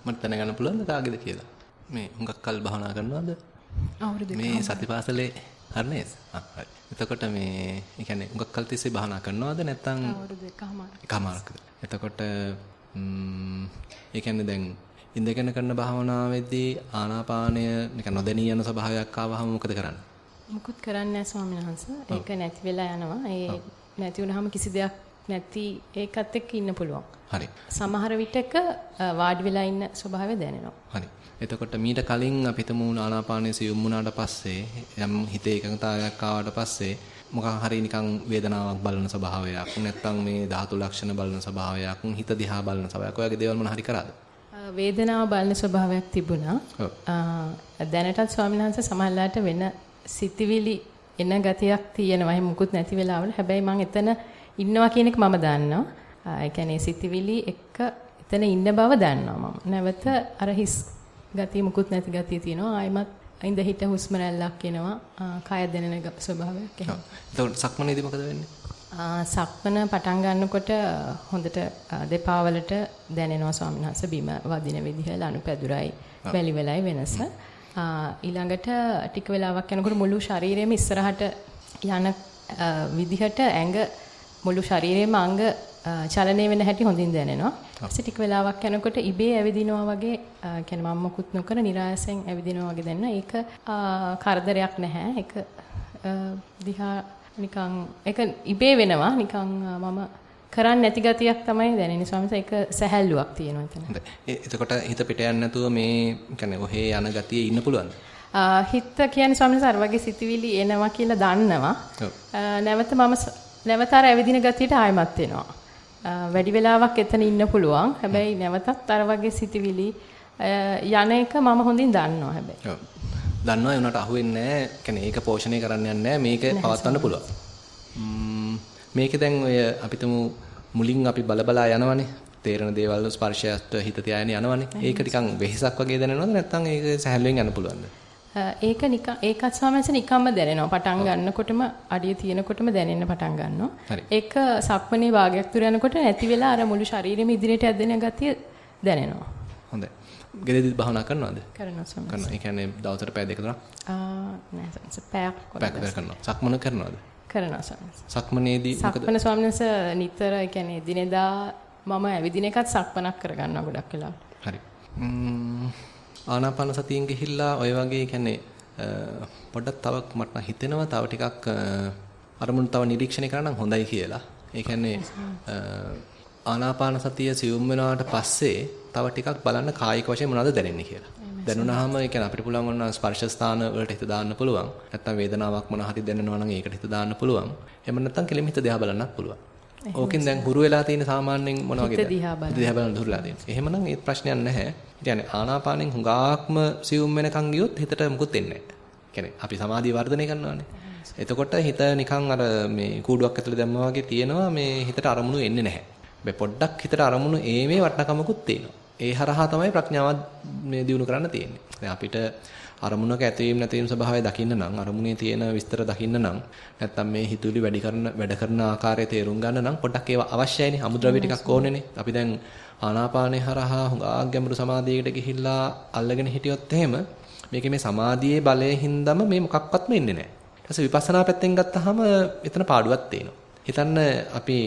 මට දැනගන්න පුළුවන්ද කාගේද කියලා? මේ හුඟක් කල් භාවනා කරනවද? අවුරුදු මේ සතිපාසලේ හරිනේ? හරි. එතකොට මේ ඒ කියන්නේ හුඟක් කල් තිස්සේ භාවනා කරනවද නැත්නම් අවුරුදු එකමාර. එකමාරකද? එතකොට ඒ කියන්නේ දැන් ඉඳගෙන කරන භාවනාවේදී ආනාපානය නිකන් නොදැනී යන ස්වභාවයක් ආවහම මොකද කරන්නේ? මුකුත් කරන්නේ නැහැ ස්වාමීන් වහන්සේ. ඒක නැති වෙලා යනවා. ඒ නැති වුනහම කිසි දෙයක් නැති ඒකත් එක්ක ඉන්න පුළුවන්. හරි. සමහර විටක වාඩි වෙලා ඉන්න ස්වභාවය දැනෙනවා. හරි. එතකොට මීට කලින් අපි හිතමු ආනාපානයේ සියුම් වුණාට පස්සේ යම් හිතේ එකඟතාවයක් ආවට පස්සේ මොකක් හරි නිකන් වේදනාවක් බලන ස්වභාවයක් නැත්නම් මේ ධාතු ලක්ෂණ බලන ස්වභාවයක් හිත දිහා බලන ස්වභාවයක් ඔයගේ දේවල් මොන හරි කරාද? වේදනාව බලන ස්වභාවයක් තිබුණා. දැනටත් ස්වාමීන් වහන්සේ සමහරලාට වෙන සිතිවිලි එන ගතියක් තියෙනවා. එහෙම මුකුත් නැති වෙලාවල. හැබැයි මම එතන ඉන්නවා කියන එක මම දන්නවා. ඒ කියන්නේ සිතිවිලි එක්ක එතන ඉන්න බව දන්නවා මම. නැවත අර හිස් ගතිය මුකුත් නැති ගතිය තියෙනවා. ආයිමත් ඉඳ හිට හුස්ම රැල්ලක් එනවා. කය දැනෙන ස්වභාවයක් එහෙම. එතකොට සක්මනේදී මොකද වෙන්නේ? සක්මන පටන් ගන්නකොට හොඳට දෙපා වලට දැනෙනවා ස්වාමීන් වහන්සේ බිම වදින විදිහ ලනුපැදුරයි වැලි වෙලයි වෙනස. ඊළඟට ටික වෙලාවක් යනකොට මුළු ශරීරයම ඉස්සරහට යන විදිහට ඇඟ මුළු ශරීරයේම අංග චලනය වෙන හැටි හොඳින් දැනෙනවා. ඊට ටික වෙලාවක් යනකොට ඉබේ ඇවිදිනවා වගේ කියන්නේ මම මොකුත් නොකර નિરાයසෙන් ඇවිදිනවා වගේ දැනෙනවා. ඒක කරදරයක් නැහැ. ඒක දිහා නිකන් ඒක ඉබේ වෙනවා. නිකන් මම කරන්නේ නැති ගතියක් තමයි දැනෙන්නේ ස්වාමීන් ඒක සැහැල්ලුවක් තියෙනවා එතන. එතකොට හිත පිට යන්නේ නැතුව මේ කියන්නේ ඔහේ යන ගතියේ ඉන්න පුළුවන්ද? හිත කියන්නේ ස්වාමීන් වහන්සේ අර වගේ සිතුවිලි එනවා කියලා දන්නවා. නැවත මම නැවත අර ඇවිදින ගතියට ආයමත් වෙනවා. වැඩි වෙලාවක් එතන ඉන්න පුළුවන්. හැබැයි නැවතත් අර වගේ සිතුවිලි යන එක මම හොඳින් දන්නවා හැබැයි. ඔව්. දන්නවා ඒ උනට අහුවෙන්නේ නැහැ. කියන්නේ ඒක පෝෂණය කරන්න යන්නේ නැහැ. මේක පවත්වන්න පුළුවන්. මේකේ දැන් ඔය අපිටම මුලින් අපි බලබලා යනවනේ. තේරෙන දේවල් ස්පර්ශයත් හිත තියාගෙන යනවනේ. ඒක නිකන් වෙහෙසක් වගේ දැනෙනවද නැත්නම් ඒක සැහැල්ලුවෙන් යන්න පුළුවන්ද? ඒක නිකන් ඒකත් ස්වාමීන් නිකම්ම දැනෙනවා. පටන් ගන්නකොටම අඩිය තියෙනකොටම දැනෙන්න පටන් ගන්නවා. ඒක සක්මනේ භාගයක් තුර යනකොට නැති වෙලා අර මුළු ශරීරෙම ඉදිරියට ඇදෙන ගතිය දැනෙනවා. හොඳයි. ගෙදරදී භාවනා කරනවද? කරනවා ස්වාමීන්. කරනවා. ඒ කියන්නේ දවසට පැය දෙක තුනක්? ආ නෑ පැයක් පැයක් කරනවා. සක්මන කරනවද? කරනවා ස්වාමීන්. සක්මනේදී මොකද? සක්මන ස්වාමීන් වහන්සේ නිතර ඒ කියන්නේ දිනෙදා මම ඇවිදින එකත් සක්මනක් කරගන්නවා ගොඩක් වෙලාවට. හරි. ආනාපාන සතියෙන් ගිහිල්ලා ඔය වගේ කියන්නේ පොඩ්ඩක් තව මට හිතෙනවා තව ටිකක් අරමුණු තව නිරීක්ෂණය කරන්න හොඳයි කියලා. ඒ කියන්නේ ආනාපාන සතිය සියුම් වෙනාට පස්සේ තව ටිකක් බලන්න කායික වශයෙන් මොනවද දැනෙන්නේ කියලා. දැනුණාම ඒ කියන්නේ අපිට පුළුවන් වුණා ස්පර්ශ ස්ථාන වලට හිත දාන්න පුළුවන්. නැත්තම් වේදනාවක් මොන හරි දැනෙනවා නම් ඒකට හිත දාන්න පුළුවන්. එහෙම නැත්තම් කෙලිම හිත දිහා බලන්නත් පුළුවන්. ඕකෙන් දැන් හුරු වෙලා තියෙන සාමාන්‍යයෙන් මොන වගේද? හිත දිහා බලන්න හුරුලා තියෙන. එහෙමනම් ඒ ප්‍රශ්නයක් නැහැ. කියන්නේ ආනාපානෙන් හුඟාක්ම සියුම් වෙනකන් ගියොත් හිතට මුකුත් එන්නේ නැහැ. අපි සමාධිය වර්ධනය කරනවානේ. එතකොට හිත නිකන් අර මේ කූඩුවක් ඇතුලේ දැම්මා වගේ තියෙනවා මේ හිතට අරමුණු එන්නේ නැහැ. හැබැයි පොඩ්ඩක් හිතට අරමුණු ඒමේ වටනකමකුත් තියෙනවා. ඒ හරහා තමයි ප්‍රඥාව මේ දිනු කරන්න තියෙන්නේ. දැන් අපිට අරමුණක ඇතවීම නැතිවීම ස්වභාවය දකින්න නම් අරමුණේ තියෙන විස්තර දකින්න නම් නැත්තම් මේ හිතුවිලි වැඩි කරන වැඩ කරන ආකාරය තේරුම් ගන්න නම් පොඩ්ඩක් ඒවා අවශ්‍යයිනේ. අමුද්‍රව්‍ය ටිකක් ඕනේනේ. අපි දැන් ආනාපානේ හරහා හුඟා ගැඹුරු සමාධියකට ගිහිල්ලා අල්ලගෙන හිටියොත් එහෙම මේකේ මේ සමාධියේ බලයෙන් හින්දම මේ මොකක්වත්ම ඉන්නේ නැහැ. ඊට පස්සේ විපස්සනා පැත්තෙන් ගත්තාම එතන පාඩුවක් තියෙනවා. හිතන්න අපි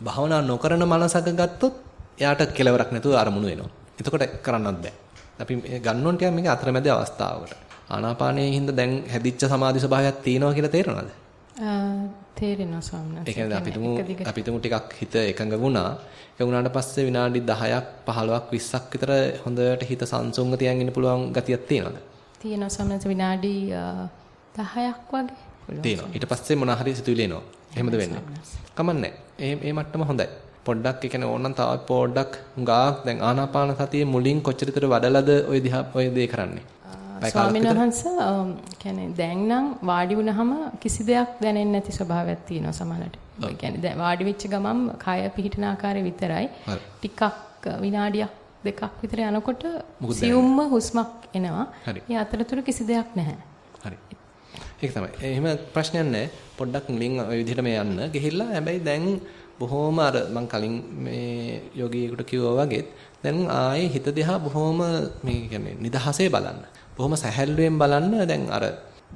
භාවනා නොකරන මනසක ගත්තොත් එයාට කෙලවරක් නැතුව අරමුණු වෙනවා. එතකොට කරන්නත් බෑ. අපි ගන්නෝන් ටිකක් මේක අතරමැද අවස්ථාවකට. ආනාපානයේ හින්දා දැන් හැදිච්ච සමාධි ස්වභාවයක් තියෙනවා කියලා තේරෙනවද? තේරෙනවා ස්වාමීන්. ඒ කියන්නේ අපිටම අපිටම ටිකක් හිත එකඟ වුණා. ඒ වුණාට පස්සේ විනාඩි 10ක් 15ක් 20ක් විතර හොඳට හිත සංසුන්ව තියන් ඉන්න පුළුවන් ගතියක් තියෙනවද? තියෙනවා ස්වාමීන් විනාඩි 10ක් වගේ. තියෙනවා. ඊට පස්සේ මොන හරි සිතුවිලි එනවා. එහෙමද වෙන්නේ? කමන්නේ. ඒ මේ මට්ටම හොඳයි. පොඩ්ඩක් ඒ කියන්නේ ඕනනම් තවත් පොඩ්ඩක් හුඟක් දැන් ආනාපාන සතියේ මුලින් කොච්චර විතර වඩලාද ඔය දිහා ඔය දේ කරන්නේ? ස්වාමීන් වහන්සේ කියන්නේ දැන් නම් වාඩි වුණාම කිසි දෙයක් දැනෙන්නේ නැති ස්වභාවයක් තියෙනවා සමහරට. ඒ කියන්නේ දැන් වාඩි වෙච්ච ගමන් කය පිහිටන ආකාරය විතරයි. ටිකක් විනාඩියක් දෙකක් විතර යනකොට සියුම්ම හුස්මක් එනවා. ඒ අතරතුර කිසි දෙයක් නැහැ. හරි. ඒක තමයි. එහෙම ප්‍රශ්නයක් නැහැ. පොඩ්ඩක් මුලින් ওই විදිහට මේ යන්න. ගිහිල්ලා හැබැයි දැන් බොහොම අර මම කලින් මේ යෝගියෙකුට කිව්වා වගේත් දැන් ආයේ හිත දිහා බොහොම මේ කියන්නේ නිදහසේ බලන්න. බොහොම සැහැල්ලුවෙන් බලන්න දැන් අර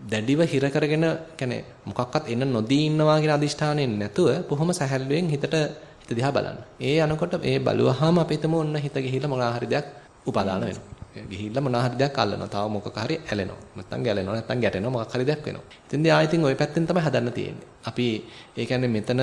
දැඩිව හිර කරගෙන කියන්නේ මොකක්වත් එන්න නොදී ඉන්නවා කියන අදිෂ්ඨානයෙන් නැතුව බොහොම සැහැල්ලුවෙන් හිතට හිත දිහා බලන්න. ඒ යනකොට ඒ බලුවාම අපි හිතමු ඔන්න හිත ගිහිල්ලා මොනවා හරි දෙයක් උපාදාන වෙනවා. ගිහිල්ලා මොනවා හරි දෙයක් අල්ලනවා. තව මොකක් හරි ඇලෙනවා. නැත්තම් ගැලෙනවා. නැත්තම් ගැටෙනවා. මොකක් හරි දෙයක් වෙනවා. ඉතින්දී ආයෙත් ওই පැත්තෙන් තමයි හදන්න තියෙන්නේ. අපි ඒ කියන්නේ මෙතන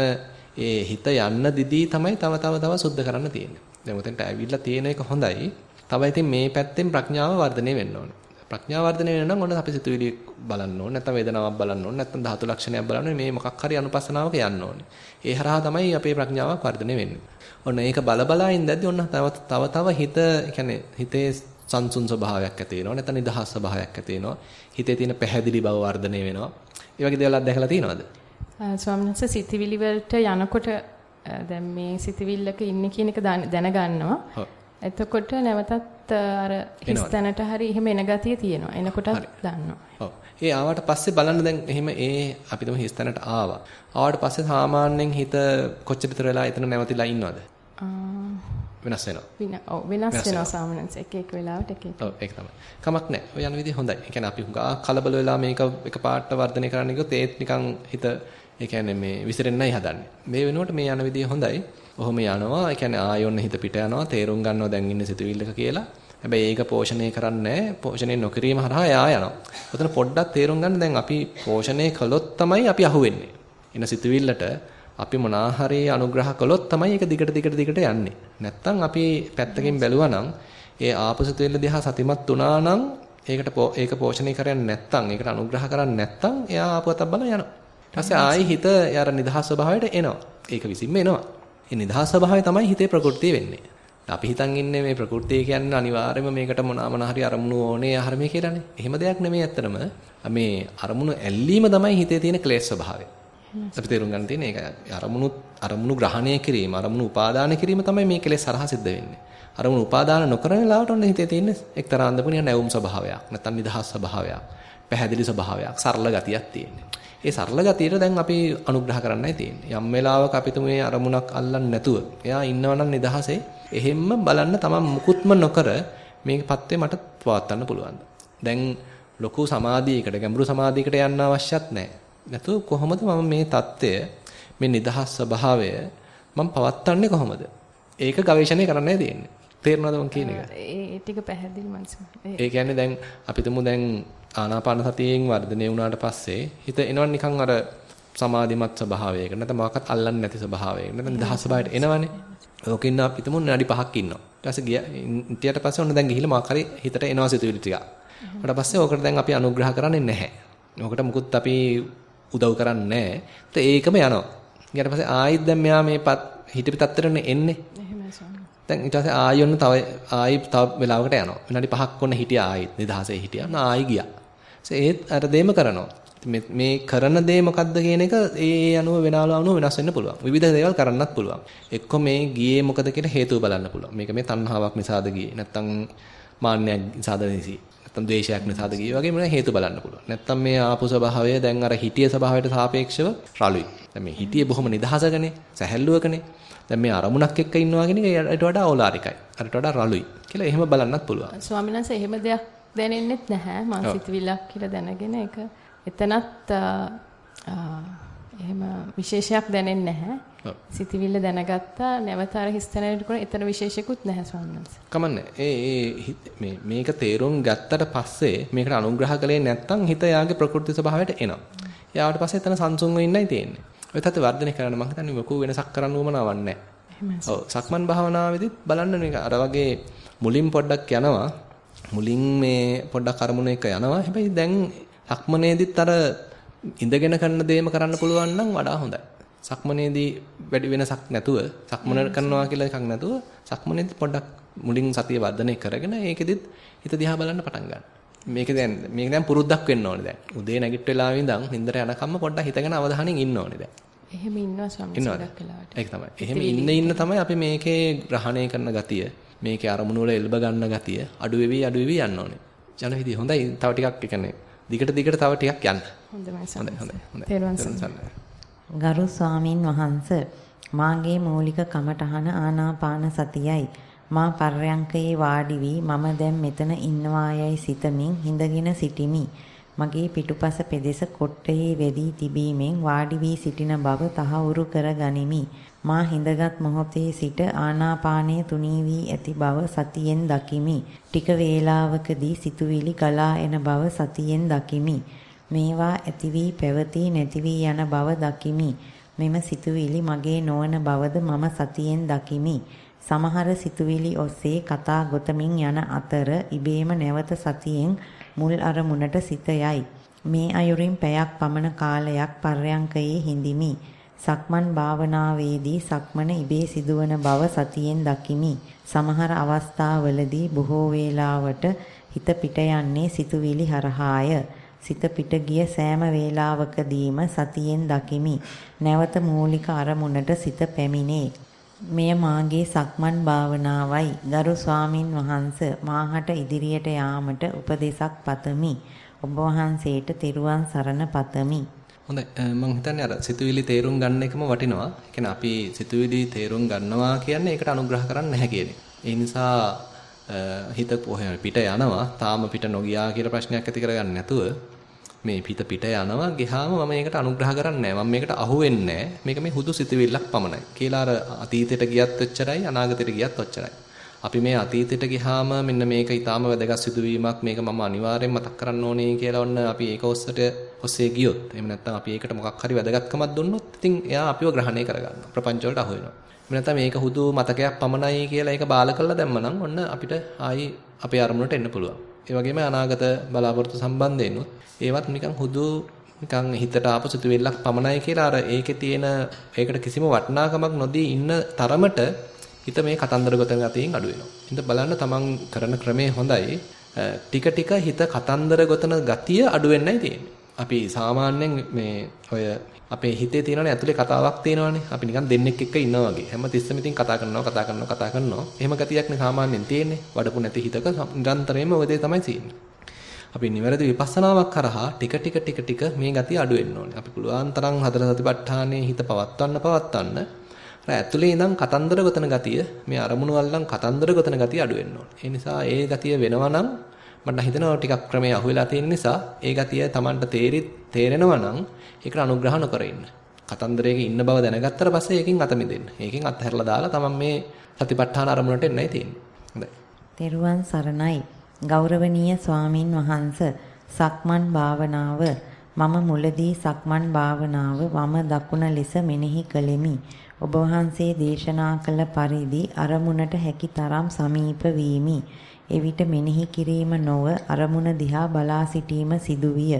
ඒ හිත යන්න දිදී තමයි තව තව තව සුද්ධ කරන්න තියෙන්නේ. දැන් උතෙන්ට ඇවිල්ලා තියෙන එක හොඳයි. තව ඉතින් මේ පැත්තෙන් ප්‍රඥාව වර්ධනය වෙන්න ඕනේ. ප්‍රඥාව වර්ධනය වෙන නම් ඔන්න අපි සිතුවිලි බලන්න ඕනේ. නැත්නම් වේදනාවක් බලන්න ඕනේ. නැත්නම් ධාතු ලක්ෂණයක් බලන්න ඕනේ. මේ මොකක් හරි අනුපස්සනාවක යන්න ඕනේ. ඒ හරහා තමයි අපේ ප්‍රඥාවක් වර්ධනය වෙන්නේ. ඔන්න ඒක බල බලා ඉඳද්දි ඔන්න තව තව තව හිත කියන්නේ හිතේ සංසුන් ස්වභාවයක් ඇති වෙනවා. නැත්නම් නිදහස් ස්වභාවයක් ඇති වෙනවා. හිතේ තියෙන පැහැදිලි බව වර්ධනය වෙනවා. ඒ වගේ දේවල් අත්දැකලා තියෙනවද? ස්වාමීන් සිතවිලි වලට යනකොට දැන් මේ සිතවිල්ලක ඉන්නේ කියන එක දැනගන්නවා. එතකොට නැවතත් අර හිස්තැනට හරි එහෙම එන ගතිය තියෙනවා. එනකොටත් දන්නවා. ඔව්. ඒ ආවට පස්සේ බලන්න දැන් එහෙම ඒ අපි තුමු හිස්තැනට ආවා. ආවට පස්සේ සාමාන්‍යයෙන් හිත කොච්චර විතර වෙලා එතන නැවතිලා ඉන්නවද? වෙනස් වෙනවා. වෙනස් වෙනවා සාමාන්‍යයෙන් එක එක වෙලාවට එක එක. ඔව් ඒක තමයි. කමක් නැහැ. ඔය යන විදිහ හොඳයි. ඒ කියන්නේ අපි හුඟා කලබල වෙලා මේක එකපාරට වර්ධනය කරන්න ගියොත් ඒත් නිකන් හිත ඒ කියන්නේ මේ විසිරෙන්නයි හදන්නේ. මේ වෙනුවට මේ යන විදිය හොඳයි. ඔහොම යනවා. ඒ කියන්නේ ආයොන්න හිත පිට යනවා. තේරුම් ගන්නවා දැන් ඉන්නේ සිතුවිල්ලක කියලා. හැබැයි ඒක පෝෂණය කරන්නේ පෝෂණය නොකිරීම හරහා එයා යනවා. ඔතන පොඩ්ඩක් තේරුම් ගන්න දැන් අපි පෝෂණය කළොත් තමයි අපි අහුවෙන්නේ. එන සිතුවිල්ලට අපි මොනාහරි අනුග්‍රහ කළොත් තමයි ඒක දිගට දිගට දිගට යන්නේ. නැත්තම් අපි පැත්තකින් බැලුවා නම් ඒ ආපසුතෙල්ල දිහා සතිමත් වුණා නම් ඒකට ඒක පෝෂණය කරන්නේ නැත්තම් ඒකට අනුග්‍රහ කරන්නේ නැත්තම් එයා ආපුවතක් බල යනවා. ඊපස්සේ ආයි හිත යාර නිදහස් ස්වභාවයට එනවා. ඒක විසින්ම එනවා. ඒ නිදහස් ස්වභාවය තමයි හිතේ ප්‍රകൃතිය වෙන්නේ. අපි හිතන් ඉන්නේ මේ ප්‍රകൃතිය කියන්නේ අනිවාර්යයෙන්ම මේකට මොනවා මොන හරි අරමුණු ඕනේ ආහාරමේ කියලානේ. එහෙම දෙයක් නෙමෙයි ඇත්තටම. මේ අරමුණු ඇල්ලීම තමයි හිතේ තියෙන ක්ලේශ ස්වභාවය. අපි තේරුම් ගන්න තියෙන්නේ ඒක අරමුණු අරමුණු ග්‍රහණය කිරීම අරමුණු උපාදාන කිරීම තමයි මේ කෙලෙස් සරහා සිද්ධ වෙන්නේ. අරමුණු උපාදාන නොකරන වෙලාවට ඔන්න හිතේ තියෙන එක්තරා අන්දමකින් නැවුම් ස්වභාවයක් නැත්නම් නිදහස් ස්වභාවයක් පැහැදිලි ස්වභාවයක් සරල ගතියක් තියෙන්නේ. ඒ සරල ගතියට දැන් අපි අනුග්‍රහ කරන්නයි තියෙන්නේ. යම් වෙලාවක අපි මේ අරමුණක් අල්ලන්නේ නැතුව එයා ඉන්නවනම් නිදහසේ එහෙම්ම බලන්න තමන් මුකුත්ම නොකර මේක පත්වේ මට පවත්වන්න පුළුවන්. දැන් ලොකු සමාධියකට ගැඹුරු සමාධියකට යන්න අවශ්‍යත් නැහැ. නැතු කොහොමද මම මේ தත්ත්වය මේ නිදහස් ස්වභාවය මම පවත්න්නේ කොහොමද? ඒක ගවේෂණය කරන්නයි තියෙන්නේ. තේරෙනවද මම කියන එක? ඒ ටික පැහැදිලි මනස. ඒ කියන්නේ දැන් අපි තුමු දැන් ආනාපාන සතියෙන් වර්ධනය වුණාට පස්සේ හිත එනවා නිකන් අර සමාධිමත් ස්වභාවයකට නැත්නම් මොකක්වත් අල්ලන්නේ නැති ස්වභාවයකට නැත්නම් දහස් ස්වභාවයට එනවනේ. ඕකින් අපි තුමු නඩි පහක් ඉන්නවා. ඊට පස්සේ ගියා ඉන්ටියට පස්සේ ඔන්න දැන් ගිහිල්ලා මොකක් හරි හිතට එනවා සිතුවිලි ටික. ඊට පස්සේ ඕකට දැන් අපි අනුග්‍රහ කරන්නේ නැහැ. ඕකට මුකුත් අපි උදව් කරන්නේ නැහැ. ඒකම යනවා. ඊට පස්සේ ආයිත් දැන් මෙයා මේ හිතපි තත්තරනේ එන්නේ. දැන් ඊට පස්සේ ආයි ඔන්න තව ආයි තව වෙලාවකට යනවා. විනාඩි 5ක් ඔන්න හිටියා ආයිත් නිදහසේ හිටියා. ආයි ගියා. ඒත් අර දෙම කරනවා. මේ කරන දේ මොකද්ද කියන එක ඒ ඒ අනුව වෙනාලු අනුව වෙනස් වෙන්න පුළුවන්. විවිධ දේවල් කරන්නත් පුළුවන්. එක්ක මේ ගියේ මොකද කියන හේතුව බලන්න පුළුවන්. මේක මේ තණ්හාවක් නිසාද ගියේ. නැත්තම් මාන්නයක් නිසාද නිසි. නැත්තම් ද්වේෂයක් නිසාද ගියේ වගේ මොන හේතු බලන්න පුළුවන්. නැත්තම් මේ ආපු ස්වභාවය දැන් අර හිටිය ස්වභාවයට සාපේක්ෂව රළුයි. දැන් මේ හිටියේ බොහොම නිදහසකනේ, සැහැල්ලුවකනේ. දැන් මේ අරමුණක් එක්ක ඉන්නවා කියන එක ඊට වඩා ඕලාරිකයි. අරට වඩා රළුයි. කියලා එහෙම බලන්නත් පුළුවන්. ස්වාමීන් වහන්සේ එහෙම දෙයක් දැනෙන්නෙත් නැහැ. මං සිතවිල්ලක් කියලා දැනගෙන ඒක එතනත් එහෙම විශේෂයක් දැනෙන්නේ නැහැ. සිතවිල්ල දැනගත්තා නැවත අර හිස්තැනට කරන එතන විශේෂිකුත් නැහැ ස්වාමීන්. කමන්නේ. ඒ මේ මේක තේරුම් ගත්තට පස්සේ මේකට අනුග්‍රහ කළේ නැත්නම් හිත යාගේ ප්‍රകൃති ස්වභාවයට එනවා. යාවට පස්සේ එතන සංසුන් වෙන්නයි තියෙන්නේ. ඔය තත් වර්ධනය කරන්න මම හිතන්නේ ලොකු වෙනසක් කරන්න උවමනාවක් නැහැ. ඔව් සක්මන් භාවනාවේදීත් බලන්න මේක අර වගේ මුලින් පොඩ්ඩක් යනවා. මුලින් මේ පොඩ්ඩක් අරමුණ එක යනවා. හැබැයි දැන් සක්මනේදීත් අර ඉඳගෙන කරන දේම කරන්න පුළුවන් නම් වඩා හොඳයි. සක්මනේදී වැඩි වෙනසක් නැතුව සක්මන කරනවා කියලා එකක් නැතුව සක්මනේදී පොඩ්ඩක් මුලින් සතිය වර්ධනය කරගෙන ඒකෙදිත් හිත දිහා බලන්න පටන් ගන්න. මේක දැන් මේක දැන් පුරුද්දක් වෙන්න ඕනේ දැන්. උදේ නැගිට වෙලාවෙ ඉඳන් නින්දට යනකම්ම පොඩ්ඩක් හිතගෙන අවධානයෙන් ඉන්න ඕනේ දැන්. එහෙම ඉන්නවා ස්වාමීන් වහන්සේ. ඒක තමයි. එහෙම ඉන්න ඉන්න තමයි අපි මේකේ ග්‍රහණය කරන ගතිය, මේකේ අරමුණු වල එල්බ ගන්න ගතිය අඩු වෙවි අඩු වෙවි යන්න ඕනේ. යන විදිය හොඳයි. තව ටිකක් ඒ කියන්නේ දිගට දිගට තව ටිකක් යන්න. හොඳයි හොඳයි. ගරු ස්වාමින් වහන්සේ මාගේ මූලික කමඨහන ආනාපාන සතියයි. මා පර්යංකයේ වාඩි වී මම දැන් මෙතන ඉන්නවායයි සිතමින් හිඳගෙන සිටිමි. මගේ පිටුපස පෙදෙස කොට්ටේ වෙදී තිබීමෙන් වාඩි වී සිටින බව තහවුරු කර ගනිමි. මා හිඳගත් මොහොතේ සිට ආනාපානය තුනී වී ඇති බව සතියෙන් දකිමි. ටික වේලාවකදී සිතුවිලි ගලා එන බව සතියෙන් දකිමි. මේවා ඇති වී පැවතී නැති වී යන බව දකිමි. මෙම සිතුවිලි මගේ නොවන බවද මම සතියෙන් දකිමි. සමහර සිතුවිලි ඔස්සේ කතා ගොතමින් යන අතර ඉබේම නැවත සතියෙන් මුල් අරමුණට සිත යයි. මේ අයුරින් පැයක් පමණ කාලයක් පර්යංකයේ හිඳිමි. සක්මන් භාවනාවේදී සක්මන ඉබේ සිදුවන බව සතියෙන් දකිමි. සමහර අවස්ථාවලදී බොහෝ වේලාවට හිත පිට යන්නේ සිතුවිලි හරහාය. සිත පිට ගිය සෑම වේලාවකදීම සතියෙන් දකිමි. නැවත මූලික අරමුණට සිත පැමිණේ. මෙය මාගේ සක්මන් භාවනාවයි. ගරු ස්වාමින් වහන්ස මාහට ඉදිරියට යාමට උපදේශක් පතමි. ඔබ වහන්සේට තෙරුවන් සරණ පතමි. හොඳයි මම හිතන්නේ අර සිතුවිලි තේරුම් ගන්න එකම වටිනවා. ඒ කියන්නේ අපි සිතුවිලි තේරුම් ගන්නවා කියන්නේ ඒකට අනුග්‍රහ කරන්න නැහැ කියන්නේ. ඒ නිසා හිත පිට යනවා තාම පිට නොගියා කියලා ප්‍රශ්නයක් ඇති කරගන්න නැතුව මේ පිට පිට යනවා ගියාම මම මේකට අනුග්‍රහ කරන්නේ නැහැ. මම මේකට අහු වෙන්නේ මේක මේ හුදු සිතුවිල්ලක් පමණයි. කියලා අර අතීතයට ගියත් ඔච්චරයි අනාගතයට ගියත් ඔච්චරයි. අපි මේ අතීතයට ගියාම මෙන්න මේක ඊටාම වැදගත් සිදුවීමක් මේක මම අනිවාර්යෙන් මතක් කරන්න ඕනේ කියලා ඔන්න අපි ඒක ඔස්සට ඔස්සේ ගියොත් එහෙම නැත්නම් අපි ඒකට මොකක් හරි වැදගත්කමක් දුන්නොත් ඉතින් එයා අපිව ග්‍රහණය කරගන්නවා. ප්‍රපංච වලට අහු වෙනවා. එහෙම නැත්නම් මේක හුදු මතකයක් පමණයි කියලා ඒක බාල කරලා දැම්මනම් ඔන්න අපිට ආයි අපේ අරමුණට එන්න පුළුවන්. ඒ වගේම අනාගත බලාපොරොත්තු සම්බන්ධයෙන් උත් ඒවත් නිකන් හුදු නිකන් හිතට ආපු සිතුවිල්ලක් පමණයි කියලා අර ඒකේ තියෙන ඒකට කිසිම වටිනාකමක් නොදී ඉන්න තරමට හිත මේ කතන්දර ගොතන ගතියෙන් අඩු වෙනවා. හිත බලන්න තමන් කරන ක්‍රමේ හොඳයි. ටික ටික හිත කතන්දර ගොතන ගතිය අඩු වෙන්නයි තියෙන්නේ. අපි සාමාන්‍යයෙන් මේ ඔය අපේ හිතේ තියෙනවනේ ඇතුලේ කතාවක් තියෙනවනේ. අපි නිකන් දෙන්නෙක් එක්ක ඉන්නවා වගේ. හැම තිස්සෙම ඉතින් කතා කරනවා, කතා කරනවා, කතා කරනවා. එහෙම ගතියක්නේ සාමාන්‍යයෙන් තියෙන්නේ. වඩපු නැති හිතක නිරන්තරයෙන්ම ඔය දේ තමයි තියෙන්නේ. අපි නිවැරදි විපස්සනාවක් කරහා ටික ටික ටික ටික මේ ගතිය අඩු වෙන්න ඕනේ. අපි පුළුවන් තරම් හතර සතිපට්ඨානයේ හිත පවත්වන්න පවත්වන්න අර ඇතුලේ ඉඳන් කතන්දර ගොතන ගතිය මේ අරමුණු වල්ලන් කතන්දර ගොතන ගතිය අඩු වෙන්න ඕනේ. ඒ නිසා ඒ ගතිය වෙනවා නම් මට හිතෙනවා ටිකක් ක්‍රමයේ අහුවෙලා තියෙන නිසා ඒ ගතිය Tamanට තේරි තේරෙනවා නම් ඒකට අනුග්‍රහ නොකර ඉන්න. කතන්දරයක ඉන්න බව දැනගත්තට පස්සේ ඒකෙන් අත මිදෙන්න. ඒකෙන් අත්හැරලා දාලා Taman මේ සතිපට්ඨාන අරමුණට එන්නයි තියෙන්නේ. හොඳයි. තෙරුවන් සරණයි. ගෞරවනීය ස්වාමින් වහන්ස සක්මන් භාවනාව මම මුලදී සක්මන් භාවනාව වම දකුණ ලෙස මෙනෙහි කළෙමි. ඔබ වහන්සේ දේශනා කළ පරිදි අරමුණට හැකි තරම් සමීප වීමි. එවිට මෙනෙහි කිරීම නොව අරමුණ දිහා බලා සිටීම සිදුවිය.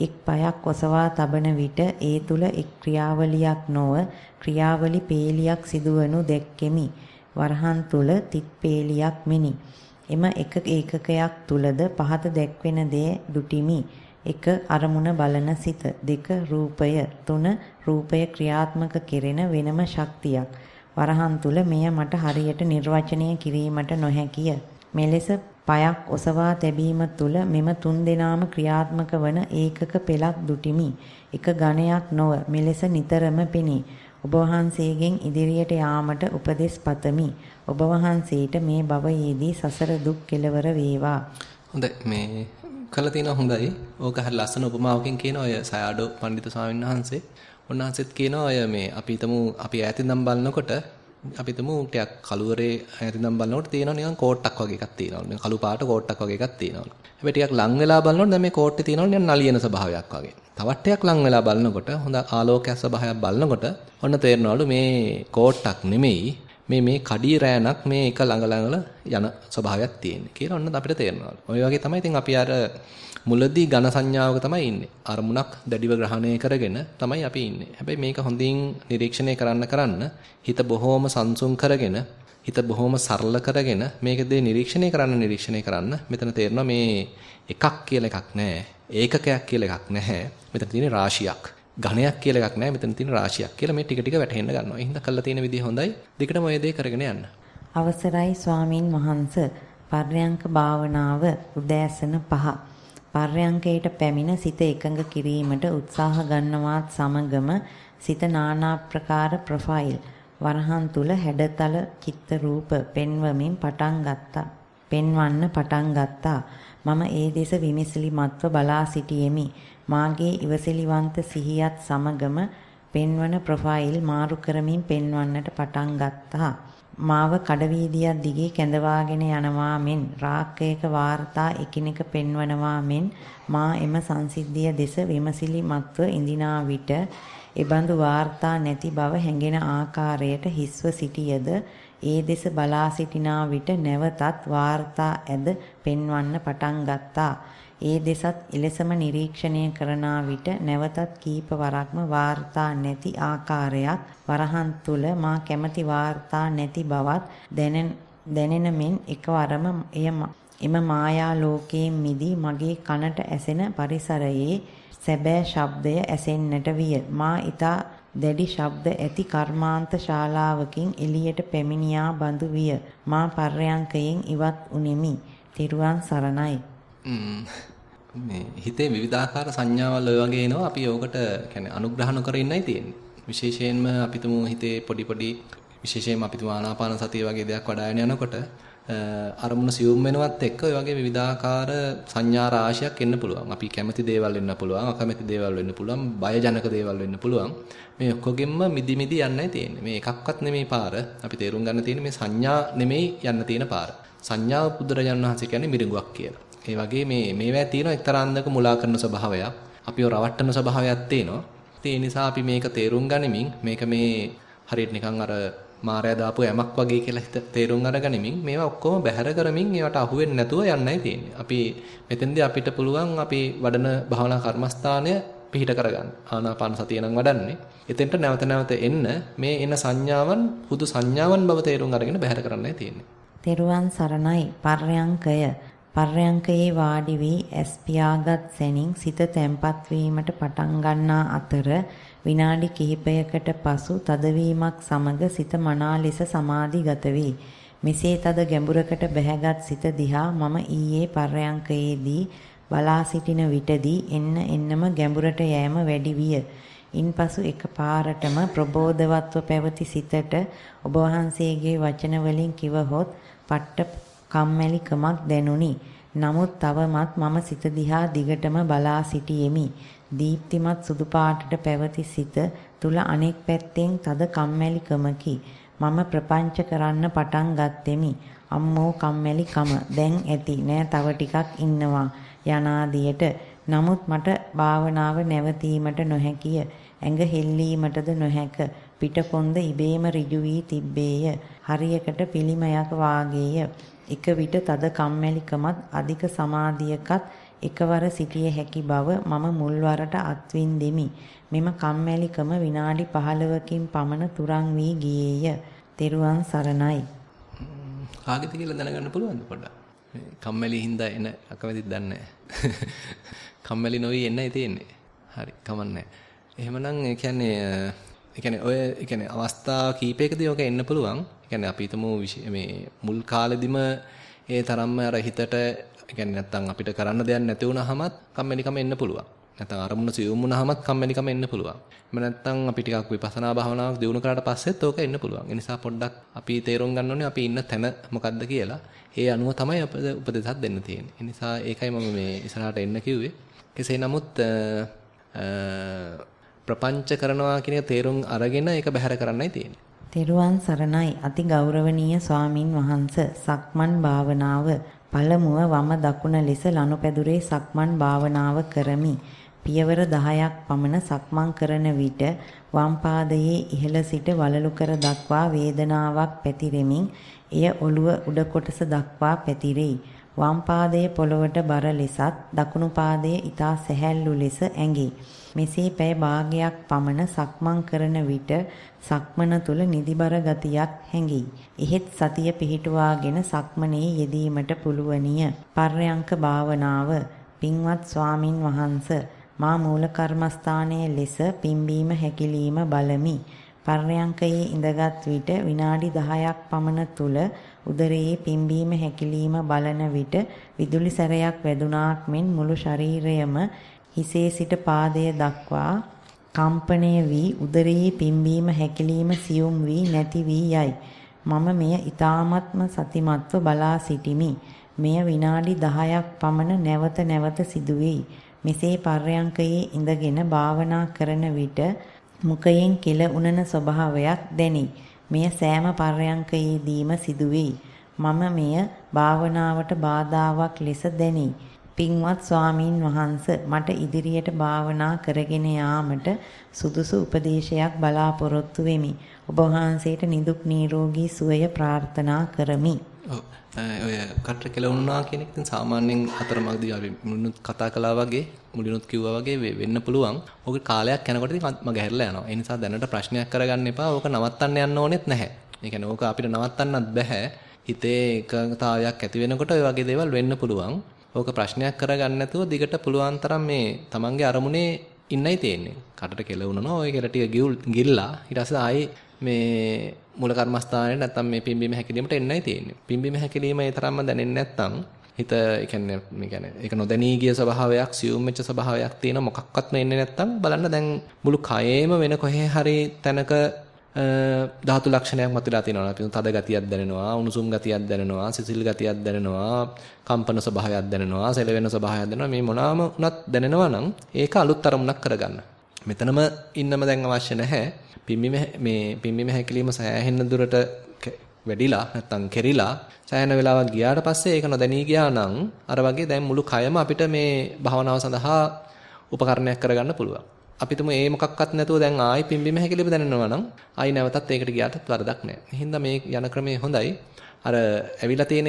එක් පායක් ඔසවා තබන විට ඒ තුල එක් ක්‍රියාවලියක් නොව ක්‍රියාවලි පේලියක් සිදුවනු දැක්කෙමි. වරහන් තුල තිත් පේලියක් මිනි. එම එක ඒකකයක් තුලද පහත දැක්වෙන දේ දුටිමි. එක අරමුණ බලන සිත දෙක රූපය තුන රූපය ක්‍රියාත්මක කෙරෙන වෙනම ශක්තියක්. වරහන් තුල මෙය මට හරියට නිර්වචනය කිරීමට නොහැකිය. මෙලෙස පයක් ඔසවා තැබීම තුල මෙම තුන් දෙනාම ක්‍රියාත්මක වන ඒකක පෙළක් දුටිමි. එක ඝණයක් නොව මෙලෙස නිතරම පෙනී. ඔබ වහන්සේගෙන් ඉදිරියට යාමට උපදෙස් පතමි. ඔබ වහන්සේට මේ භවයේදී සසර දුක් කෙලවර වේවා. හොඳයි. මේ කළා තියෙනවා හොඳයි. ඕක හරි ලස්සන උපමාවකින් කියන ඔය සයාඩෝ පඬිතු ස්වාමීන් වහන්සේ. උන්වහන්සේත් කියනවා ඔය මේ අපි හිතමු අපි ඈතින්නම් බලනකොට අපි හිතමු ටිකක් කළුවරේ ඈතින්නම් බලනකොට තියෙනවා නිකන් කෝට්ටක් වගේ එකක් තියෙනවා. කළු පාට කෝට්ටක් වගේ එකක් තියෙනවා. හැබැයි ටිකක් ලං වෙලා බලනකොට දැන් මේ කෝට්ටේ තියෙනවා නිකන් නලියන ස්වභාවයක් වගේ. තවත් ටිකක් ලං වෙලා බලනකොට හොඳ ආලෝකයක් ස්වභාවයක් බලනකොට ඔන්න තේරෙනවලු මේ කෝට්ටක් නෙමෙයි මේ මේ කඩිය රෑනක් මේ එක ළඟ ළඟල යන ස්වභාවයක් තියෙන්නේ කියලා ඔන්න අපිට තේරෙනවා. ওই වගේ තමයි ඉතින් අපි අර මුලදී ඝන සංඥාවක තමයි ඉන්නේ. අරමුණක් දැඩිව ග්‍රහණය කරගෙන තමයි අපි ඉන්නේ. හැබැයි මේක හොඳින් නිරීක්ෂණය කරන්න කරන්න හිත බොහෝම සංසුන් කරගෙන හිත බොහොම සරල කරගෙන මේක දේ නිරීක්ෂණය කරන්න නිරීක්ෂණය කරන්න මෙතන තේරෙනවා මේ එකක් කියලා එකක් නැහැ. ඒකකයක් කියලා එකක් නැහැ. මෙතන තියෙන රාශියක්. ඝණයක් කියලා එකක් නැහැ. මෙතන තියෙන රාශියක් කියලා මේ ටික ටික වැටහෙන්න ගන්නවා. එහෙනම් කළා තියෙන විදිහ හොඳයි. දිගටම ඔය දේ කරගෙන යන්න. අවසරයි ස්වාමින් වහන්සේ පර්යංක භාවනාව උදෑසන පහ පර්යංකයට පැමිණ සිත එකඟ කිරීමට උත්සාහ ගන්නවත් සමගම සිත නානා ප්‍රකාර ප්‍රොෆයිල් වරහන් තුල හැඩතල චිත්ත රූප පෙන්වමින් පටන් ගත්තා. පෙන්වන්න පටන් ගත්තා. මම ඒ දෙස විමසිලිමත්ව බලා සිටියෙමි. මාගේ ඉවසිලිවන්ත සිහියත් සමගම පෙන්වන ප්‍රොෆයිල් මාරු කරමින් පෙන්වන්නට පටන් ගත්තා. මාව කඩවීදියක් දිගේ කැඳවාගෙන යනවා මෙන් රාක්කයක වාර්තා එකිනෙක පෙන්වනවා මෙන් මා එම සංසිද්ධිය දෙස විමසිලිමත්ව ඉඳිනා විට එබඳු වාර්තා නැති බව හැඟෙන ආකාරයට හිස්ව සිටියද ඒ දෙස බලා සිටිනා විට නැවතත් වාර්තා ඇද පෙන්වන්න පටන් ගත්තා. ඒ දෙසත් එලෙසම නිරීක්ෂණය කරනා විට නැවතත් කීප වරක්ම වාර්තා නැති ආකාරයක් වරහන් තුල මා කැමති වාර්තා නැති බවත් දැනෙන දැනෙන මෙන් එකවරම එය එම මායා ලෝකයෙන් මිදී මගේ කනට ඇසෙන පරිසරයේ සැබෑ ශබ්දය ඇසෙන්නට විය. මා ඊතා දැඩි ශබ්ද ඇති කර්මාන්ත ශාලාවකින් එළියට පැමිණියා බඳු විය. මා පර්යංකයෙන් ඉවත් උනේමි. තිරුවන් සරණයි. මේ හිතේ විවිධාකාර සංඥාවල් ඔය වගේ එනවා. අපි ඕකට කියන්නේ අනුග්‍රහ නොකර ඉන්නයි තියෙන්නේ. විශේෂයෙන්ම අපි තුමු හිතේ පොඩි පොඩි විශේෂයෙන්ම අපි තුමු ආනාපාන සතිය වගේ දෙයක් වඩාගෙන යනකොට අරමුණ සියුම් වෙනවත් එක්ක ඔය වගේ විවිධාකාර සංඥා රාශියක් එන්න පුළුවන්. අපි කැමති දේවල් වෙන්න පුළුවන්, අකමැති දේවල් වෙන්න පුළුවන්, බයජනක දේවල් වෙන්න පුළුවන්. මේ ඔක්කොගෙම මිදි මිදි යන්නයි තියෙන්නේ. මේ එකක්වත් නෙමෙයි පාර. අපි තේරුම් ගන්න තියෙන්නේ මේ සංඥා නෙමෙයි යන්න තියෙන පාර. සංඥාව බුදුරජාණන් වහන්සේ කියන්නේ මිරිඟුවක් කියලා. ඒ වගේ මේ මේවා තියෙන එක්තරා අන්දක මුලා කරන ස්වභාවයක්, අපිව රවට්ටන ස්වභාවයක් තියෙනවා. ඒ නිසා අපි මේක තේරුම් ගනිමින් මේක මේ හරියට නිකන් අර මායя දාපු යමක් වගේ කියලා හිත තේරුම් අරගනිමින් මේවා ඔක්කොම බැහැර කරමින් ඒවට අහු වෙන්නේ නැතුව යන්නයි තියෙන්නේ. අපි මෙතෙන්දී අපිට පුළුවන් අපි වඩන භාවනා කර්මස්ථානය පිහිට කරගන්න. ආනාපාන සතිය නම් වඩන්නේ. එතෙන්ට නැවත නැවත එන්න මේ එන සංඥාවන් හුදු සංඥාවන් බව තේරුම් අරගෙන බැහැර කරන්නයි තියෙන්නේ. තෙරුවන් සරණයි පර්යංකය පර්යංකයේ වාඩි වී ඇස් පියාගත් සැනින් සිත තැම්පත් වීමට පටන් ගන්නා අතර විනාඩි කිහිපයකට පසු තදවීමක් සමග සිත මනා ලෙස සමාධිගත වේ. මෙසේ තද ගැඹුරකට බැහැගත් සිත දිහා මම ඊයේ පර්යංකයේදී බලා සිටින විටදී එන්න එන්නම ගැඹුරට යෑම වැඩි විය. ඉන්පසු එකපාරටම ප්‍රබෝධවත්ව පැවති සිතට ඔබ වහන්සේගේ වචන වලින් කිවහොත් පට්ට කම්මැලිකමක් දැනුනි. නමුත් තවමත් මම සිත දිහා දිගටම බලා සිටියෙමි. දීප්තිමත් සුදු පාටට පැවති සිත තුල අනෙක් පැත්තෙන් තද කම්මැලිකමකි. මම ප්‍රපංච කරන්න පටන් ගත්ෙමි. අම්මෝ කම්මැලිකම දැන් ඇති නෑ තව ටිකක් ඉන්නවා යනාදියට. නමුත් මට භාවනාව නැවතීමට නොහැකිය. ඇඟ හෙල්ලීමටද නොහැක. පිටකොන්ද ඉබේම ඍජු වී තිබ්බේය. හරියකට පිළිමයක් වාගේය. එක විට තද කම්මැලිකමත් අධික සමාධියකත් එකවර සිටිය හැකි බව මම මුල්වරට අත්විඳෙමි. මෙම කම්මැලිකම විනාඩි 15කින් පමණ තුරන් වී ගියේය. තෙරුවන් සරණයි. කාගෙද කියලා දැනගන්න පුළුවන්ද පොඩ්ඩක්? කම්මැලි හින්දා එන අකමැතිද දන්නේ *laughs* කම්මැලි නොවි එන්නයි තියෙන්නේ. හරි, කමන්නේ. එහෙමනම් ඒ කියන්නේ ඒ කියන්නේ ඔය ඒ කියන්නේ අවස්ථා කීපයකදී ඔක එන්න පුළුවන්. ඒ කියන්නේ අපි හිතමු මේ මුල් කාලෙදිම ඒ තරම්ම අර හිතට ඒ කියන්නේ නැත්තම් අපිට කරන්න දෙයක් නැති වුණාමත් කම්මැලිකම එන්න පුළුවන්. නැත්තම් අරමුණ සියුම් වුණාමත් කම්මැලිකම එන්න පුළුවන්. එහෙම නැත්තම් අපි ටිකක් විපස්සනා භාවනාවක් දියුණු කරාට පස්සෙත් ඕක එන්න පුළුවන්. ඒ නිසා පොඩ්ඩක් අපි තේරුම් ගන්න ඕනේ අපි ඉන්න තැන මොකද්ද කියලා. ඒ අනුව තමයි අපිට උපදෙසක් දෙන්න තියෙන්නේ. ඒ නිසා ඒකයි මම මේ ඉස්සරහට එන්න කිව්වේ. කෙසේ නමුත් ප්‍රපංච කරනවා කියන තේරුම් අරගෙන ඒක බැහැර කරන්නයි තියෙන්නේ. තෙරුවන් සරණයි අති ගෞරවනීය ස්වාමින් වහන්ස සක්මන් භාවනාව පළමුව වම දකුණ ලෙස ලනුපැදුරේ සක්මන් භාවනාව කරමි. පියවර 10ක් පමණ සක්මන් කරන විට වම් පාදයේ ඉහළ සිට වලලු කර දක්වා වේදනාවක් පැතිරෙමින් එය ඔළුව උඩ කොටස දක්වා පැතිරෙයි. වම් පාදයේ පොළවට බර ලෙසත් දකුණු පාදයේ ඊතා සැහැල්ලු ලෙස ඇඟේ. මෙසේ පැය භාගයක් පමණ සක්මන් කරන විට සක්මන තුල නිදිබර ගතියක් හැඟී. එහෙත් සතිය පිහිටුවාගෙන සක්මනේ යෙදීමට පුළුවනිය. පර්යංක භාවනාව පින්වත් ස්වාමින් වහන්සේ මා මූල කර්මස්ථානයේ ලෙස පිම්බීම හැකිලිම බලමි. පර්යංකයේ ඉඳගත් විට විනාඩි 10ක් පමණ තුල උදරයේ පිම්බීම හැකිලිම බලන විට විදුලි සැරයක් වැදුනාක් මෙන් මුළු ශරීරයම හිසේ සිට පාදය දක්වා කම්පණය වී උදරයේ පිම්බීම හැකිලිම සියුම් වී නැති වී යයි. මම මෙය ඊ타ත්ම සතිමත්ව බලා සිටිමි. මෙය විනාඩි 10ක් පමණ නැවත නැවත සිදුවේයි. මෙසේ පර්යංකයේ ඉඳගෙන භාවනා කරන විට මුඛයෙන් කෙල උනන ස්වභාවයක් දැනේ. මෙය සෑම පර්යංකයේදීම සිදුවේයි. මම මෙය භාවනාවට බාධාවක් ලෙස දැනේ. පින්වත් ස්වාමින් වහන්ස මට ඉදිරියට භාවනා කරගෙන යාමට සුදුසු උපදේශයක් බලාපොරොත්තු වෙමි. ඔබ වහන්සේට නිදුක් නිරෝගී සුවය ප්‍රාර්ථනා කරමි. ඔව්. ඔය කටර කෙලවුණා කියන එක ඉතින් සාමාන්‍යයෙන් අතරමඟදී අපි මුලිනුත් කතා කළා වගේ මුලිනුත් කිව්වා වගේ වෙන්න පුළුවන්. ඕක කාලයක් යනකොට ඉතින් මග හැරලා යනවා. ඒ නිසා දැනට ප්‍රශ්නයක් කරගන්න එපා. ඕක නවත්තන්න යන්න ඕනෙත් නැහැ. ඒ කියන්නේ ඕක අපිට නවත්තන්නත් බෑ. හිතේ එකඟතාවයක් ඇති වෙනකොට ඔය වගේ දේවල් වෙන්න පුළුවන්. ඕක ප්‍රශ්නයක් කරගන්න නැතුව දිගට පුළුවන් තරම් මේ තමන්ගේ අරමුණේ ඉන්නයි තියෙන්නේ. කටට කෙලවුණනවා. ඔය කෙල ටික ගිල්ලා ඊට පස්සේ ආයේ මේ මූල කර්මස්ථානයේ නැත්තම් මේ පිම්බීම හැකිලීමට එන්නයි තියෙන්නේ. පිම්බීම හැකිලීම ඒ තරම්ම දැනෙන්නේ නැත්තම් හිත ඒ කියන්නේ මේ කියන්නේ ඒක නොදැනී ගිය ස්වභාවයක් සියුම් වෙච්ච ස්වභාවයක් තියෙන මොකක්වත්ම එන්නේ නැත්තම් බලන්න දැන් මුළු කයේම වෙන කොහේ හරි තැනක ධාතු ලක්ෂණයක් මතුවලා තියෙනවා. අපි තද ගතියක් දැනෙනවා, උණුසුම් ගතියක් දැනෙනවා, සිසිල් ගතියක් දැනෙනවා, කම්පන ස්වභාවයක් දැනෙනවා, සෙලවෙන ස්වභාවයක් දැනෙනවා. මේ මොනවාම උනත් දැනෙනවා නම් ඒක අලුත් අරමුණක් කරගන්න. මෙතනම ඉන්නම දැන් අවශ්‍ය නැහැ. පිම්බිම මේ පිම්බිම හැකිලිම සෑහෙන දුරට වැඩිලා නැත්තම් කෙරිලා සෑහෙන වෙලාවක් ගියාට පස්සේ ඒක නොදැනී ගියා නම් අර වගේ දැන් මුළු කයම අපිට මේ භවනාව සඳහා උපකරණයක් කරගන්න පුළුවන්. අපිටම ඒ මොකක්වත් නැතුව දැන් ආයි පිම්බිම හැකිලිම දැනෙනවා නම් ආයි නැවතත් ඒකට ගියාට වරදක් නැහැ. එහෙනම් මේ යන ක්‍රමය හොඳයි. අර ඇවිල්ලා තියෙන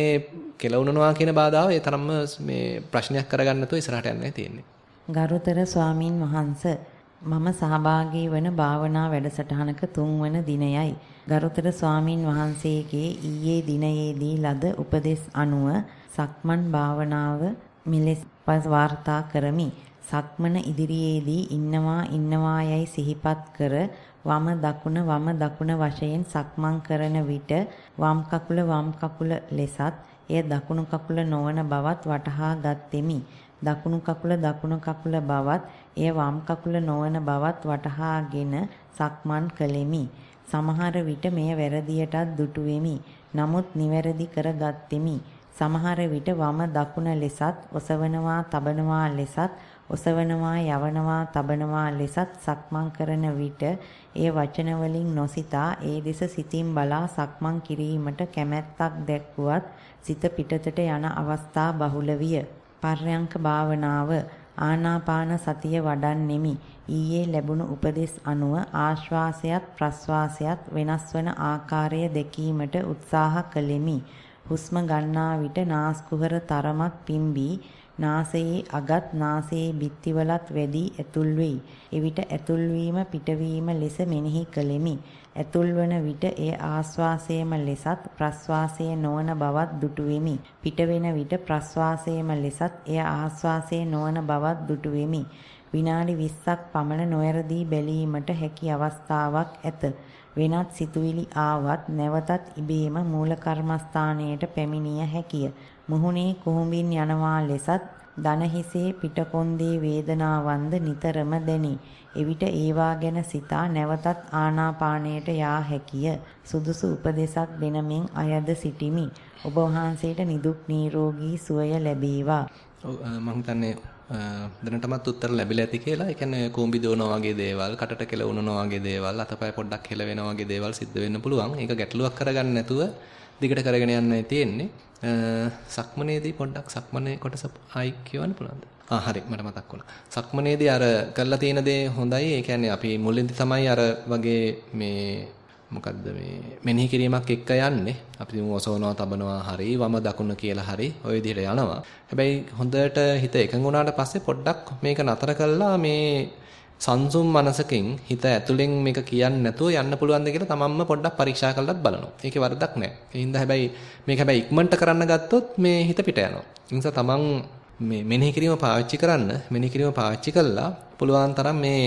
කෙලවුනනවා කියන බාධාව ඒ තරම්ම මේ ප්‍රශ්නයක් කරගන්න නැතුව ඉස්සරහට යන්නයි තියෙන්නේ. ගරුතර ස්වාමින් වහන්සේ මම සහභාගී වන භාවනා වැඩසටහනක තුන්වන දිනයයි. ගරුතර ස්වාමින් වහන්සේගේ ඊයේ දිනයේදී ලද උපදෙස් අනුව සක්මන් භාවනාව මෙලෙස වාර්තා කරමි. සක්මන ඉදිරියේදී ඉන්නවා ඉන්නවා යයි සිහිපත් කර වම දකුණ වම දකුණ වශයෙන් සක්මන් කරන විට වම් කකුල වම් කකුල ලෙසත් එය දකුණු කකුල නොවන බවත් වටහා ගත්ෙමි. දකුණු කකුල දකුණු කකුල බවත් එය වම් කකුල නොවන බවත් වටහාගෙන සක්මන් කළෙමි. සමහර විට මෙය වැරදියටත් දුටු වෙමි. නමුත් නිවැරදි කරගත්ෙමි. සමහර විට වම දකුණ ලෙසත් ඔසවනවා තබනවා ලෙසත් ඔසවනවා යවනවා තබනවා ලෙසත් සක්මන් කරන විට එය වචන වලින් නොසිතා ඒ දෙස සිතින් බලා සක්මන් කිරීමට කැමැත්තක් දැක්ුවත් සිත පිටතට යන අවස්ථා බහුල විය. පර්යංක භාවනාව ආනාපාන සතිය වඩන්නෙමි. ඊයේ ලැබුණු උපදෙස් අනුව ආශ්වාසයත් ප්‍රශ්වාසයත් වෙනස් වන ආකාරය දැකීමට උත්සාහ කළෙමි. හුස්ම ගන්නා විට නාස්කුහර තරමක් පිම්බී නාසයේ අගත් නාසයේ බිත්තිවලත් වැඩි ඇතුල් වෙයි. එවිට ඇතුල් වීම පිටවීම ලෙස මෙනෙහි කළෙමි. ඇතුල් වන විට එය ආශ්වාසයේම ලෙසත් ප්‍රශ්වාසයේ නොවන බවත් දුටු වෙමි. පිට වෙන විට ප්‍රශ්වාසයේම ලෙසත් එය ආශ්වාසයේ නොවන බවත් දුටු වෙමි. විනාඩි 20ක් පමණ නොයරදී බැලීමට හැකි අවස්ථාවක් ඇත. වෙනත් සිතුවිලි ආවත් නැවතත් ඉබේම මූල කර්මස්ථානයට පැමිණිය හැකිය. මුහුණේ කුහුඹින් යනවා ලෙසත් දන හිසේ පිටකොන්දේ වේදනාවන්ද නිතරම දැනේ. එවිට ඒවා ගැන සිතා නැවතත් ආනාපානයට යා හැකිය. සුදුසු උපදේශක් දෙනමින් අයද සිටිමි. ඔබ වහන්සේට නිදුක් නිරෝගී සුවය ලැබේවා. ඔව් මම හිතන්නේ දැනටමත් උත්තර ලැබිලා ඇති කියලා. ඒ කියන්නේ කූඹි දෝනවා වගේ දේවල්, කටට කෙල උනනවා වගේ දේවල්, අතපය පොඩ්ඩක් හෙල වෙනවා වගේ දේවල් සිද්ධ වෙන්න පුළුවන්. ඒක ගැටලුවක් කරගන්න නැතුව දිගට කරගෙන යන්නයි තියෙන්නේ. සක්මනේදී පොඩ්ඩක් සක්මනේ කොටස ආයි කියවන්න පුළුවන්ද? ආ හරි මට මතක් වුණා. සක්මනේදී අර කරලා තියෙන දේ හොඳයි. ඒ කියන්නේ අපි මුලින්දි තමයි අර වගේ මේ මොකද්ද මේ මෙනෙහි කිරීමක් එක්ක යන්නේ. අපි තුමු ඔසවනවා, තබනවා හරි, වම දකුණ කියලා හරි ওই විදිහට යනවා. හැබැයි හොඳට හිත එකඟ වුණාට පස්සේ පොඩ්ඩක් මේක නතර කළා මේ සංසුම් මනසකින් හිත ඇතුලෙන් මේක කියන්නේ නැතුව යන්න පුළුවන්ද කියලා තමන්ම පොඩ්ඩක් පරීක්ෂා කරලත් බලනවා. ඒකේ වරදක් නැහැ. ඒ හින්දා හැබැයි මේක හැබැයි ඉක්මනට කරන්න ගත්තොත් මේ හිත පිට යනවා. ඒ නිසා තමන් මේ මෙනෙහි කිරීම පාවිච්චි කරන්න මෙනෙහි කිරීම පාවිච්චි කළා පුළුවන් තරම් මේ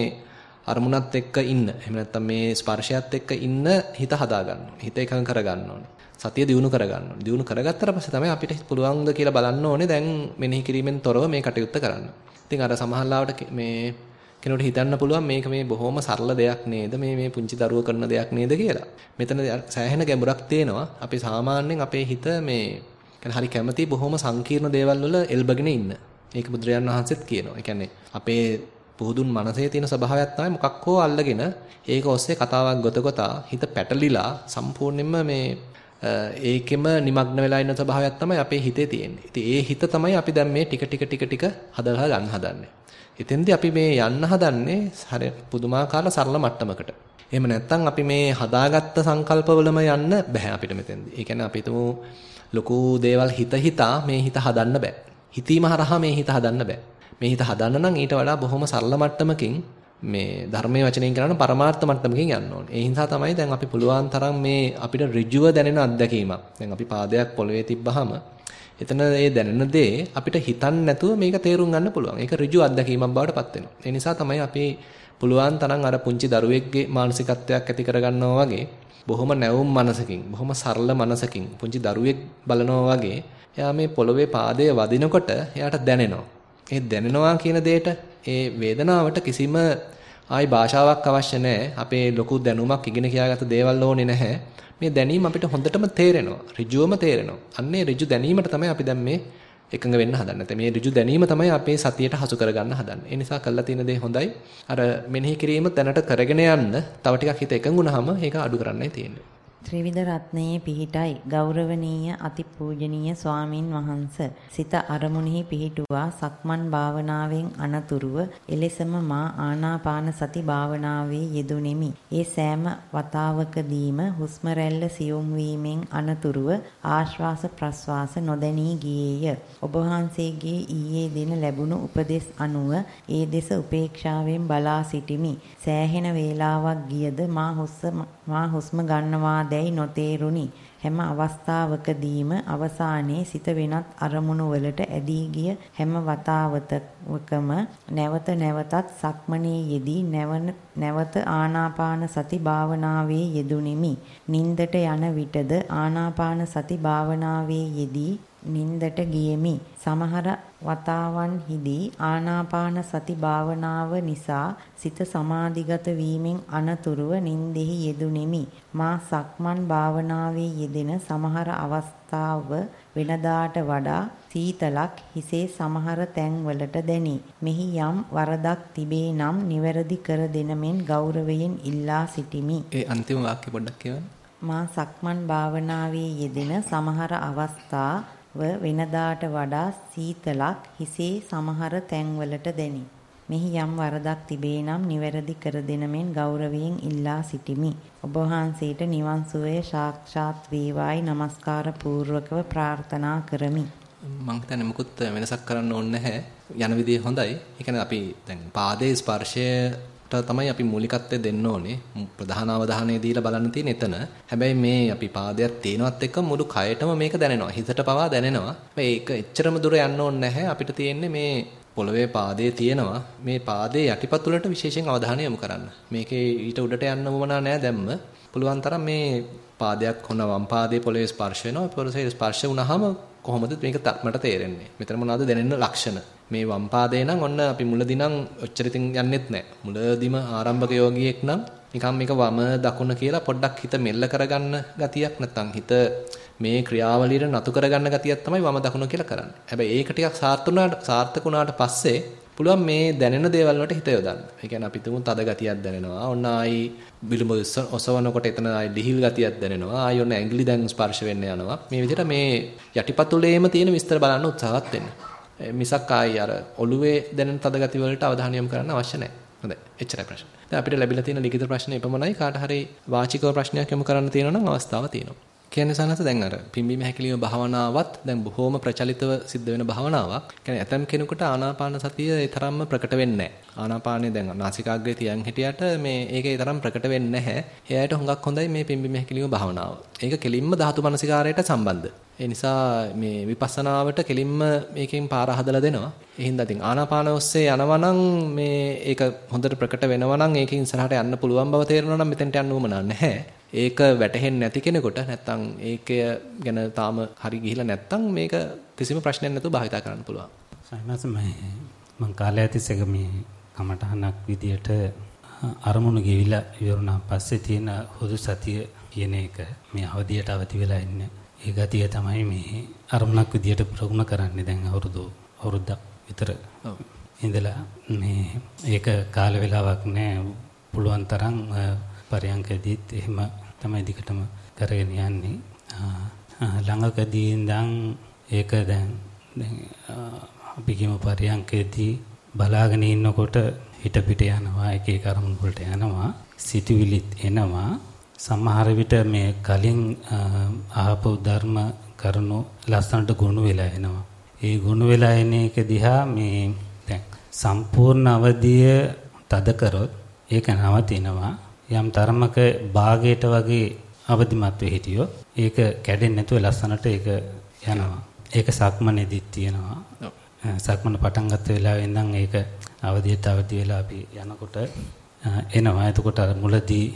අරමුණත් එක්ක ඉන්න. එහෙම නැත්නම් මේ ස්පර්ශයත් එක්ක ඉන්න හිත හදා ගන්න ඕනේ. හිත එකඟ කර ගන්න ඕනේ. සතිය දියුණු කර ගන්න ඕනේ. දියුණු කරගත්තට පස්සේ තමයි අපිට පුළුවන්ද කියලා බලන්න ඕනේ දැන් මෙනෙහි කිරීමෙන් තොරව මේ කටයුත්ත කරන්න. ඉතින් අර සමහරවිට මේ කෙනෙකුට හිතන්න පුළුවන් මේක මේ බොහොම සරල දෙයක් නේද මේ මේ පුංචි දරුවෝ කරන දෙයක් නේද කියලා. මෙතන සෑහෙන ගැඹුරක් තියෙනවා. අපි සාමාන්‍යයෙන් අපේ හිත මේ හරි කැමති බොහොම සංකීර්ණ දේවල් වල එල්බගෙන ඉන්න. ඒක බුදුරජාණන් වහන්සේත් කියනවා. ඒ කියන්නේ අපේ පුහුදුන් මනසේ තියෙන ස්වභාවයක් තමයි මොකක් හෝ අල්ලගෙන ඒක ඔස්සේ කතාවක් ගොත ගොතා හිත පැටලිලා සම්පූර්ණයෙන්ම මේ ඒකෙම নিমগ্ন වෙලා ඉන්න ස්වභාවයක් තමයි අපේ හිතේ තියෙන්නේ. ඉතින් ඒ හිත තමයි අපි දැන් මේ ටික ටික ටික ටික හදලා ගන්න හදන්නේ. එතෙන්දී අපි මේ යන්න හදන්නේ හරි පුදුමාකාර සරල මට්ටමකට. එහෙම නැත්නම් අපි මේ හදාගත්ත සංකල්පවලම යන්න බෑ අපිට මෙතෙන්දී. ඒ කියන්නේ අපි හිතමු ලොකු දේවල් හිත හිතා මේ හිත හදන්න බෑ. හිතීම හරහා මේ හිත හදන්න බෑ. මේ හිත හදන්න නම් ඊට වඩා බොහොම සරල මට්ටමකින් මේ ධර්මයේ වචනයෙන් කරන පරමාර්ථ මට්ටමකින් යන්න ඕනේ. ඒ නිසා තමයි දැන් අපි පුළුවන් තරම් මේ අපිට ඍජුව දැනෙන අත්දැකීමක්. දැන් අපි පාදයක් පොළවේ තිබ්බහම එතන ඒ දැනෙන දේ අපිට හිතන්න නැතුව මේක තේරුම් ගන්න පුළුවන්. ඒක ඍජු අත්දැකීමක් බවට පත් වෙනවා. ඒ නිසා තමයි අපි පුළුවන් තරම් අර පුංචි දරුවෙක්ගේ මානසිකත්වයක් ඇති කරගන්නවා වගේ බොහොම නැවුම් මනසකින්, බොහොම සරල මනසකින් පුංචි දරුවෙක් බලනවා වගේ එයා මේ පොළවේ පාදය වදිනකොට එයාට දැනෙනවා. ඒ දැනෙනවා කියන දෙයට ඒ වේදනාවට කිසිම ආයි භාෂාවක් අවශ්‍ය නැහැ. අපේ ලොකු දැනුමක් ඉගෙන කියාගත්ත දේවල් ඕනේ නැහැ. මේ දැනීම අපිට හොඳටම තේරෙනවා. ඍජුවම තේරෙනවා. අන්නේ ඍජු දැනීමට තමයි අපි දැන් මේ එකඟ වෙන්න හදන්නේ. මේ ඍජු දැනීම තමයි අපේ සතියට හසු කරගන්න හදන්නේ. ඒ නිසා කළා තියෙන දේ හොඳයි. අර මෙනෙහි කිරීම දැනට කරගෙන යන්න තව ටිකක් හිත එකඟ වුණාම ඒක අඩු කරන්නයි තියෙන්නේ. ත්‍රිවිධ රත්නයේ පිහිටයි ගෞරවනීය අතිපූජනීය ස්වාමින් වහන්ස සිත අරමුණෙහි පිහිටුවා සක්මන් භාවනාවෙන් අනතුරුව එලෙසම මා ආනාපාන සති භාවනාවේ යෙදුණෙමි. ඒ සෑම වතාවකදීම හුස්ම රැල්ල සියුම් වීමෙන් අනතුරුව ආශ්වාස ප්‍රශ්වාස නොදැනී ගියේය. ඔබ වහන්සේගේ ඊයේ දින ලැබුණු උපදෙස් අනුව ඒ දෙස උපේක්ෂාවෙන් බලා සිටිමි. සෑහෙන වේලාවක් ගියද මා හුස්ම මා හුස්ම ගන්නවා දැයි නොතේරුනි. හැම අවස්ථාවකදීම අවසානයේ සිත වෙනත් අරමුණු වලට ඇදී ගිය හැම වතාවතකම නැවත නැවතත් සක්මනේ යෙදී නැවත ආනාපාන සති භාවනාවේ යෙදුණෙමි. නින්දට යන විටද ආනාපාන සති භාවනාවේ යෙදී නින්දට ගියෙමි. සමහර වතාවන්හිදී ආනාපාන සති භාවනාව නිසා සිත සමාධිගත වීමෙන් අනතුරුව නින්දෙහි යෙදුණෙමි. මා සක්මන් භාවනාවේ යෙදෙන සමහර අවස්ථාව වෙනදාට වඩා සීතලක් හිසේ සමහර තැන්වලට දැනේ. මෙහි යම් වරදක් තිබේ නම් නිවැරදි කර දෙනමෙන් ගෞරවයෙන් ඉල්ලා සිටිමි. ඒ අන්තිම වාක්‍ය පොඩ්ඩක් කියවන්න. මා සක්මන් භාවනාවේ යෙදෙන සමහර අවස්ථා වෙනදාට වඩා සීතලක් හිසේ සමහර තැන්වලට දැනේ. මෙහි යම් වරදක් තිබේ නම් නිවැරදි කර දෙන මෙන් ගෞරවයෙන් ඉල්ලා සිටිමි. ඔබ වහන්සේට නිවන් සුවය සාක්ෂාත් වේවායි নমස්කාර පූර්වකව ප්‍රාර්ථනා කරමි. මං හිතන්නේ මුකුත් වෙනසක් කරන්න ඕනේ නැහැ. යන විදිය හොඳයි. ඒ කියන්නේ අපි දැන් පාදයේ ස්පර්ශය තමයි අපි මූලිකත්වය දෙන්න ඕනේ. ප්‍රධාන අවධානය දීලා බලන්න තියෙන එතන. හැබැයි මේ අපි පාදයක් තේනවත් එක්ක මුළු කයටම මේක දැනෙනවා. හිතට පවා දැනෙනවා. මේක එච්චරම දුර යන්න ඕනේ නැහැ. අපිට තියෙන්නේ මේ පොළවේ පාදයේ තියෙනවා. මේ පාදයේ යටිපතුලට විශේෂයෙන් අවධානය යොමු කරන්න. මේකේ ඊට උඩට යන්න වමනා නැහැ දැම්ම. පුළුවන් තරම් මේ පාදයක් හොන වම් පාදයේ පොළවේ ස්පර්ශ වෙනවා. පොළවේ ස්පර්ශ වුණාම කොහොමද මේක මට තේරෙන්නේ? මෙතන මොනවද දැනෙන ලක්ෂණ? මේ වම් පාදේ නම් ඔන්න අපි මුලදී නම් ඔච්චර ඉතින් යන්නෙත් නැහැ. මුලදීම ආරම්භක යෝගියෙක් නම් නිකන් මේක වම දකුණ කියලා පොඩ්ඩක් හිත මෙල්ල කරගන්න ගතියක් නැත්නම් හිත මේ ක්‍රියාවලියට නතු කරගන්න ගතියක් තමයි වම දකුණ කියලා කරන්නේ. හැබැයි ඒක ටිකක් සාර්ථක වුණාට පස්සේ පුළුවන් මේ දැනෙන දේවල් වලට හිත යොදන්න. ඒ කියන්නේ අපි තුමු තද ගතියක් දැනෙනවා. ඔන්න ආයි බිලුඹ ඔසවනකොට එතන ආයි ලිහිල් ගතියක් දැනෙනවා. ආයි ඔන්න ඇඟිලි දැන් ස්පර්ශ වෙන්න යනවා. මේ විදිහට මේ යටිපතුලේම තියෙන විස්තර බලන්න උත්සාහවත් වෙන්න. මිසක් ආයි අර ඔළුවේ දැනෙන තද ගති වලට අවධානය යොමු කරන්න අවශ්‍ය නැහැ. හොඳයි. එච්චරයි ප්‍රශ්න. දැන් අපිට ලැබිලා තියෙන ලිඛිත ප්‍රශ්න එපමණයි. කාට හරි වාචිකව ප්‍රශ්නයක් යොමු කරන්න තියෙනවා නම් අවස්ථාව තියෙනවා. කියන්නේ සනස දැන් අර පිම්බීම හැකිලිම භාවනාවත් දැන් බොහොම ප්‍රචලිතව සිද්ධ වෙන භාවනාවක්. කියන්නේ ඇතම් කෙනෙකුට ආනාපාන සතිය ඒ තරම්ම ප්‍රකට වෙන්නේ නැහැ. ආනාපානේ දැන් නාසිකාග්‍රේ තියන් හිටියට මේ ඒකේ තරම් ප්‍රකට වෙන්නේ නැහැ. එයාට හුඟක් හොඳයි මේ පිම්බීම හැකිලිම භාවනාව. ඒක කෙලින්ම ධාතු මනසිකාරයට සම්බන්ධ. ඒ නිසා මේ විපස්සනාවට කෙලින්ම මේකෙන් පාර හදලා දෙනවා. ඒ හින්දා ඉතින් ආනාපාන ඔස්සේ යනවා මේ ඒක හොඳට ප්‍රකට වෙනවා නම් ඒකෙන් ඉස්සරහට යන්න පුළුවන් බව තේරෙනවා නම් මෙතෙන්ට යන්න උවමනා නැහැ. ඒක වැටහෙන්නේ නැති කෙනෙකුට නැත්තම් ඒකය ගැන තාම හරි ගිහිලා නැත්තම් මේක කිසිම ප්‍රශ්නයක් නැතුව භාවිතා කරන්න පුළුවන්. සයිමස් මම කාලය තිස්සේ මේ කමටහනක් විදියට අරමුණු ගෙවිලා ඉවරුණා පස්සේ තියෙන හුදු සතිය කියන එක මේ අවදියට අවදි වෙලා ඉන්නේ. ඒ ගතිය තමයි මේ අරමුණක් විදියට ප්‍රගුණ කරන්නේ දැන් අවුරුදු අවුරුද්දක් විතර. ඉඳලා මේ ඒක කාල වේලාවක් නෑ පුළුවන් තරම් පරයන්කදීත් එහෙම තමයි දිගටම කරගෙන යන්නේ. ළඟකදී ඉඳන් ඒක දැන් දැන් අපි කියමු පරියන්කේදී බලාගෙන ඉන්නකොට හිත පිට යනවා එක එක අරමුණු වලට යනවා සිතුවිලිත් එනවා. සමහර විට මේ කලින් ආපු ධර්ම කරුණු ලස්සනට ගොනු වෙලා එනවා. ඒ ගොනු වෙලා එන එක දිහා මේ දැන් සම්පූර්ණ අවධිය තද කරොත් ඒක නවතිනවා. යම් තරමක භාගයට වගේ අවදිමත් වෙ හිටියොත් ඒක කැඩෙන්නේ නැතුව ලස්සනට ඒක යනවා. ඒක සක්මනේදිත් තියෙනවා. සක්මන පටන් ගත්ත වෙලාවෙ ඉඳන් ඒක අවදියට අවදි වෙලා අපි යනකොට එනවා. එතකොට අර මුලදී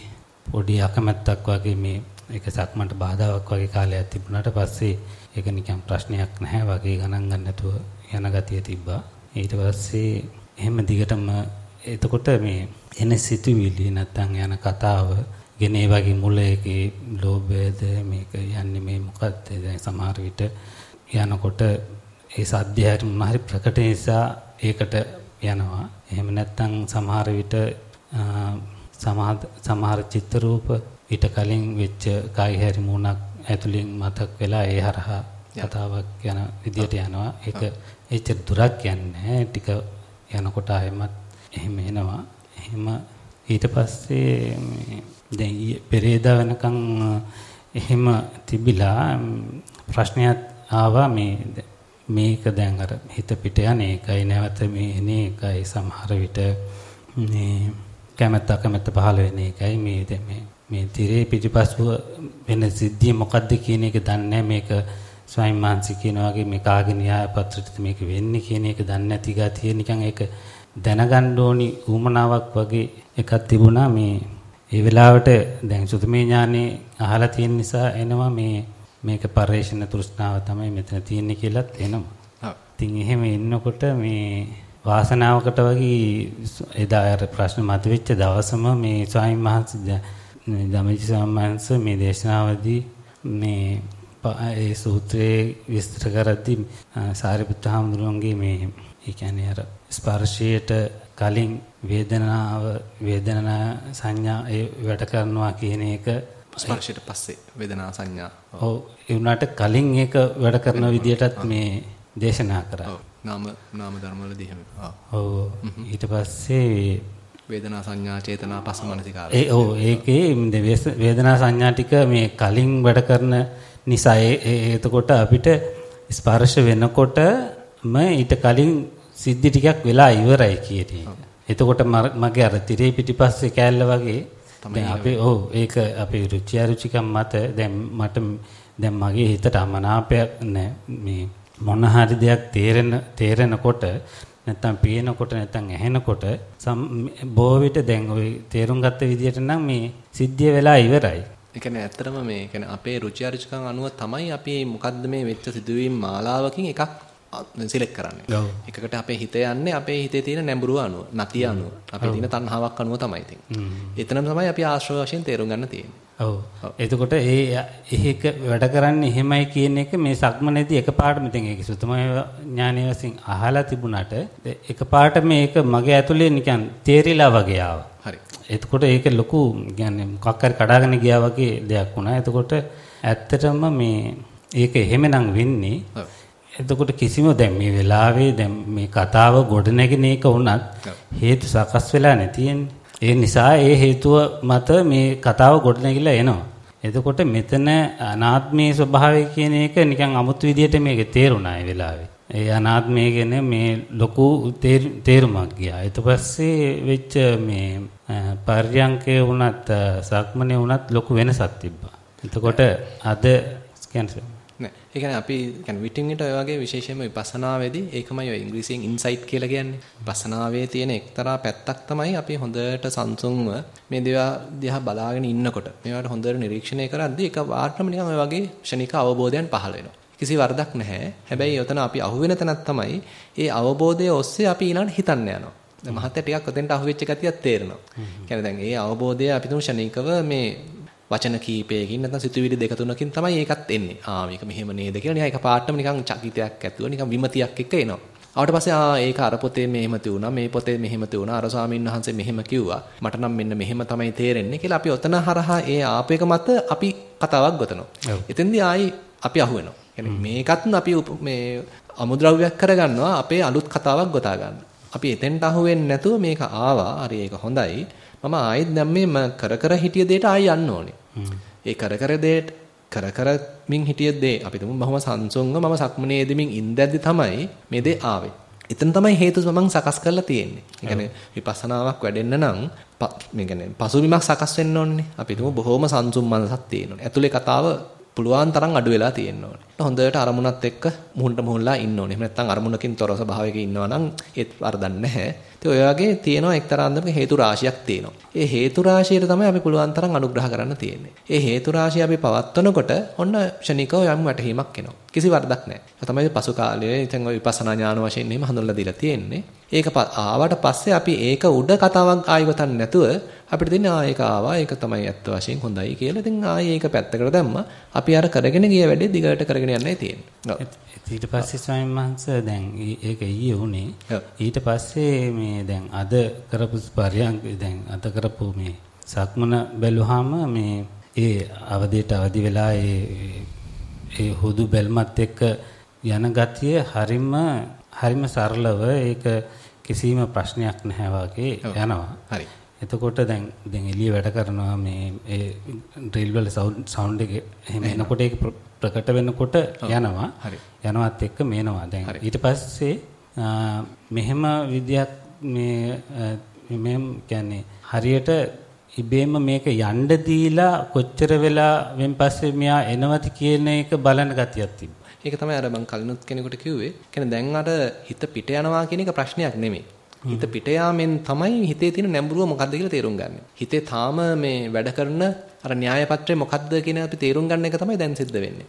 පොඩි අකමැත්තක් වගේ මේ ඒක සක්මන්ට බාධාවක් වගේ කාලයක් තිබුණාට පස්සේ ඒක නිකන් ප්‍රශ්නයක් නැහැ වගේ ගණන් ගන්න නැතුව යන ගතිය තිබ්බා. ඊට පස්සේ එහෙම දිගටම එතකොට මේ එන සිතුවිලි නැත්තම් යන කතාව ගෙන ඒ වගේ මුල එකේ ලෝභයද මේක යන්නේ මේ මොකක්ද දැන් සමහර විට යනකොට ඒ සද්දයට මොනහරි ප්‍රකට නිසා ඒකට යනවා. එහෙම නැත්තම් සමහර විට සමහර චිත්‍ර රූප ඊට කලින් වෙච්ච කායි හැරි මුණක් ඇතුලින් මතක් වෙලා ඒ හරහා කතාවක් යන විදියට යනවා. ඒක එච්චර දුරක් යන්නේ ටික යනකොට ආයෙමත් එහෙම එනවා. එහෙම ඊට පස්සේ දැන් පෙරේදා වෙනකන් එහෙම තිබිලා ප්‍රශ්නයක් ආවා මේ මේක දැන් අර හිත පිට යන එකයි නැවත මේ එන එකයි සමහර විට මේ කැමැත්ත අකමැත්ත පහළ වෙන එකයි මේ දැන් මේ මේ tire පිටිපස්සුව වෙන සිද්ධිය මොකද්ද කියන එක දන්නේ මේක ස්වයං මානසික කියන වගේ මේ කාගේ න්‍යාය පත්‍රයට මේක වෙන්නේ කියන එක දන්නේ නැති ගතිය නිකන් ඒක දැනගන්න ඕනි උමනාවක් වගේ එකක් තිබුණා මේ ඒ වෙලාවට දැන් සුතමේ ඥානේ අහලා තියෙන නිසා එනවා මේ මේක පරිේශන තෘෂ්ණාව තමයි මෙතන තියෙන්නේ කියලාත් එනවා. ඉතින් එහෙම ඉන්නකොට මේ වාසනාවකට වගේ එදා අර ප්‍රශ්න මතුවෙච්ච දවසම මේ ස්වාමීන් වහන්සේ ධම්මජි සම්මාංශ මේ දේශනාවදී මේ ඒ සූත්‍රයේ විස්තර කරද්දී සාරිපුත්‍ර හාමුදුරුවන්ගේ මේ ඒ කියන්නේ අර ස්පර්ශයට කලින් වේදනාව වේදනා සංඥා ඒ වැඩ කරනවා කියන එක. ස්පර්ශයට පස්සේ වේදනා සංඥා. ඔව්. ඒ උනාට කලින් ඒක වැඩ කරන විදියටත් මේ දේශනා කරා. ඔව්. නාම නාම ධර්ම වලදී එහෙම. ඔව්. ඊට පස්සේ වේදනා සංඥා චේතනා පස්ස මනසිකාරය. ඒ ඔව්. ඒකේ වේදනා සංඥා ටික මේ කලින් වැඩ කරන නිසා ඒ එතකොට අපිට ස්පර්ශ වෙනකොටම ඊට කලින් සිද්ධි ටිකක් වෙලා ඉවරයි කියන එක. එතකොට මගේ අර tire පිටිපස්සේ කෑල්ල වගේ දැන් අපි ඔව් ඒක අපේ රුචි අරුචිකම් මත දැන් මට දැන් මගේ හිතට අමනාපයක් නෑ මේ මොන හරි දෙයක් තේරෙන තේරෙනකොට නැත්තම් පේනකොට නැත්තම් ඇහෙනකොට බොහෝ විට දැන් ওই තේරුම් ගත්ත විදිහට නම් මේ සිද්ධිය වෙලා ඉවරයි. ඒ කියන්නේ ඇත්තටම මේ කියන්නේ අපේ රුචි අරුචිකම් අනුව තමයි අපි මොකද්ද මේ වෙච්ච සිදුවීම් මාලාවකින් එකක් සිලෙක්ට් කරන්නේ. එකකට අපේ හිත යන්නේ අපේ හිතේ තියෙන නැඹුරුව අනුව, නැති අනුව, අපේ තියෙන තණ්හාවක් අනුව තමයි ඉතින්. එතනම තමයි අපි ආශ්‍රව වශයෙන් තේරුම් ගන්න තියෙන්නේ. ඔව්. එතකොට ඒ ඒක වැඩ කරන්නේ එහෙමයි කියන එක මේ සක්මනේදී එකපාරටම ඉතින් ඒක සුතමය ඥානය වශයෙන් අහලා තිබුණාට එකපාරට මේක මගේ ඇතුලේ නිකන් තේරිලා වගේ ආවා. හරි. එතකොට ඒක ලොකු කියන්නේ මොකක් හරි කඩාගෙන ගියා වගේ දෙයක් වුණා. එතකොට ඇත්තටම මේ ඒක එහෙමනම් වෙන්නේ එතකොට කිසිම දැන් මේ වෙලාවේ දැන් මේ කතාව ගොඩනැගෙන එක වුණත් හේතු සකස් වෙලා නැතිෙන්නේ. ඒ නිසා ඒ හේතුව මත මේ කතාව ගොඩනැගිලා එනවා. එතකොට මෙතන අනාත්මයේ ස්වභාවය කියන එක නිකන් අමුතු විදියට මේක තේරුණා ඒ වෙලාවේ. ඒ අනාත්මය ගැන මේ ලොකු තේරුමක් ගියා. ඊට පස්සේ වෙච්ච මේ පර්යංකේ වුණත් සක්මනේ වුණත් ලොකු වෙනසක් තිබ්බා. එතකොට අද කැන්සර් නෑ. ඒ කියන්නේ අපි කියන්නේ විටින් විට ඔය වගේ විශේෂයෙන්ම විපස්සනාවේදී ඒකමයි ඔය ඉංග්‍රීසියෙන් ඉන්සයිට් කියලා කියන්නේ. විපස්සනාවේ තියෙන එක්තරා පැත්තක් තමයි අපි හොඳට සංසුන්ව මේ දේවා දිහා බලාගෙන ඉන්නකොට මේවට හොඳට නිරීක්ෂණය කරද්දී ඒක වාටම නිකන් ඔය වගේ ෂණික අවබෝධයන් පහළ වෙනවා. කිසි වරදක් නැහැ. හැබැයි ඔතන අපි අහුවෙන තැනක් තමයි ඒ අවබෝධය ඔස්සේ අපි ඊළඟට හිතන්න යනවා. මහත්ය ටිකක් ඔතෙන්ට අහුවෙච්ච ගතියක් තේරෙනවා. කියන්නේ දැන් ඒ අවබෝධය අපි තුමු ෂණිකව මේ වචන කීපයකින් නැත්නම් සිතුවිලි දෙක තුනකින් තමයි ඒකත් එන්නේ. ආ මේක මෙහෙම නේද කියලා නිකන් එකපාරටම නිකන් චකිතයක් ඇතුව නිකන් විමතියක් එක්ක එනවා. ආවට පස්සේ ආ ඒක අර පොතේ මෙහෙම තියුණා මේ පොතේ මෙහෙම තියුණා අර ස්වාමීන් වහන්සේ මෙහෙම කිව්වා මට නම් මෙන්න මෙහෙම තමයි තේරෙන්නේ කියලා අපි ඔතන හරහා ඒ ආපේක මත අපි කතාවක් ගොතනවා. එතෙන්දී ආයි අපි අහුවෙනවා. يعني මේකත් අපි මේ අමුද්‍රව්‍යයක් කරගන්නවා අපේ අලුත් කතාවක් ගොතා ගන්න. අපි එතෙන්ට අහුවෙන්නේ නැතුව මේක ආවා හරි ඒක හොඳයි. මම ආයෙත් දැන් මේ කර කර හිටිය දෙයට ආයෙ යන්න ඕනේ. ඒ කර කර දෙයට කර කර මින් හිටිය දේ අපි තුමු බොහොම සංසුන්ව මම සක්මනේ දෙමින් ඉඳද්දි තමයි මේ දේ ආවේ. එතන තමයි හේතු මම සකස් කරලා තියෙන්නේ. ඒ කියන්නේ විපස්සනාවක් වැඩෙන්න නම් මේ කියන්නේ පසුබිමක් සකස් වෙන්න ඕනේ. අපි තුමු බොහොම සංසුන් මනසක් තියෙන්න ඕනේ. ඇතුලේ කතාව පුළුවන් තරම් අඩු වෙලා තියෙන්න ඕනේ. හොඳට අරමුණත් එක්ක මුහුණට මුහුණලා ඉන්න ඕනේ. එහෙම නැත්නම් අරමුණකින් තොර ස්වභාවයක ඉන්නවා නම් ඒත් වරදක් නැහැ. ඉතින් ඔය වගේ තියෙනවා එක්තරා අන්දමක හේතු රාශියක් තියෙනවා. ඒ හේතු රාශියට තමයි අපි පුළුවන් තරම් අනුග්‍රහ කරන්න තියෙන්නේ. ඒ හේතු රාශිය අපි පවත්වනකොට ඔන්න ක්ෂණිකව යම් වැටහීමක් එනවා. කිසි වරදක් නැහැ. ඒක තමයි පසු කාලයේ ඉතින් ඔය විපස්සනා ඥාන වශයෙන් එහෙම හඳුන්වලා දීලා තියෙන්නේ. ඒක ආවට පස්සේ අපි ඒක උඩ කතාවක් ආයෙ ගොතන්නේ නැතුව අපිට දෙන්නේ ආ ඒක ආවා ඒක තමයි ඇත්ත වශයෙන් හොඳයි කියලා. ඉතින් ආයේ ඒක පැත්තකට දැම්මා. අපි අර කරගෙන ගිය වැඩේ දිගට කරගෙන යන්නයි තියෙන්නේ. ඊට පස්සේ ස්වාමීන් වහන්සේ දැන් ඒක ඊයේ උනේ. ඊට පස්සේ මේ දැන් අද කරපු පරියන්ක දැන් අද කරපු මේ සක්මන බැලුවාම මේ ඒ අවදියට අවදි වෙලා ඒ ඒ හුදු බැල්මත් එක්ක යන ගතිය හරිම හරිම සරලව ඒක කිසිම ප්‍රශ්නයක් නැහැ වගේ යනවා. හරි. එතකොට දැන් දැන් එළිය වැඩ කරනවා මේ ඒ ඩ්‍රිල් වල සවුන්ඩ් එක එහෙම එනකොට ඒක ප්‍රකට වෙනකොට යනවා. යනවත් එක්ක මේනවා. දැන් ඊට පස්සේ මෙහෙම විදියක් මේ මෙහෙම කියන්නේ හරියට ඉබේම මේක යන්න දීලා කොච්චර වෙලා වෙන් පස්සේ මෙයා එනවද කියන එක බලන ගතියක් තිබ්බා. ඒක තමයි අර මං කලිනුත් කෙනෙකුට කිව්වේ. කියන්නේ දැන් අර හිත පිට යනවා කියන එක ප්‍රශ්නයක් නෙමෙයි. හිත පිට යාමෙන් තමයි හිතේ තියෙන නැඹුරුව මොකද්ද කියලා තේරුම් ගන්න. හිතේ තාම මේ වැඩ කරන අර න්‍යාය පත්‍රය මොකද්ද කියන අපි තේරුම් ගන්න එක තමයි දැන් සිද්ධ වෙන්නේ.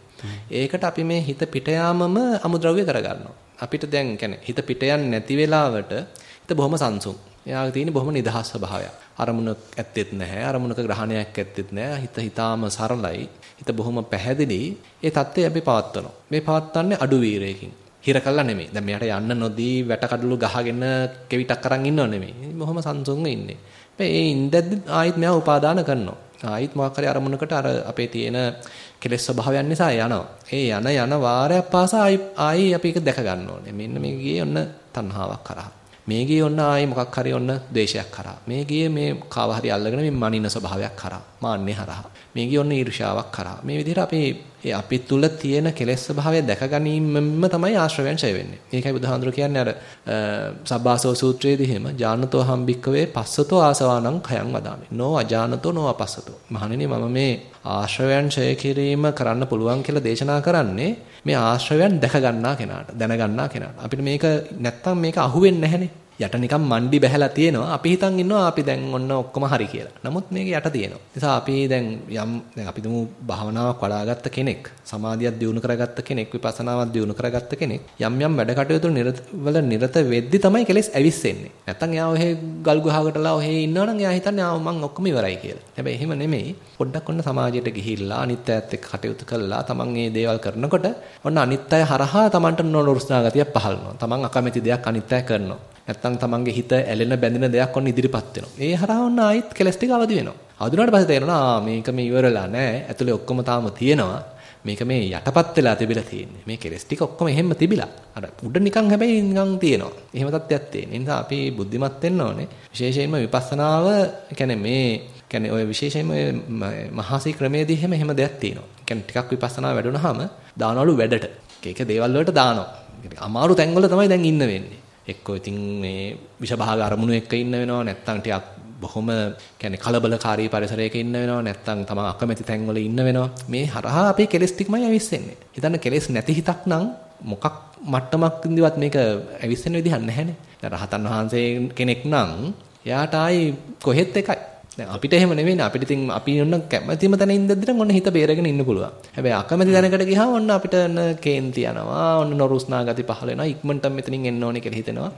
ඒකට අපි මේ හිත පිට යාමම අමුද්‍රව්‍ය කරගන්නවා. අපිට දැන් කියන්නේ හිත පිට යන්නේ නැති වෙලාවට හිත බොහොම සංසුන්. එයාගේ තියෙන බොහොම නිදහස් ස්වභාවයක්. අරමුණක් ඇත්තෙත් නැහැ. අරමුණක ග්‍රහණයක් ඇත්තෙත් නැහැ. හිත හිතාම සරලයි. හිත බොහොම පැහැදිලි. ඒ தත්ත්වය අපි පවත්වනවා. මේ පවත්වන්නේ අඩු වීරයකින්. හිර කළා නෙමෙයි. දැන් මෙයාට යන්න නොදී වැට කඩළු ගහගෙන කෙවිතක් අරන් ඉන්නව නෙමෙයි. බොහොම සංසුන්ව ඉන්නේ. හැබැයි ඒ ඉඳද්දි ආයිත් මෙයා උපාදාන කරනවා. ආයිත් මොකක් හරි අරමුණකට අර අපේ තියෙන කෙලෙස් ස්වභාවයන් නිසා යනවා. ඒ යන යන වාරයක් පාසා ආයි ආයි අපි ඒක දැක ගන්න ඕනේ. මෙන්න මේ ගියේ ඔන්න තණ්හාවක් කරා. මේ ගියේ ඔන්න ආයි මොකක් හරි ඔන්න ද්වේෂයක් කරා. මේ ගියේ මේ කාව හරි අල්ලගෙන මේ මනින ස්වභාවයක් කරා. මාන්නේ හරහා. මේ ගියේ ඔන්න ඊර්ෂාවක් කරා. මේ විදිහට අපි ඒ අපි තුල තියෙන කෙලෙස් ස්වභාවය දැක ගැනීමම තමයි ආශ්‍රවයන් ඡය වෙන්නේ. ඒකයි බුදුහාඳුර කියන්නේ අර සබ්බාසෝ සූත්‍රයේදී එහෙම ජානතෝ හම්බික්කවේ පස්සතෝ ආසවානං khයං වදාමි. නෝ අජානතෝ නෝ අපස්සතෝ. මහණෙනි මම මේ ආශ්‍රවයන් ඡය කිරීම කරන්න පුළුවන් කියලා දේශනා කරන්නේ මේ ආශ්‍රවයන් දැක ගන්නා කෙනාට, දැන ගන්නා කෙනාට. අපිට මේක නැත්තම් මේක අහුවෙන්නේ නැහනේ. යට නිකන් මණ්ඩි බැහැලා තියෙනවා. අපි හිතන් ඉන්නවා අපි දැන් ඔන්න ඔක්කොම හරි කියලා. නමුත් මේක යට තියෙනවා. නිසා අපි දැන් යම් දැන් අපි දුමු භාවනාවක් වඩාගත්ත කෙනෙක්, සමාධියක් දියුණු කරගත්ත කෙනෙක්, විපස්සනාවක් දියුණු කරගත්ත කෙනෙක් යම් යම් වැඩ කටයුතු වල නිරත වෙද්දි තමයි කෙලෙස් ඇවිස්සෙන්නේ. නැත්තම් එයා ඔහෙ ගල් ගුහාවකටලා ඔහෙ ඉන්නවනම් එයා හිතන්නේ ආ මං ඔක්කොම ඉවරයි කියලා. හැබැයි එහෙම නෙමෙයි. පොඩ්ඩක් ඔන්න සමාජයට ගිහිල්ලා අනිත්‍යයත් එක්ක කටයුතු කළා. තමන් මේ දේවල් කරනකොට ඔන්න අනිත්‍යය හරහා තමන්ට නොනුරුස්නා ගතිය පහළ වෙනවා. තමන් අකමැති දෙයක් අනිත්‍යය කරනවා. නැත්තම් තමන්ගේ හිත ඇලෙන බැඳෙන දෙයක් ඔන්න ඉදිරිපත් වෙනවා. ඒ හරහා ඔන්න ආයිත් කෙලස් ටික අවදි වෙනවා. අවදුනාට පස්සේ තේරෙනවා ආ මේක මේ ඉවරලා නැහැ. ඇතුලේ ඔක්කොම තාම තියෙනවා. මේක මේ යටපත් වෙලා තිබිලා තියෙන්නේ. මේ කෙලස් ටික ඔක්කොම එහෙම්ම තිබිලා. අර උඩ නිකන් හැබැයි නිකන් තියෙනවා. එහෙම තත්ත්වයක් තියෙන. ඒ නිසා අපි බුද්ධිමත් වෙන්න ඕනේ. විශේෂයෙන්ම විපස්සනාව කියන්නේ මේ කියන්නේ ඔය විශේෂයෙන්ම මහාසී ක්‍රමයේදී එහෙම එහෙම දෙයක් තියෙනවා. කියන්නේ ටිකක් විපස්සනා වැඩුණාම දානවලු වැඩට. එක එක දේවල් වලට දානවා. අමාරු තැන්වල තමයි දැන් ඉන්න වෙන්නේ. එක්කෝ ඉතින් මේ විෂභාග අරමුණු එක්ක ඉන්න වෙනවා නැත්නම් ටිකක් බොහොම කියන්නේ කලබලකාරී පරිසරයක ඉන්න වෙනවා නැත්නම් තමන් අකමැති තැන්වල ඉන්න වෙනවා. මේ හරහා අපේ කෙලස් ටිකමයි ඇවිස්සෙන්නේ. හිතන්න කෙලස් නැති හිතක් නම් මොකක් මට්ටමක් ඉඳිවත් මේක ඇවිස්සෙන විදිහක් නැහැනේ දැන් රහතන් වහන්සේ කෙනෙක් නම් එයාට ආයි කොහෙත් එකයි. දැන් අපිට එහෙම නෙවෙයිනේ අපිට ඉතින් අපි ඔන්න කැමැතිම තැන ඉඳද්දිට ඔන්න හිත බේරගෙන ඉන්න පුළුවන්. හැබැයි අකමැති තැනකට ගියාම ඔන්න අපිට ඔන්න කේන්ති යනවා. ඔන්න නොරුස්නා ගති පහල වෙනවා. ඉක්මනට මෙතනින් එන්න ඕනේ කියලා හිතෙනවා.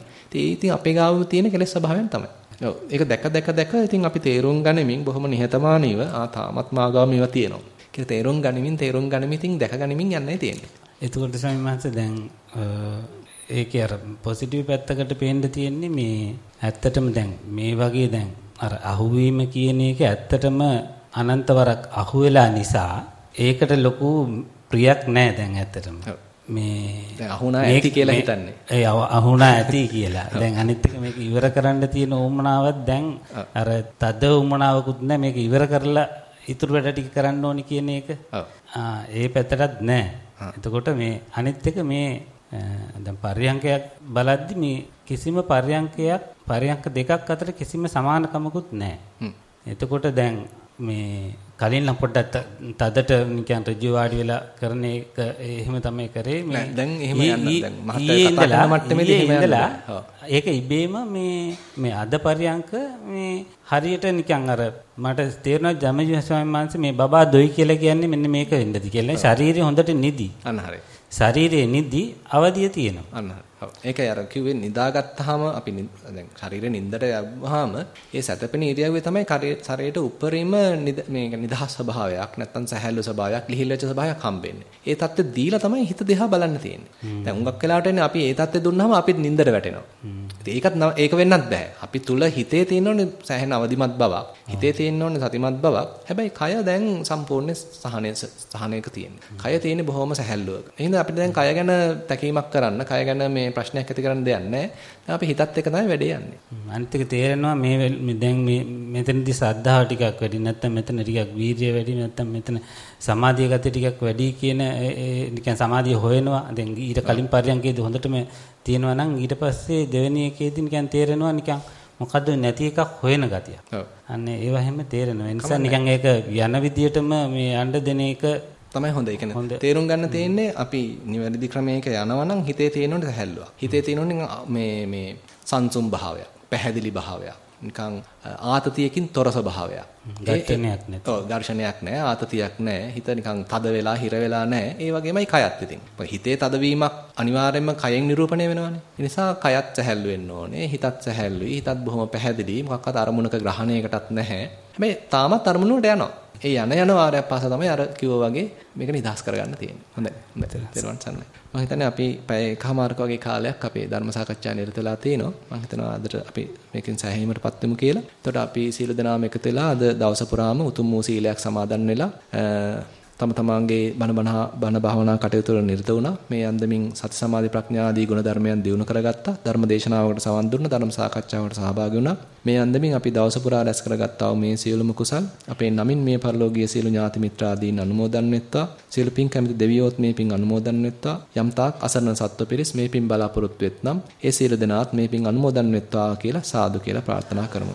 ඉතින් අපේ ගාව තියෙන කෙලෙස් ස්වභාවයන් තමයි. ඔව් ඒක දැක දැක දැක ඉතින් අපි තේරුම් ගනිමින් බොහොම නිහතමානීව ආ තාමත් මාගාව මේවා තියෙනවා. කියලා තේරුම් ගනිමින් තේරුම් ගනිමින් ඉතින් දැක ගනිමින් යන්නයි තියෙන්නේ. එතකොට ස්වාමීන් වහන්සේ දැන් ඒකේ අර පොසිටිව් පැත්තකට පේන්න තියෙන්නේ මේ ඇත්තටම දැන් මේ වගේ දැන් අර අහුවීම කියන එක ඇත්තටම අනන්තවරක් අහුවෙලා නිසා ඒකට ලොකු ප්‍රියක් නැහැ දැන් ඇත්තටම. මේ දැන් අහුණා ඇති කියලා හිතන්නේ. ඒ අහුණා ඇති කියලා. දැන් අනිත් එක මේක ඉවර කරන්න තියෙන උමනාවක් දැන් අර තද උමනාවකුත් නැහැ මේක ඉවර කරලා ඉතුරු වැඩ ටික කරන්න ඕනි කියන එක. ඒ පැත්තටත් නැහැ. එතකොට මේ අනිත් එක මේ දැන් පර්යංකයක් බලද්දි මේ කිසිම පර්යංකයක් පර්යංක දෙකක් අතර කිසිම සමානකමකුත් නැහැ. එතකොට දැන් මේ කලින් නම් පොඩ්ඩක් තදට නිකන් ඍජු වාඩි වෙලා කරන එක එහෙම තමයි කරේ. මේ දැන් එහෙම යන්න දැන් මහත්තයා කතා කරන මට්ටමේදී එහෙම යන්න ඒක ඉබේම මේ මේ අද පරියන්ක මේ හරියට නිකන් අර මට තේරෙනවා ජමජි ස්වාමීන් වහන්සේ මේ බබා දොයි කියලා කියන්නේ මෙන්න මේක වෙන්නද කියලා. ශරීරය හොඳට නිදි. අන්න හරි ශරීරයේ නිදි අවදිය තියෙනවා. අන්න හරි ඔව්. ඒකයි අර කිව්වේ නිදාගත්තාම අපි දැන් ශරීරේ නින්දට යවහම ඒ සැතපෙන ඉරියව්වේ තමයි ශරීරයට උපරිම මේක නිදහස් ස්වභාවයක් නැත්නම් සැහැල්ලු ස්වභාවයක් ලිහිල් වෙච්ච ස්වභාවයක් හම්බෙන්නේ. ඒ தත්ත්වෙ දීලා තමයි හිත දිහා බලන්න තියෙන්නේ. දැන් හුඟක් වෙලාවට එන්නේ අපි ඒ தත්ත්වෙ දුන්නාම අපි නින්දට වැටෙනවා. ඒකත් ඒක වෙන්නත් බෑ. අපි තුල හිතේ තියෙන ඕනේ සැහැණ අවදිමත් බවක්. හිතේ තියෙන ඕනේ සතිමත් බවක්. හැබැයි කය දැන් සම්පූර්ණ සහනය සහනයක තියෙන්නේ. කය තියෙන්නේ බොහොම සැහැල්ලුවක. එහෙනම් අපිට දැන් කය ගැන තැකීමක් කරන්න, කය ගැන මේ මේ ප්‍රශ්නයක් ඇති කරන්න දෙයක් නැහැ. අපි හිතත් එක තමයි වැඩේ යන්නේ. අනිත් එක තේරෙනවා මේ දැන් මේ මෙතනදී ශ්‍රද්ධාව ටිකක් වැඩි නැත්නම් මෙතන ටිකක් වීර්යය වැඩි නැත්නම් මෙතන සමාධිය ගතිය ටිකක් වැඩි කියන නිකන් සමාධිය හොයනවා. දැන් ඊට කලින් පරියන්කේදී හොඳටම තියෙනවා නම් ඊට පස්සේ දෙවෙනි එකේදී නිකන් තේරෙනවා නිකන් මොකද්ද නැති එකක් හොයන ගතියක්. අන්න ඒව හැම තේරෙනවා. ඒ නිසා නිකන් ඒක යන විදියටම මේ යන්න දෙන එක තමයි හොඳ. ඒ කියන්නේ තේරුම් ගන්න තියෙන්නේ අපි නිවැරදි ක්‍රමයක යනවා නම් හිතේ තියෙනුනේ සැහැල්ලුවක්. හිතේ තියෙනුනේ මේ මේ සංසුම් භාවයක්, පැහැදිලි භාවයක්. නිකන් ආතතියකින් තොර ස්වභාවයක්. ඝර්ෂණයක් නැහැ. ඔව් ඝර්ෂණයක් නැහැ, ආතතියක් නැහැ. හිත නිකන් තද වෙලා, හිර වෙලා නැහැ. ඒ වගේමයි කයත් ඉතින්. හිතේ තදවීමක් අනිවාර්යයෙන්ම කයෙන් නිරූපණය වෙනවානේ. ඒ නිසා කයත් සැහැල්ලු වෙන්න ඕනේ. හිතත් සැහැල්ලුයි. හිතත් බොහොම පැහැදිලි. මොකක්වත් අරමුණක ග්‍රහණයකටත් නැහැ. හැබැයි තාමත් අරමුණ වලට යනවා. ඒ යන යන වාරයක් පාසා තමයි අර කිව්වා වගේ මේක නිදහස් කරගන්න තියෙන්නේ. හොඳයි. හොඳයි. දරුවන් සන්නයි. මම හිතන්නේ අපි පැය එකමාරක වගේ කාලයක් අපේ ධර්ම සාකච්ඡා නිරත වෙලා තිනවා. මම හිතනවා අදට අපි මේකෙන් සෑහීමටපත් වෙමු කියලා. එතකොට අපි සීල දනාම එකතු වෙලා අද දවස පුරාම උතුම් වූ සීලයක් සමාදන් වෙලා තම තමාගේ බණ බණ බණ භාවනා කටයුතු වල නිරත වුණා. මේ අන්දමින් සති සමාධි ප්‍රඥා ආදී ගුණ ධර්මයන් දියුණු කරගත්තා. ධර්ම දේශනාවකට සවන් දුන්නා. ධර්ම සාකච්ඡාවකට සහභාගී වුණා. මේ අන්දමින් අපි දවස පුරා රැස් කරගත්තා මේ සියලුම කුසල් අපේ නමින් මේ පරලෝකීය සියලු ඥාති මිත්‍රාදීන් අනුමෝදන් වෙත්වා. සියලු පින් කැමති දෙවියෝත් මේ පින් අනුමෝදන් වෙත්වා. යම් තාක් අසරණ සත්ව පිරිස් මේ පින් බලාපොරොත්තු වෙත්නම් ඒ සියලු දෙනාත් මේ පින් අනුමෝදන් වෙත්වා කියලා සාදු කියලා ප්‍රාර්ථනා කරමු.